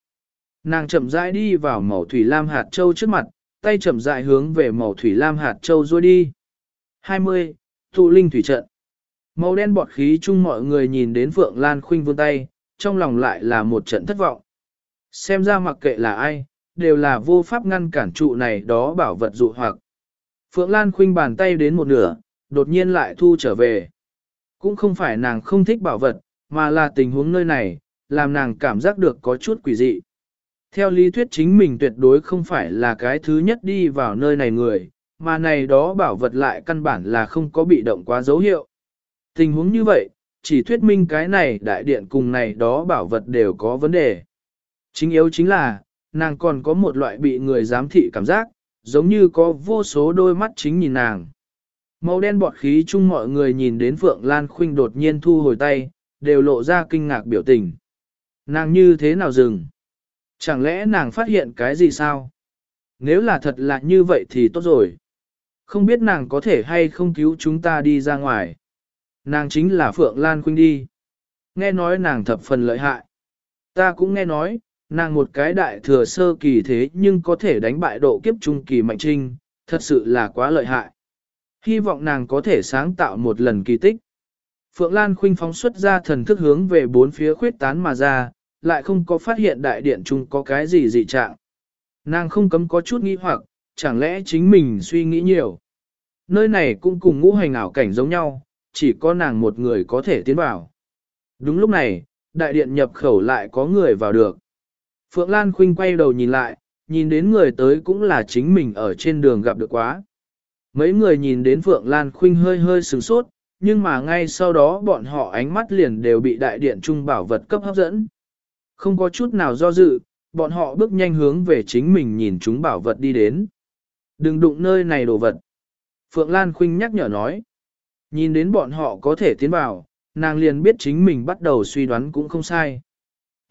Nàng chậm rãi đi vào màu thủy lam hạt châu trước mặt, tay chậm rãi hướng về màu thủy lam hạt châu rồi đi. 20. Thụ linh thủy trận. Màu đen bọt khí chung mọi người nhìn đến Phượng Lan Khuynh vươn tay, trong lòng lại là một trận thất vọng. Xem ra mặc kệ là ai, đều là vô pháp ngăn cản trụ này đó bảo vật dụ hoặc. Phượng Lan Khuynh bàn tay đến một nửa, đột nhiên lại thu trở về. Cũng không phải nàng không thích bảo vật, mà là tình huống nơi này, làm nàng cảm giác được có chút quỷ dị. Theo lý thuyết chính mình tuyệt đối không phải là cái thứ nhất đi vào nơi này người, mà này đó bảo vật lại căn bản là không có bị động quá dấu hiệu. Tình huống như vậy, chỉ thuyết minh cái này đại điện cùng này đó bảo vật đều có vấn đề. Chính yếu chính là, nàng còn có một loại bị người giám thị cảm giác, giống như có vô số đôi mắt chính nhìn nàng. Màu đen bọt khí chung mọi người nhìn đến Phượng Lan Khuynh đột nhiên thu hồi tay, đều lộ ra kinh ngạc biểu tình. Nàng như thế nào dừng? Chẳng lẽ nàng phát hiện cái gì sao? Nếu là thật là như vậy thì tốt rồi. Không biết nàng có thể hay không cứu chúng ta đi ra ngoài. Nàng chính là Phượng Lan Khuynh đi. Nghe nói nàng thập phần lợi hại. Ta cũng nghe nói, nàng một cái đại thừa sơ kỳ thế nhưng có thể đánh bại độ kiếp trung kỳ mạnh trinh, thật sự là quá lợi hại. Hy vọng nàng có thể sáng tạo một lần kỳ tích. Phượng Lan khuynh phóng xuất ra thần thức hướng về bốn phía khuyết tán mà ra, lại không có phát hiện đại điện trung có cái gì dị trạng. Nàng không cấm có chút nghi hoặc, chẳng lẽ chính mình suy nghĩ nhiều. Nơi này cũng cùng ngũ hành ảo cảnh giống nhau, chỉ có nàng một người có thể tiến vào. Đúng lúc này, đại điện nhập khẩu lại có người vào được. Phượng Lan Khuynh quay đầu nhìn lại, nhìn đến người tới cũng là chính mình ở trên đường gặp được quá. Mấy người nhìn đến Phượng Lan Khuynh hơi hơi sửng sốt, nhưng mà ngay sau đó bọn họ ánh mắt liền đều bị đại điện trung bảo vật cấp hấp dẫn. Không có chút nào do dự, bọn họ bước nhanh hướng về chính mình nhìn chúng bảo vật đi đến. Đừng đụng nơi này đồ vật. Phượng Lan Khuynh nhắc nhở nói. Nhìn đến bọn họ có thể tiến vào, nàng liền biết chính mình bắt đầu suy đoán cũng không sai.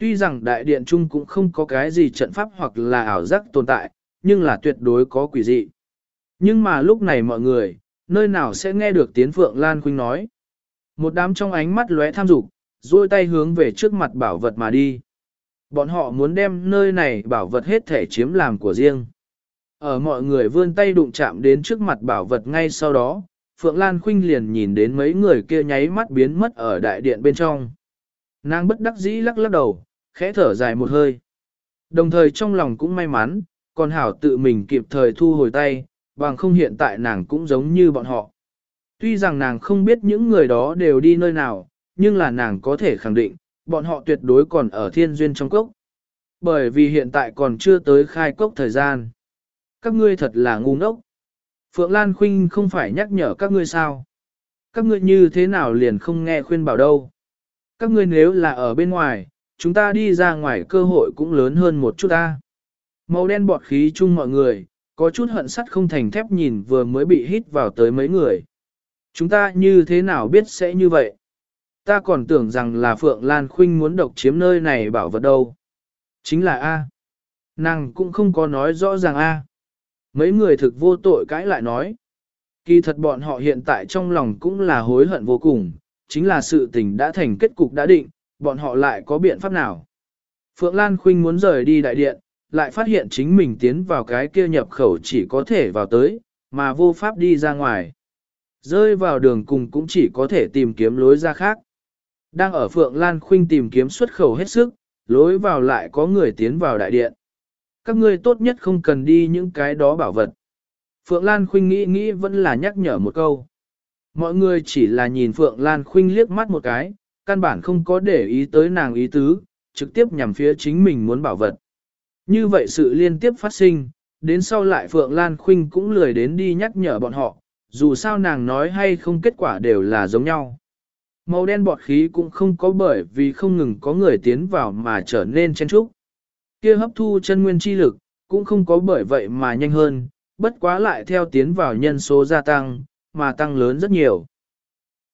Tuy rằng đại điện trung cũng không có cái gì trận pháp hoặc là ảo giác tồn tại, nhưng là tuyệt đối có quỷ dị. Nhưng mà lúc này mọi người, nơi nào sẽ nghe được tiếng Phượng Lan Khuynh nói. Một đám trong ánh mắt lóe tham dục, duỗi tay hướng về trước mặt bảo vật mà đi. Bọn họ muốn đem nơi này bảo vật hết thể chiếm làm của riêng. Ở mọi người vươn tay đụng chạm đến trước mặt bảo vật ngay sau đó, Phượng Lan Khuynh liền nhìn đến mấy người kia nháy mắt biến mất ở đại điện bên trong. Nàng bất đắc dĩ lắc lắc đầu, khẽ thở dài một hơi. Đồng thời trong lòng cũng may mắn, còn hảo tự mình kịp thời thu hồi tay, bằng không hiện tại nàng cũng giống như bọn họ. Tuy rằng nàng không biết những người đó đều đi nơi nào, nhưng là nàng có thể khẳng định, bọn họ tuyệt đối còn ở thiên duyên trong cốc. Bởi vì hiện tại còn chưa tới khai cốc thời gian. Các ngươi thật là ngu ngốc. Phượng Lan Khuynh không phải nhắc nhở các ngươi sao. Các ngươi như thế nào liền không nghe khuyên bảo đâu. Các ngươi nếu là ở bên ngoài, chúng ta đi ra ngoài cơ hội cũng lớn hơn một chút ta. Màu đen bọt khí chung mọi người, có chút hận sắt không thành thép nhìn vừa mới bị hít vào tới mấy người. Chúng ta như thế nào biết sẽ như vậy? Ta còn tưởng rằng là Phượng Lan Khuynh muốn độc chiếm nơi này bảo vật đâu. Chính là A. Nàng cũng không có nói rõ ràng A. Mấy người thực vô tội cãi lại nói. Kỳ thật bọn họ hiện tại trong lòng cũng là hối hận vô cùng, chính là sự tình đã thành kết cục đã định, bọn họ lại có biện pháp nào. Phượng Lan Khuynh muốn rời đi đại điện, lại phát hiện chính mình tiến vào cái kia nhập khẩu chỉ có thể vào tới, mà vô pháp đi ra ngoài. Rơi vào đường cùng cũng chỉ có thể tìm kiếm lối ra khác. Đang ở Phượng Lan Khuynh tìm kiếm xuất khẩu hết sức, lối vào lại có người tiến vào đại điện. Các ngươi tốt nhất không cần đi những cái đó bảo vật. Phượng Lan Khuynh nghĩ nghĩ vẫn là nhắc nhở một câu. Mọi người chỉ là nhìn Phượng Lan Khuynh liếc mắt một cái, căn bản không có để ý tới nàng ý tứ, trực tiếp nhằm phía chính mình muốn bảo vật. Như vậy sự liên tiếp phát sinh, đến sau lại Phượng Lan Khuynh cũng lười đến đi nhắc nhở bọn họ, dù sao nàng nói hay không kết quả đều là giống nhau. Màu đen bọt khí cũng không có bởi vì không ngừng có người tiến vào mà trở nên chen trúc. Kia hấp thu chân nguyên chi lực, cũng không có bởi vậy mà nhanh hơn, bất quá lại theo tiến vào nhân số gia tăng, mà tăng lớn rất nhiều.